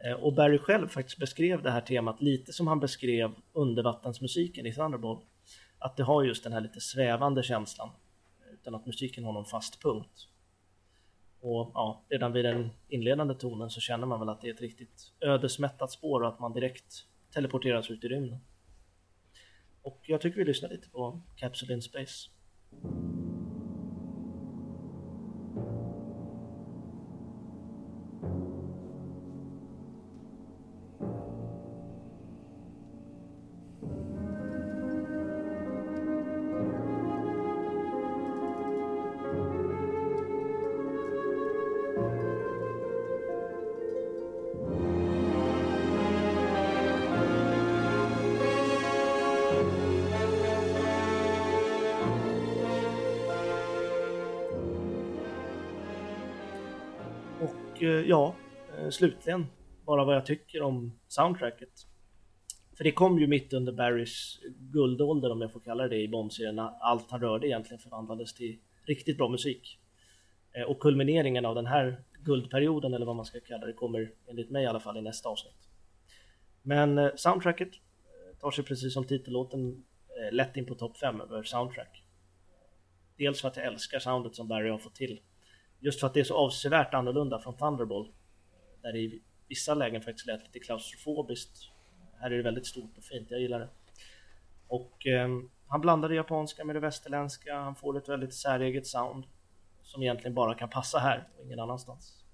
Speaker 2: Eh, och Barry själv faktiskt beskrev det här temat lite som han beskrev undervattensmusiken i Thunderball. att det har just den här lite svävande känslan utan att musiken har någon fast punkt. Och ja, redan vid den inledande tonen så känner man väl att det är ett riktigt ödesmättat spår och att man direkt teleporteras ut i rymden. Och jag tycker vi lyssnar lite på Capsule in Space. Ja, eh, slutligen bara vad jag tycker om soundtracket. För det kom ju mitt under Barrys guldålder om jag får kalla det i Bond-serien. när Allt han rörde egentligen förvandlades till riktigt bra musik. Eh, och kulmineringen av den här guldperioden eller vad man ska kalla det kommer enligt mig i alla fall i nästa avsnitt. Men eh, soundtracket tar sig precis som titellåten lätt in på topp 5 över soundtrack. Dels för att jag älskar soundet som Barry har fått till. Just för att det är så avsevärt annorlunda från Thunderball. Där det i vissa lägen faktiskt lät lite klaustrofobiskt. Här är det väldigt stort och fint, jag gillar det. Och eh, han blandar det japanska med det västerländska, han får ett väldigt säreget sound. Som egentligen bara kan passa här och ingen annanstans.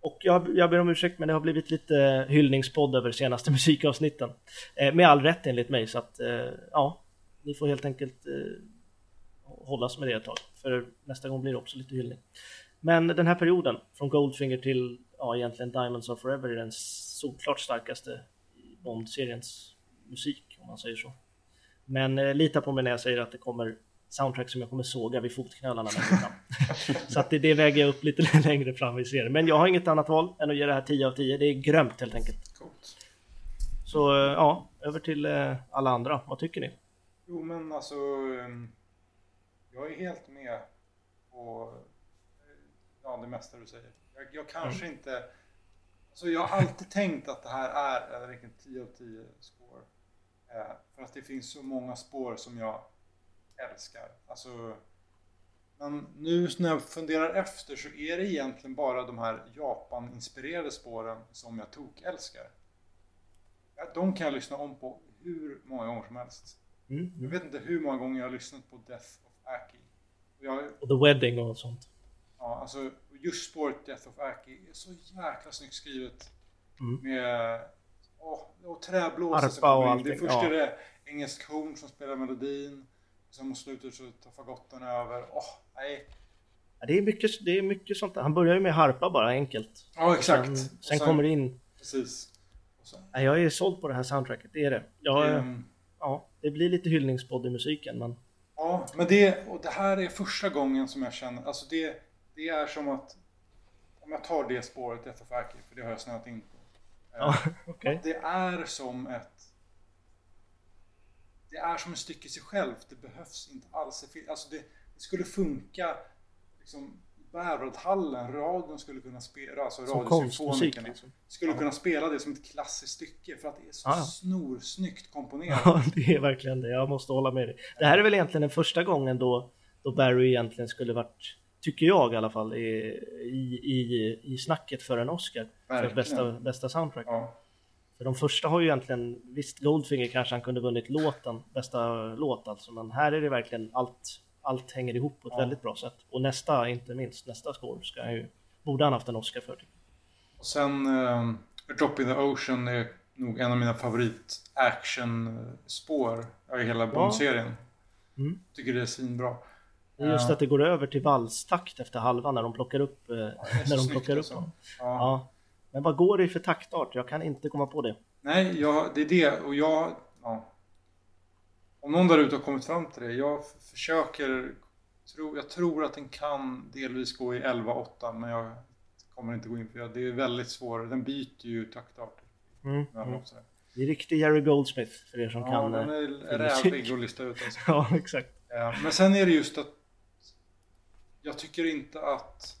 Speaker 2: Och jag, jag ber om ursäkt men det har blivit lite hyllningspodd över senaste musikavsnitten. Eh, med all rätt enligt mig så att eh, ja, ni får helt enkelt eh, hållas med det ett tag. För nästa gång blir det också lite hyllning. Men den här perioden, från Goldfinger till ja, egentligen Diamonds of Forever, är den solklart starkaste i Bond-seriens musik, om man säger så. Men eh, lita på mig när jag säger att det kommer soundtrack som jag kommer såga vid fotknölarna längre fram. så att det, det väger jag upp lite längre fram i serien. Men jag har inget annat val än att ge det här 10 av 10. Det är grömt helt enkelt.
Speaker 3: Coolt.
Speaker 2: Så eh, ja, över till eh, alla andra. Vad tycker ni?
Speaker 3: Jo men alltså, ehm, jag är helt med på eh, ja, det mesta du säger. Jag, jag kanske inte, alltså jag har alltid tänkt att det här är en vilken 10 av 10 score. Eh, för att det finns så många spår som jag älskar. Alltså, men nu när jag funderar efter så är det egentligen bara de här Japan-inspirerade spåren som jag tok-älskar. Ja, De kan jag lyssna om på hur många gånger som helst.
Speaker 2: Mm,
Speaker 3: Jag vet inte hur många gånger jag har lyssnat på Death Aki. Och jag,
Speaker 2: Och The Wedding och sånt.
Speaker 3: ja, alltså, just spåret Death of Aki är så jäkla snyggt skrivet.
Speaker 2: Mm.
Speaker 3: Med åh, och träblåsor som
Speaker 2: och
Speaker 3: kommer in. Det
Speaker 2: allting,
Speaker 3: först
Speaker 2: ja.
Speaker 3: är det engelsk horn som spelar melodin. Och sen mot slutet så tar fagotten över. Åh, nej.
Speaker 2: Ja, det, är mycket, det är mycket sånt där. Han börjar ju med harpa bara enkelt.
Speaker 3: Ja, exakt.
Speaker 2: Sen,
Speaker 3: Och
Speaker 2: sen kommer det in.
Speaker 3: Precis. Och sen,
Speaker 2: Nej, jag är såld på det här soundtracket, det är det. Jag,
Speaker 3: ehm,
Speaker 2: ja, det blir lite hyllningspodd i musiken men
Speaker 3: Ja, men det, och det här är första gången som jag känner, alltså det, det är som att, om jag tar det spåret, of Aki, för det har jag snöat in på. Eh,
Speaker 2: ja, okej.
Speaker 3: Det är som ett, det är som ett stycke i sig självt, det behövs inte alls, alltså det, det skulle funka liksom Bärrodhallen, radion skulle kunna spela, alltså radiosymfonikerna,
Speaker 2: liksom.
Speaker 3: skulle kunna spela det som ett klassiskt stycke för att det är så
Speaker 2: Ja, ja.
Speaker 3: snorsnyggt komponerat.
Speaker 2: Ja, det är verkligen det. Jag måste hålla med dig. Det här är väl egentligen den första gången då, då Barry egentligen skulle varit, tycker jag i alla fall, i, i, i, snacket för en Oscar. För
Speaker 3: Verkligen.
Speaker 2: bästa, bästa soundtrack.
Speaker 3: Ja.
Speaker 2: För de första har ju egentligen, visst Goldfinger kanske han kunde vunnit låten, bästa låt alltså, men här är det verkligen allt, allt hänger ihop på ett
Speaker 3: Ja.
Speaker 2: väldigt bra sätt. Och nästa, inte minst, nästa score ska han ju, borde han haft en Oscar för.
Speaker 3: Och sen um, Drop in the Ocean är nog en av mina favorit action-spår i hela Bond-serien.
Speaker 2: Mm.
Speaker 3: Tycker det är svinbra.
Speaker 2: Just
Speaker 3: Ja.
Speaker 2: att det går över till valstakt efter halvan när de plockar upp, eh,
Speaker 3: är
Speaker 2: när de plockar upp
Speaker 3: alltså. Ja.
Speaker 2: Ja. Men vad går det för taktart? Jag kan inte komma på det.
Speaker 3: Nej, jag, det är det. Och jag... Ja. Om någon där ute har kommit fram till det. Jag försöker... Tro, jag tror att den kan delvis gå i 11-8 men jag kommer inte gå in för det. Det är väldigt svårt. Den byter ju taktart.
Speaker 2: Mm.
Speaker 3: mellan
Speaker 2: Mm.
Speaker 3: sådär.
Speaker 2: Det är riktig Jerry Goldsmith för er som
Speaker 3: Ja,
Speaker 2: kan.
Speaker 3: den
Speaker 2: eh,
Speaker 3: är rävig att lista ut alltså.
Speaker 2: Ja, exakt.
Speaker 3: Ja, men sen är det just att jag tycker inte att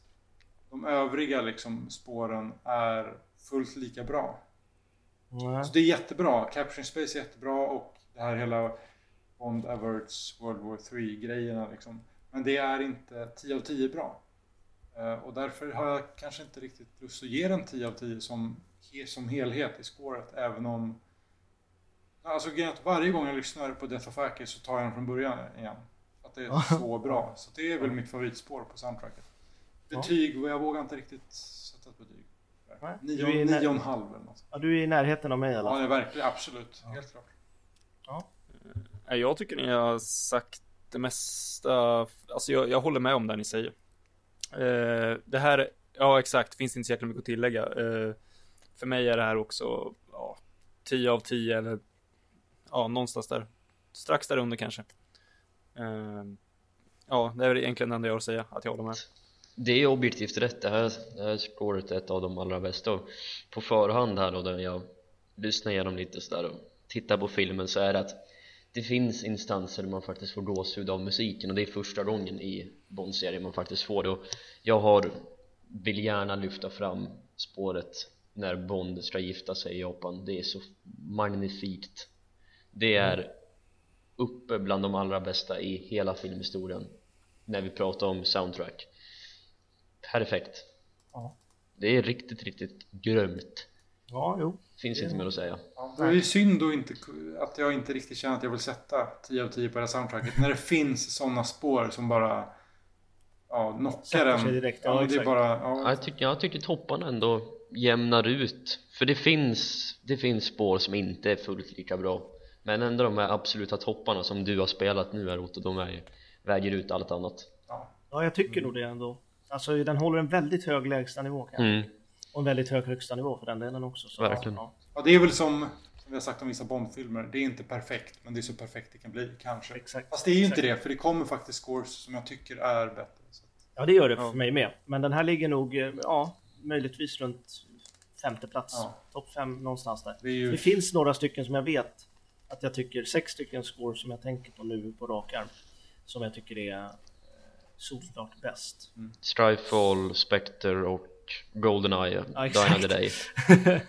Speaker 3: de övriga liksom spåren är fullt lika bra.
Speaker 2: Nej.
Speaker 3: Så det är jättebra. Capturing Space är jättebra och det här hela Bond averts World War 3 grejerna liksom. Men det är inte 10 av 10 bra. Eh, och därför har jag kanske inte riktigt lust att ge den 10 av 10 som, som helhet i scoret även om Alltså grejen att varje gång jag lyssnar på Death of Aki så tar jag den från början igen. Att det är så bra. Så det är väl mitt favoritspår på soundtracket. Betyg, och jag vågar inte riktigt sätta ett betyg. Nio, nio och en halv eller något.
Speaker 2: Ja, du är i närheten av mig i alla
Speaker 3: Ja,
Speaker 2: fall.
Speaker 3: är verkligen. Absolut. Helt klart.
Speaker 1: Jag tycker ni har sagt det mesta. Alltså jag, jag håller med om det ni säger. Eh, det här, ja exakt, finns inte så jäkla mycket att tillägga. Eh, för mig är det här också ja, 10 av 10 eller ja, någonstans där. Strax där under kanske. Eh, ja, det är väl egentligen det enda jag har att säga, att jag håller med.
Speaker 4: Det är objektivt rätt, det här, det här scoret är ett av de allra bästa och på förhand här då när jag lyssnar igenom lite sådär och tittar på filmen så är det att det finns instanser där man faktiskt får gåshud av musiken och det är första gången i Bond-serien man faktiskt får det. Och jag har, vill gärna lyfta fram spåret när Bond ska gifta sig i Japan. Det är så magnifikt. Det är uppe bland de allra bästa i hela filmhistorien när vi pratar om soundtrack. Perfekt.
Speaker 2: Ja.
Speaker 4: det är riktigt, riktigt grymt
Speaker 2: Ja, jo.
Speaker 4: Finns inte mer att säga
Speaker 3: det är ju synd då inte, att jag inte riktigt känner att jag vill sätta 10 av 10 på det här soundtracket. när det finns sådana spår som bara ja, knockar
Speaker 2: sig direkt, ja,
Speaker 3: det är bara...
Speaker 4: Ja,
Speaker 3: Ja,
Speaker 4: jag, tycker, jag tycker topparna ändå jämnar ut För det finns, det finns spår som inte är fullt lika bra Men ändå de här absoluta topparna som du har spelat nu här Otto, de är, väger ut allt annat
Speaker 3: ja.
Speaker 2: Ja, jag tycker nog det ändå. Alltså den håller en väldigt hög lägsta nivå kanske.
Speaker 4: mm.
Speaker 2: Och en väldigt hög högsta nivå för den delen också. Så,
Speaker 4: Verkligen.
Speaker 2: Ja.
Speaker 3: ja, det är väl som, som vi har sagt om vissa Bond-filmer. Det är inte perfekt, men det är så perfekt det kan bli, kanske.
Speaker 2: Exakt.
Speaker 3: Fast det är ju inte
Speaker 2: Exakt.
Speaker 3: det, för det kommer faktiskt scores som jag tycker är bättre. Så.
Speaker 2: Ja, det gör det
Speaker 1: Ja.
Speaker 2: för mig med. Men den här ligger nog, eh, ja, möjligtvis runt femte plats.
Speaker 3: Ja.
Speaker 2: Topp fem någonstans där.
Speaker 3: Det ju...
Speaker 2: Det finns några stycken som jag vet att jag tycker, sex stycken score som jag tänker på nu på rak arm. Som jag tycker är eh, solklart bäst.
Speaker 4: Strifefall, Spectre och Goldeneye,
Speaker 2: Ja,
Speaker 4: Die
Speaker 2: exakt.
Speaker 4: Another Day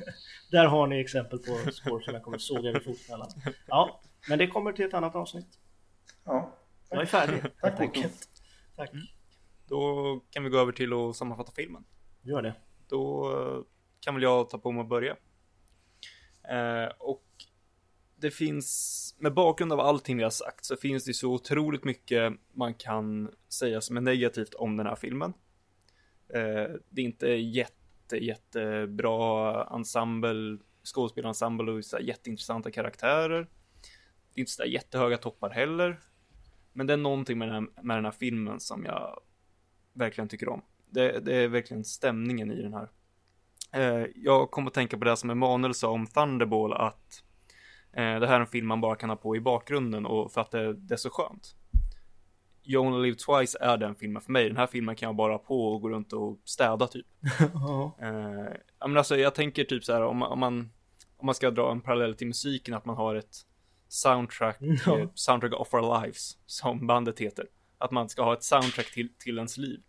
Speaker 2: Där har ni exempel på score som jag kommer såga vid fotknölarna. Ja, men det kommer till ett annat avsnitt.
Speaker 3: Ja.
Speaker 2: Jag är färdig.
Speaker 3: Tack,
Speaker 2: enkelt. Tack.
Speaker 1: Då kan vi gå över till att sammanfatta filmen.
Speaker 2: Gör det.
Speaker 1: Då eh, kan väl jag ta på mig att börja. Eh, och det finns, med bakgrund av allting vi har sagt, så finns det så otroligt mycket man kan säga som är negativt om den här filmen. Eh, det är inte jätte, jättebra ensemble, skådespelarensemble och så jätteintressanta karaktärer. Det är inte sådär jättehöga toppar heller. Men det är någonting med den här, med den här filmen som jag verkligen tycker om. Det, det är verkligen stämningen i den här. Eh, jag kommer att tänka på det som Emanuel sa om Thunderball, att eh, det här är en film man bara kan ha på i bakgrunden och för att det, det är så skönt. You Only Live Twice är den filmen för mig. Den här filmen kan jag bara på och gå runt och städa typ.
Speaker 2: Ja.
Speaker 1: Eh, men alltså, jag tänker typ så här om, om, man, om man ska dra en parallell till musiken, att man har ett soundtrack,
Speaker 2: Ja.
Speaker 1: eh, soundtrack of our lives, som bandet heter. Att man ska ha ett soundtrack till, till ens liv.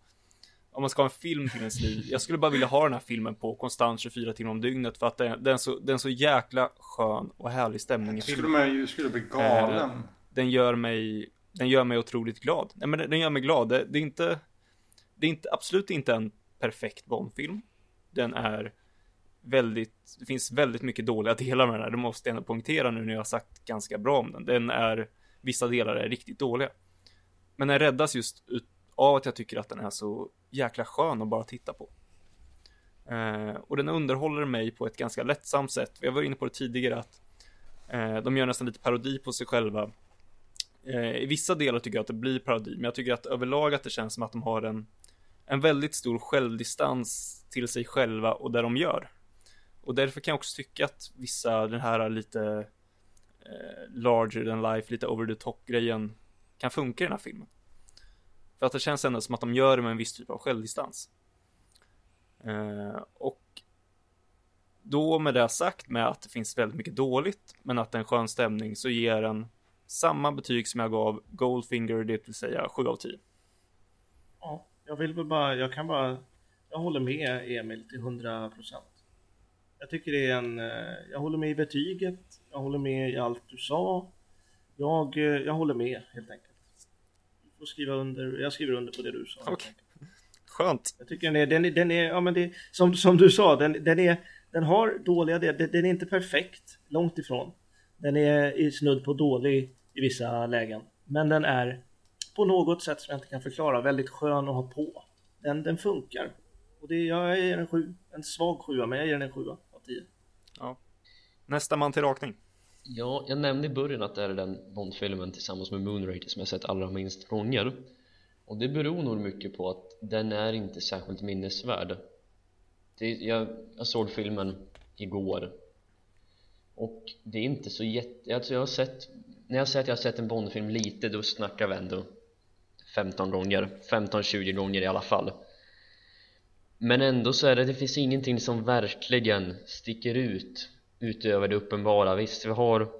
Speaker 1: Om man ska ha en film till ens liv. Jag skulle bara vilja ha den här filmen på konstant 24 timmar om dygnet för att det, det, är, en så, det är en så jäkla skön och härlig stämning i
Speaker 3: Skulle
Speaker 1: filmen.
Speaker 3: man ju skulle bli galen.
Speaker 1: Den gör mig, den gör mig otroligt glad. Nej men den, gör mig glad. Det, det är inte, det är inte, absolut inte en perfekt Bondfilm. Den är väldigt, det finns väldigt mycket dåliga delar med den här. Det måste jag ändå poängtera nu när jag har sagt ganska bra om den. Den är, vissa delar är riktigt dåliga. Men den räddas just ut av att jag tycker att den är så jäkla skön att bara titta på. Eh, och den underhåller mig på ett ganska lättsamt sätt. Jag var inne på det tidigare att eh, de gör nästan lite parodi på sig själva. Eh, I vissa delar tycker jag att det blir parodi, men jag tycker att överlag att det känns som att de har en, en väldigt stor självdistans till sig själva och det de gör. Och därför kan jag också tycka att vissa, den här lite eh, larger than life, lite over the top grejen kan funka i den här filmen. För att det känns ändå som att de gör det med en viss typ av självdistans. Eh, och då med det sagt med att det finns väldigt mycket dåligt, men att det är en skön stämning så ger den samma betyg som jag gav Goldfinger, det vill säga 7 av 10.
Speaker 2: Ja, jag vill väl bara, jag kan bara, jag håller med Emil till 100 procent. Jag tycker det är en, eh, jag håller med i betyget, jag håller med i allt du sa. Jag, eh, jag håller med helt enkelt. Du får skriva under, jag skriver under på det du sa. enkelt.
Speaker 1: Skönt.
Speaker 2: Jag tycker den är, den är, den är ja men det, som, som du sa, den, den är, den har dåliga delar, den, den är inte perfekt, långt ifrån. Den är i snudd på dålig i vissa lägen. Men den är på något sätt som jag inte kan förklara väldigt skön att ha på. Den, den funkar. Och det, jag ger en sju, en svag sjua, men jag ger den en sjua av tio.
Speaker 1: Nästa man till rakning.
Speaker 4: Ja, jag nämnde i början att det är den Bond-filmen tillsammans med Moonraker som jag sett allra minst gånger och det beror nog mycket på att den är inte särskilt minnesvärd det, jag, jag såg filmen igår och det är inte så jätte... Alltså jag har sett... När jag säger att jag har sett en Bondfilm lite då snackar vi ändå 15 gånger 15-20 gånger i alla fall. Men ändå så är det, det finns ingenting som verkligen sticker ut utöver det uppenbara. Visst vi har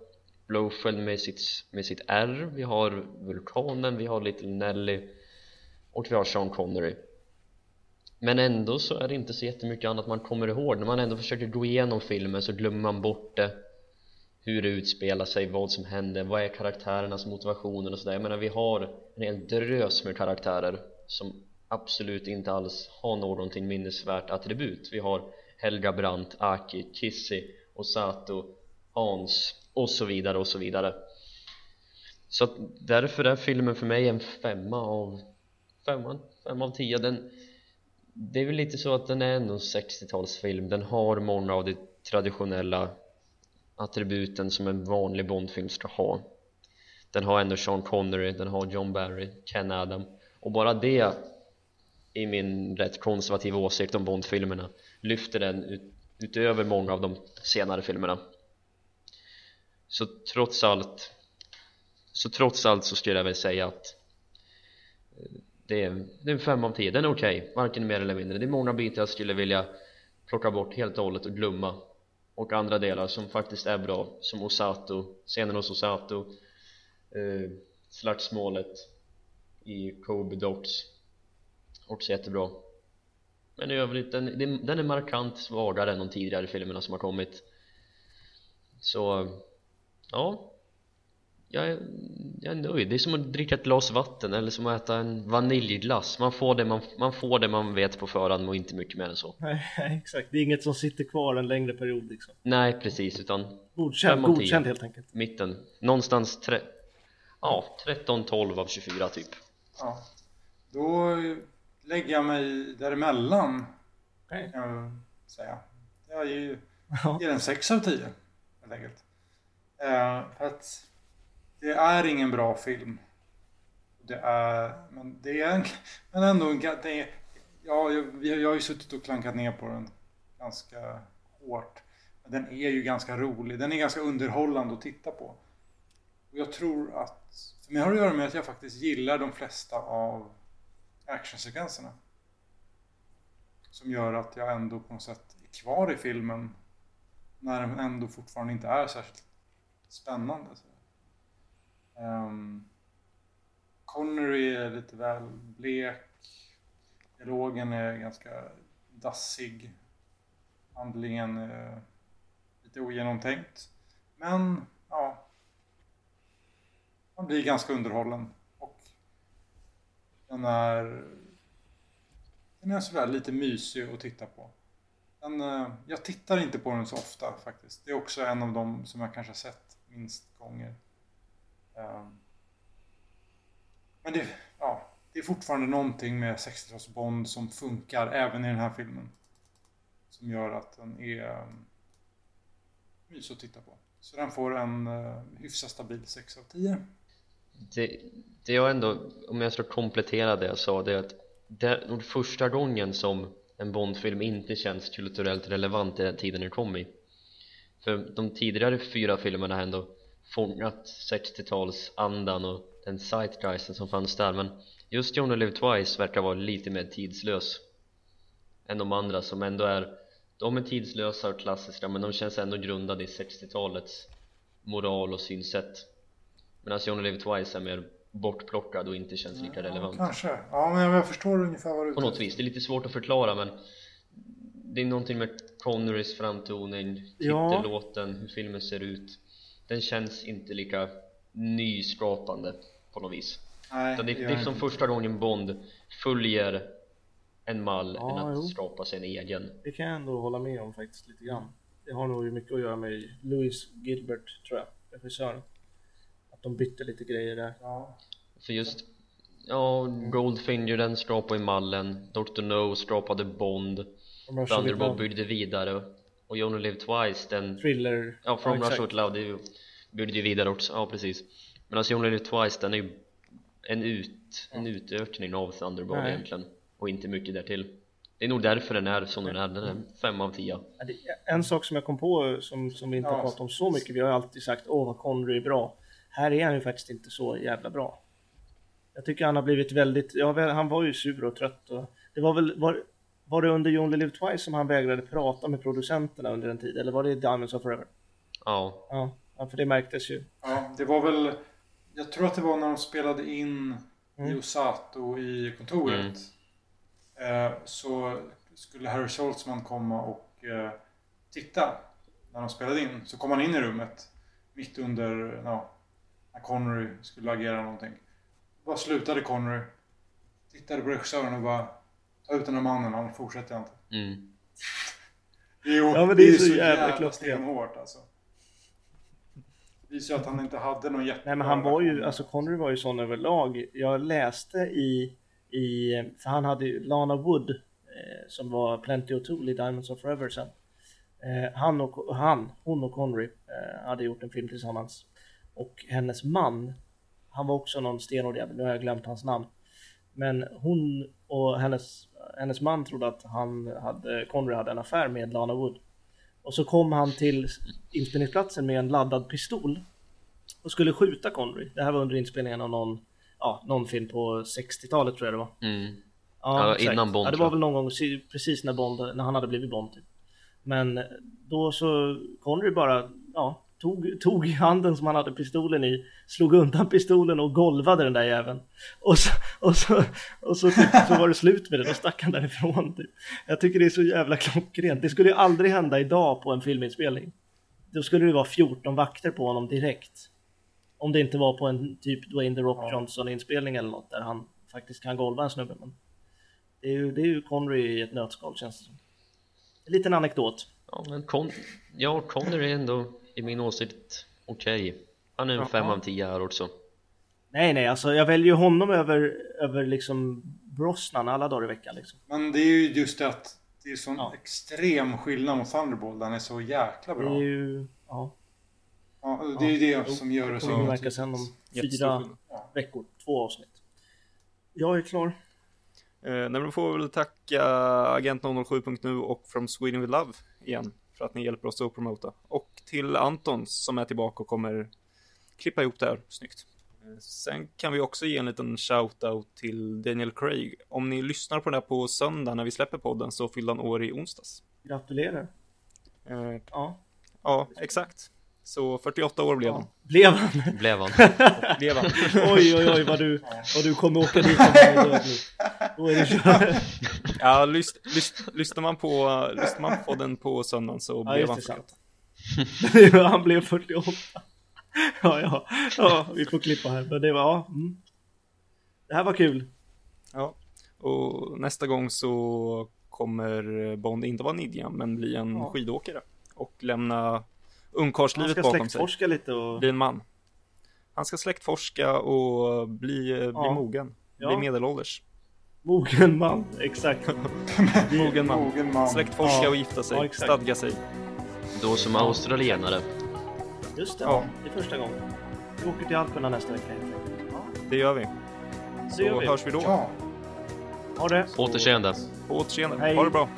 Speaker 4: Blowfield med sitt, med sitt R vi har Vulkanen, vi har Little Nelly och vi har Sean Connery. Men ändå så är det inte så jättemycket annat man kommer ihåg. När man ändå försöker gå igenom filmen så glömmer man bort det hur det utspelar sig, vad som händer, vad är karaktärernas motivationer och sådär. Jag menar vi har en hel drös med karaktärer som absolut inte alls har någonting minnesvärt attribut. Vi har Helga Brandt, Aki, Kissy, Osato, Hans och så vidare och så vidare. Så att därför är filmen för mig en femma av femman, fem av tio. Den, det är väl lite så att den är ändå en 60-talsfilm den har många av de traditionella attributen som en vanlig Bondfilm ska ha. Den har ändå Sean Connery, den har John Barry, Ken Adam. Och bara det i min rätt konservativa åsikt om Bondfilmerna lyfter den ut, utöver många av de senare filmerna. Så trots allt så trots allt så skulle jag väl säga att eh, det är, det är en 5 av 10, den är okej, okay, varken mer eller mindre. Det är många bitar jag skulle vilja plocka bort helt och hållet och glömma och andra delar som faktiskt är bra som Osato, scenen hos Osato eh, slagsmålet i Kobe Docks också jättebra. Men i övrigt, den, den är markant svagare än de tidigare filmerna som har kommit. Så ja jag är, jag är nöjd, det är som att dricka ett glas vatten eller som att äta en vaniljglass man får det man, man, får det man vet på förhand och inte mycket mer än så
Speaker 2: Nej, exakt. Det är inget som sitter kvar en längre period liksom.
Speaker 4: nej precis utan
Speaker 2: Godkänd, godkänd helt enkelt.
Speaker 4: mitten, någonstans tre, ja, 13-12 av 24 typ
Speaker 3: Ja. Då lägger jag mig däremellan
Speaker 2: Okej.
Speaker 3: kan jag säga. Jag ger, ger en 6 av 10 helt enkelt. Eh, för att det är ingen bra film. Det är, men det är en, men ändå en, det är, ja, jag, jag har ju suttit och klankat ner på den ganska hårt. Men den är ju ganska rolig. Den är ganska underhållande att titta på. Och jag tror att, för mig har det att göra med att jag faktiskt gillar de flesta av actionsekvenserna. Som gör att jag ändå på något sätt är kvar i filmen. När den ändå fortfarande inte är särskilt spännande. Så. Um, Connery är lite väl blek. Dialogen är ganska dassig. Handlingen är lite ogenomtänkt. Men, ja. Man blir ganska underhållen. Och den är... Den är sådär lite mysig att titta på. Den, eh, jag tittar inte på den så ofta faktiskt. Det är också en av de som jag kanske har sett minst gånger. Ehm, men det, ja, det är fortfarande någonting med 60-tals Bond som funkar även i den här filmen. Som gör att den är ehm, um, mysig att titta på. Så den får en uh, hyfsat stabil 6 av 10.
Speaker 4: det, det jag ändå, om jag ska komplettera det jag sa, det är att det är nog första gången som en Bondfilm inte känns kulturellt relevant i den tiden den kom i för de tidigare fyra filmerna ändå fångat 60-talsandan och den zeitgeisten som fanns där men just Only Live Twice verkar vara lite mer tidslös än de andra som ändå är de är tidslösa och klassiska men de känns ändå grundade i 60-talets moral och synsätt. Medan Only Live Twice är mer bortplockad och inte känns lika relevant.
Speaker 3: Kanske. Ja, men jag förstår ungefär vad du
Speaker 4: på något vis, det är lite svårt att förklara men det är någonting med Connerys framtoning,
Speaker 2: Ja.
Speaker 4: titellåten, hur filmen ser ut den känns inte lika nyskapande på något vis
Speaker 3: Nej,
Speaker 4: Utan det,
Speaker 3: det
Speaker 4: är som första gången Bond följer en mall
Speaker 2: Ja,
Speaker 4: än att
Speaker 2: jo.
Speaker 4: skapa sig en egen
Speaker 2: Det kan jag ändå hålla med om faktiskt lite grann. Det har nog mycket att göra med Louis Gilbert tror jag, regissören. Att de bytte lite grejer där.
Speaker 3: Ja.
Speaker 4: För just Ja, Goldfinger den skapade i mallen Dr. No skapade Bond
Speaker 2: Vietnam,
Speaker 4: byggde vidare Och You Only Live Twice den
Speaker 2: Thriller.
Speaker 4: Ja, From
Speaker 2: exakt.
Speaker 4: Russia With Love, det ju, byggde ju vidare också, ja precis Men alltså You Only Live Twice, den är ju en, ut, en utökning av Thunderball
Speaker 2: Nej.
Speaker 4: egentligen Och inte mycket därtill Det är nog därför den är som den är, den är 5 av 10
Speaker 2: Ja, det- En sak som jag kom på som, som vi inte har
Speaker 3: Ja.
Speaker 2: pratat om så mycket, vi har alltid sagt åh vad Connery är bra. Här är han ju faktiskt inte så jävla bra. Jag tycker han har blivit väldigt, ja han var ju sur och trött och det var väl, var, var det under You Only Live Twice som han vägrade prata med producenterna under en tid eller var det Diamonds of Forever?
Speaker 4: Ja,
Speaker 2: Ja, ja för det märktes ju.
Speaker 3: ja, det var väl... Jag tror att det var när de spelade in
Speaker 2: Mm.
Speaker 3: i Osato i kontoret. Eh, så skulle Harry Schultzman komma och eh, titta när de spelade in. Så kom han in i rummet mitt under, ja, när Connery skulle agera någonting. Bara slutade Connery. Tittade på regissören och bara Ta ut den mannen, han fortsätter inte.
Speaker 4: mm.
Speaker 3: Jo,
Speaker 2: Ja, men det är så jävla klockrent.
Speaker 3: stenhårt alltså. Visar ju att han inte hade någon jätte...
Speaker 2: Nej men han var ju, alltså Connery var ju sån överlag. Jag läste i, i för han hade ju Lana Wood eh, som var Plenty O'Toole i Diamonds of Forever sen. Eh, han och han, hon och Connery eh, hade gjort en film tillsammans. Och hennes man, han var också någon stenhård jävel, nu har jag glömt hans namn. Men hon och hennes, hennes man trodde att han hade, Connery hade en affär med Lana Wood. Och så kom han till inspelningsplatsen med en laddad pistol och skulle skjuta Connery. Det här var under inspelningen av någon, ja, någon film på 60-talet tror jag det var.
Speaker 4: Mm.
Speaker 2: Ja,
Speaker 4: Ja,
Speaker 2: exakt.
Speaker 4: innan Bond,
Speaker 2: Ja, det var väl någon gång precis när Bond, när han hade blivit Bond typ. Men då så Connery bara, ja, tog, tog i handen som han hade pistolen i, slog undan pistolen och golvade den där jäveln. Och så, och så, och så, typ, så var det slut med det, då stack han därifrån typ. Jag tycker det är så jävla klockrent. Det skulle ju aldrig hända idag på en filminspelning. Då skulle det vara 14 vakter på honom direkt. Om det inte var på en typ Dwayne The Rock. Johnson inspelning eller något där han faktiskt kan golva en snubbe. Men det är ju, det är ju Connery i ett nötskal känns det som. En liten anekdot.
Speaker 4: Ja, men Con ja, Connery är ändå i min åsikt okej Han är en 5 av 10 här också
Speaker 2: Nej, nej, alltså jag väljer ju honom över, över liksom Brosnan alla dagar i veckan liksom.
Speaker 3: Men det är ju just det att det är sån
Speaker 2: Ja.
Speaker 3: extrem skillnad mot Thunderball. Den är så jäkla
Speaker 2: Det
Speaker 3: bra.
Speaker 2: är ju, ja,
Speaker 3: Ja, det är ju det som gör det
Speaker 2: det
Speaker 3: så...
Speaker 2: märka sen om fyra veckor, två avsnitt. Jag är klar.
Speaker 1: Eh, nej, men då får vi väl tacka Agent007.nu och From Sweden with Love igen för att ni hjälper oss att promota. Och till Anton som är tillbaka och kommer klippa ihop det här snyggt. Eh, Sen kan vi också ge en liten shout-out till Daniel Craig. Om ni lyssnar på det här på söndag när vi släpper podden så fyllde han år i onsdags.
Speaker 2: Gratulerar.
Speaker 1: Eh,
Speaker 2: Ja,
Speaker 1: ja, exakt. Så 48 år blev han.
Speaker 2: blev han?
Speaker 4: Blev han
Speaker 1: Blev han.
Speaker 2: Oj, oj, oj vad du, vad du kommer åka dit om är. Då det kört.
Speaker 1: Ja, lys, lys, lyssnar man på, lyssnar man på podden på söndagen så
Speaker 2: Ja,
Speaker 1: blev han
Speaker 2: det,
Speaker 1: 48.
Speaker 2: sant. Han blev 48. Ja, ja, ja, vi får klippa här. Men det var, ja. Mm. Det här var kul.
Speaker 1: Ja, och nästa gång så kommer Bond inte vara Nidja, men bli en
Speaker 2: Ja.
Speaker 1: skidåkare och lämna ungkarlslivet
Speaker 2: ska
Speaker 1: bakom sig.
Speaker 2: släktforska lite och...
Speaker 1: Bli en man. Han ska släktforska och bli, bli
Speaker 2: Ja.
Speaker 1: mogen.
Speaker 2: Ja.
Speaker 1: Bli medelålders.
Speaker 2: Mogen man, exakt.
Speaker 1: Mogen man.
Speaker 3: Mogen man.
Speaker 1: Släktforska
Speaker 2: Ja.
Speaker 1: och gifta sig. Stadga sig.
Speaker 4: Då som australienare
Speaker 2: Just det,
Speaker 1: Ja.
Speaker 2: det är första gången. Vi åker till Alperna nästa vecka helt enkelt. Ja,
Speaker 1: Det gör vi.
Speaker 2: det gör
Speaker 1: Så
Speaker 2: vi.
Speaker 1: hörs vi då.
Speaker 3: Ja.
Speaker 2: Ha det.
Speaker 4: Återseende
Speaker 1: På återseende.
Speaker 2: Hej.
Speaker 1: Ha det bra.